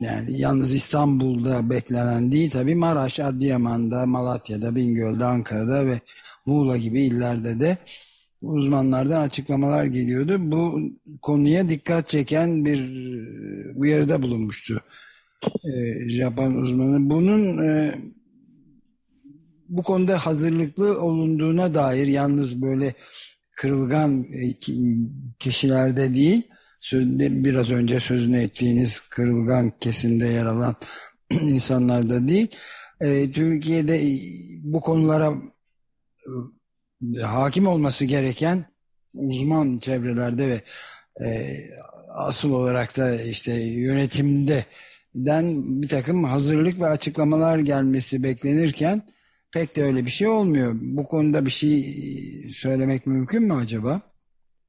Yani yalnız İstanbul'da beklenen değil tabi Maraş, Adıyaman'da, Malatya'da, Bingöl'de, Ankara'da ve Muğla gibi illerde de uzmanlardan açıklamalar geliyordu. Bu konuya dikkat çeken bir e, uyarıda bulunmuştu e, Japon uzmanı. Bunun e, bu konuda hazırlıklı olunduğuna dair yalnız böyle kırılgan kişilerde değil, biraz önce sözünü ettiğiniz kırılgan kesimde yer alan insanlarda değil, Türkiye'de bu konulara hakim olması gereken uzman çevrelerde ve e, asıl olarak da işte yönetimde den bir takım hazırlık ve açıklamalar gelmesi beklenirken pek de öyle bir şey olmuyor. Bu konuda bir şey söylemek mümkün mü acaba?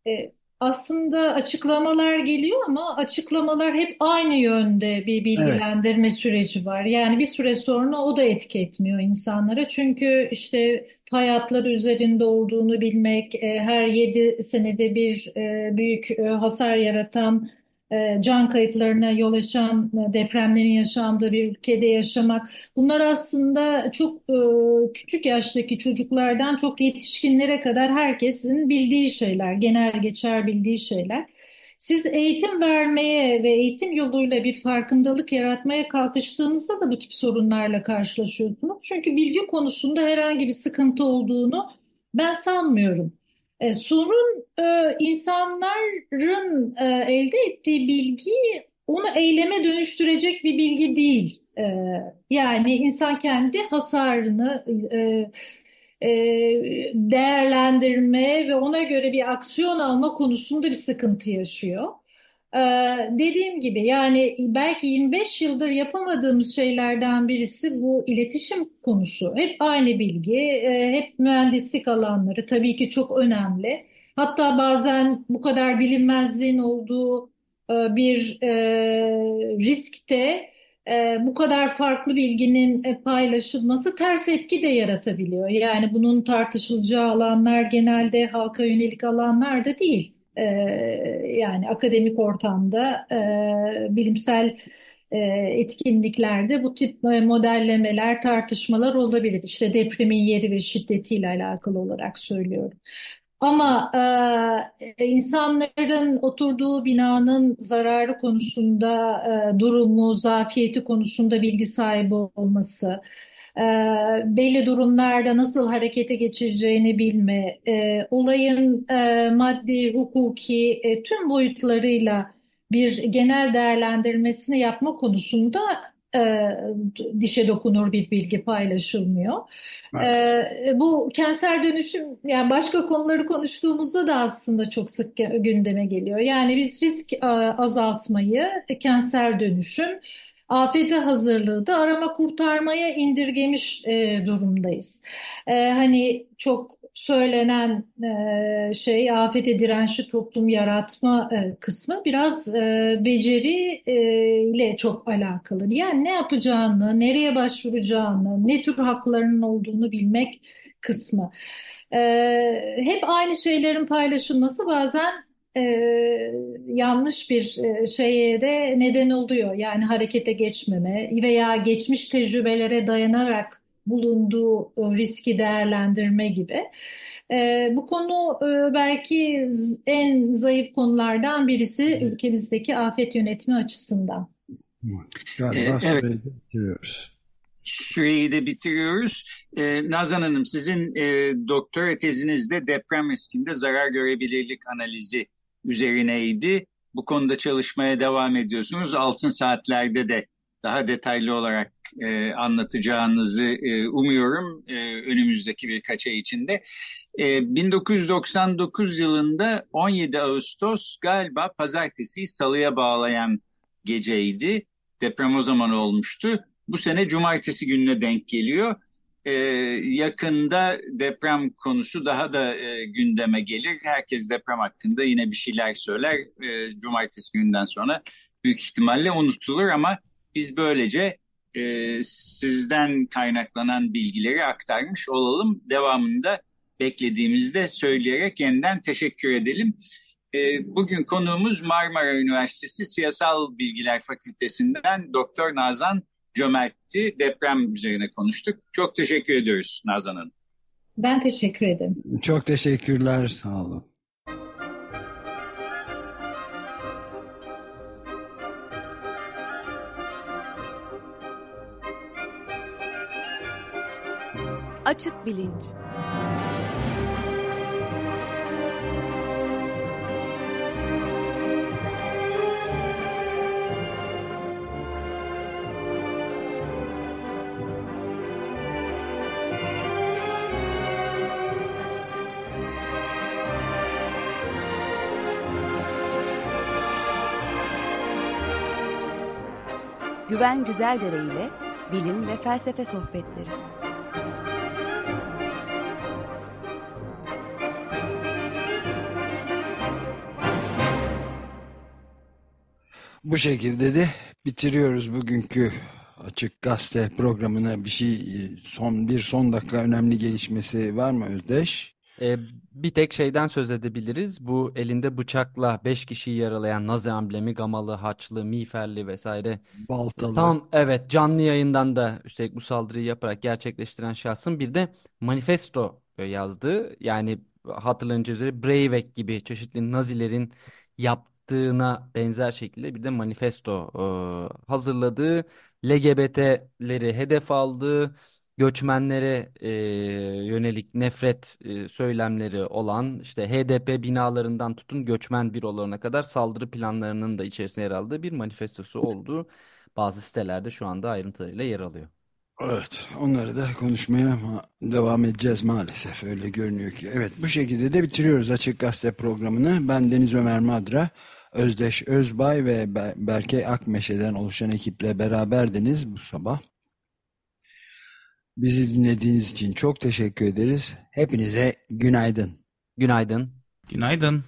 E, aslında açıklamalar geliyor ama açıklamalar hep aynı yönde bir bilgilendirme evet. süreci var. Yani bir süre sonra o da etki etmiyor insanlara. Çünkü işte hayatları üzerinde olduğunu bilmek, e, her yedi senede bir e, büyük e, hasar yaratan can kayıplarına yol açan depremlerin yaşandığı bir ülkede yaşamak. Bunlar aslında çok küçük yaştaki çocuklardan çok yetişkinlere kadar herkesin bildiği şeyler, genel geçer bildiği şeyler. Siz eğitim vermeye ve eğitim yoluyla bir farkındalık yaratmaya kalkıştığınızda da bu tip sorunlarla karşılaşıyorsunuz. Çünkü bilgi konusunda herhangi bir sıkıntı olduğunu ben sanmıyorum. E, sorun e, insanların e, elde ettiği bilgi onu eyleme dönüştürecek bir bilgi değil. E, yani insan kendi hasarını e, e, değerlendirme ve ona göre bir aksiyon alma konusunda bir sıkıntı yaşıyor. Ee, dediğim gibi yani belki 25 yıldır yapamadığımız şeylerden birisi bu iletişim konusu. Hep aynı bilgi, e, hep mühendislik alanları tabii ki çok önemli. Hatta bazen bu kadar bilinmezliğin olduğu e, bir e, riskte bu kadar farklı bilginin paylaşılması ters etki de yaratabiliyor. Yani bunun tartışılacağı alanlar genelde halka yönelik alanlar da değil. E, yani akademik ortamda e, bilimsel e, etkinliklerde bu tip e, modellemeler, tartışmalar olabilir. İşte depremin yeri ve şiddetiyle alakalı olarak söylüyorum. Ama e, insanların oturduğu binanın zararı konusunda, e, durumu, zafiyeti konusunda bilgi sahibi olması, e, belli durumlarda nasıl harekete geçireceğini bilme, e, olayın e, maddi, hukuki e, tüm boyutlarıyla bir genel değerlendirmesini yapma konusunda e, dişe dokunur bir bilgi paylaşılmıyor. Evet. E, bu kentsel dönüşüm yani başka konuları konuştuğumuzda da aslında çok sık gündeme geliyor. Yani biz risk e, azaltmayı, kentsel dönüşüm, afete hazırlığı da arama kurtarmaya indirgemiş e, durumdayız. E, hani çok söylenen e, şey afete dirençli toplum yaratma e, kısmı biraz e, beceri e, ile çok alakalı. Yani ne yapacağını, nereye başvuracağını, ne tür haklarının olduğunu bilmek kısmı. E, hep aynı şeylerin paylaşılması bazen e, yanlış bir e, şeye de neden oluyor. Yani harekete geçmeme veya geçmiş tecrübelere dayanarak bulunduğu riski değerlendirme gibi. E, bu konu e, belki en zayıf konulardan birisi ülkemizdeki afet yönetimi açısından. Galiba ee, evet. bitiriyoruz. Süreyi de bitiriyoruz. Ee, Nazan Hanım sizin e, doktora tezinizde deprem riskinde zarar görebilirlik analizi üzerineydi. Bu konuda çalışmaya devam ediyorsunuz. Altın saatlerde de daha detaylı olarak e, anlatacağınızı e, umuyorum e, önümüzdeki birkaç ay içinde. E, 1999 yılında 17 Ağustos galiba pazartesi salıya bağlayan geceydi. Deprem o zaman olmuştu. Bu sene cumartesi gününe denk geliyor. Ee, yakında deprem konusu daha da e, gündeme gelir. Herkes deprem hakkında yine bir şeyler söyler. E, cumartesi günden sonra büyük ihtimalle unutulur ama biz böylece e, sizden kaynaklanan bilgileri aktarmış olalım. Devamında beklediğimizde söyleyerek yeniden teşekkür edelim. E, bugün konuğumuz Marmara Üniversitesi Siyasal Bilgiler Fakültesinden Doktor Nazan Cömert'ti. Deprem üzerine konuştuk. Çok teşekkür ediyoruz Nazan Hanım. Ben teşekkür ederim. Çok teşekkürler. Sağ olun. Açık Bilinç Güven Güzeldere ile bilim ve felsefe sohbetleri. Bu şekilde de bitiriyoruz bugünkü Açık Gazete programına bir şey son bir son dakika önemli gelişmesi var mı Özdeş? Ee, bir tek şeyden söz edebiliriz. Bu elinde bıçakla 5 kişiyi yaralayan Nazi amblemi, Gamalı, Haçlı, Miğferli vesaire. Baltalı. Tam evet canlı yayından da üstelik bu saldırıyı yaparak gerçekleştiren şahsın bir de manifesto yazdığı yani hatırlanacağı üzere Breivik gibi çeşitli Nazilerin yaptığına benzer şekilde bir de manifesto e, hazırladığı LGBT'leri hedef aldığı göçmenlere e, yönelik nefret e, söylemleri olan işte HDP binalarından tutun göçmen bürolarına kadar saldırı planlarının da içerisine yer aldığı bir manifestosu olduğu bazı sitelerde şu anda ayrıntılarıyla yer alıyor. Evet, onları da konuşmaya devam edeceğiz maalesef. Öyle görünüyor ki. Evet, bu şekilde de bitiriyoruz Açık Gazete programını. Ben Deniz Ömer Madra, Özdeş Özbay ve Berke Akmeşe'den oluşan ekiple beraberdiniz bu sabah. Bizi dinlediğiniz için çok teşekkür ederiz. Hepinize günaydın. Günaydın. Günaydın.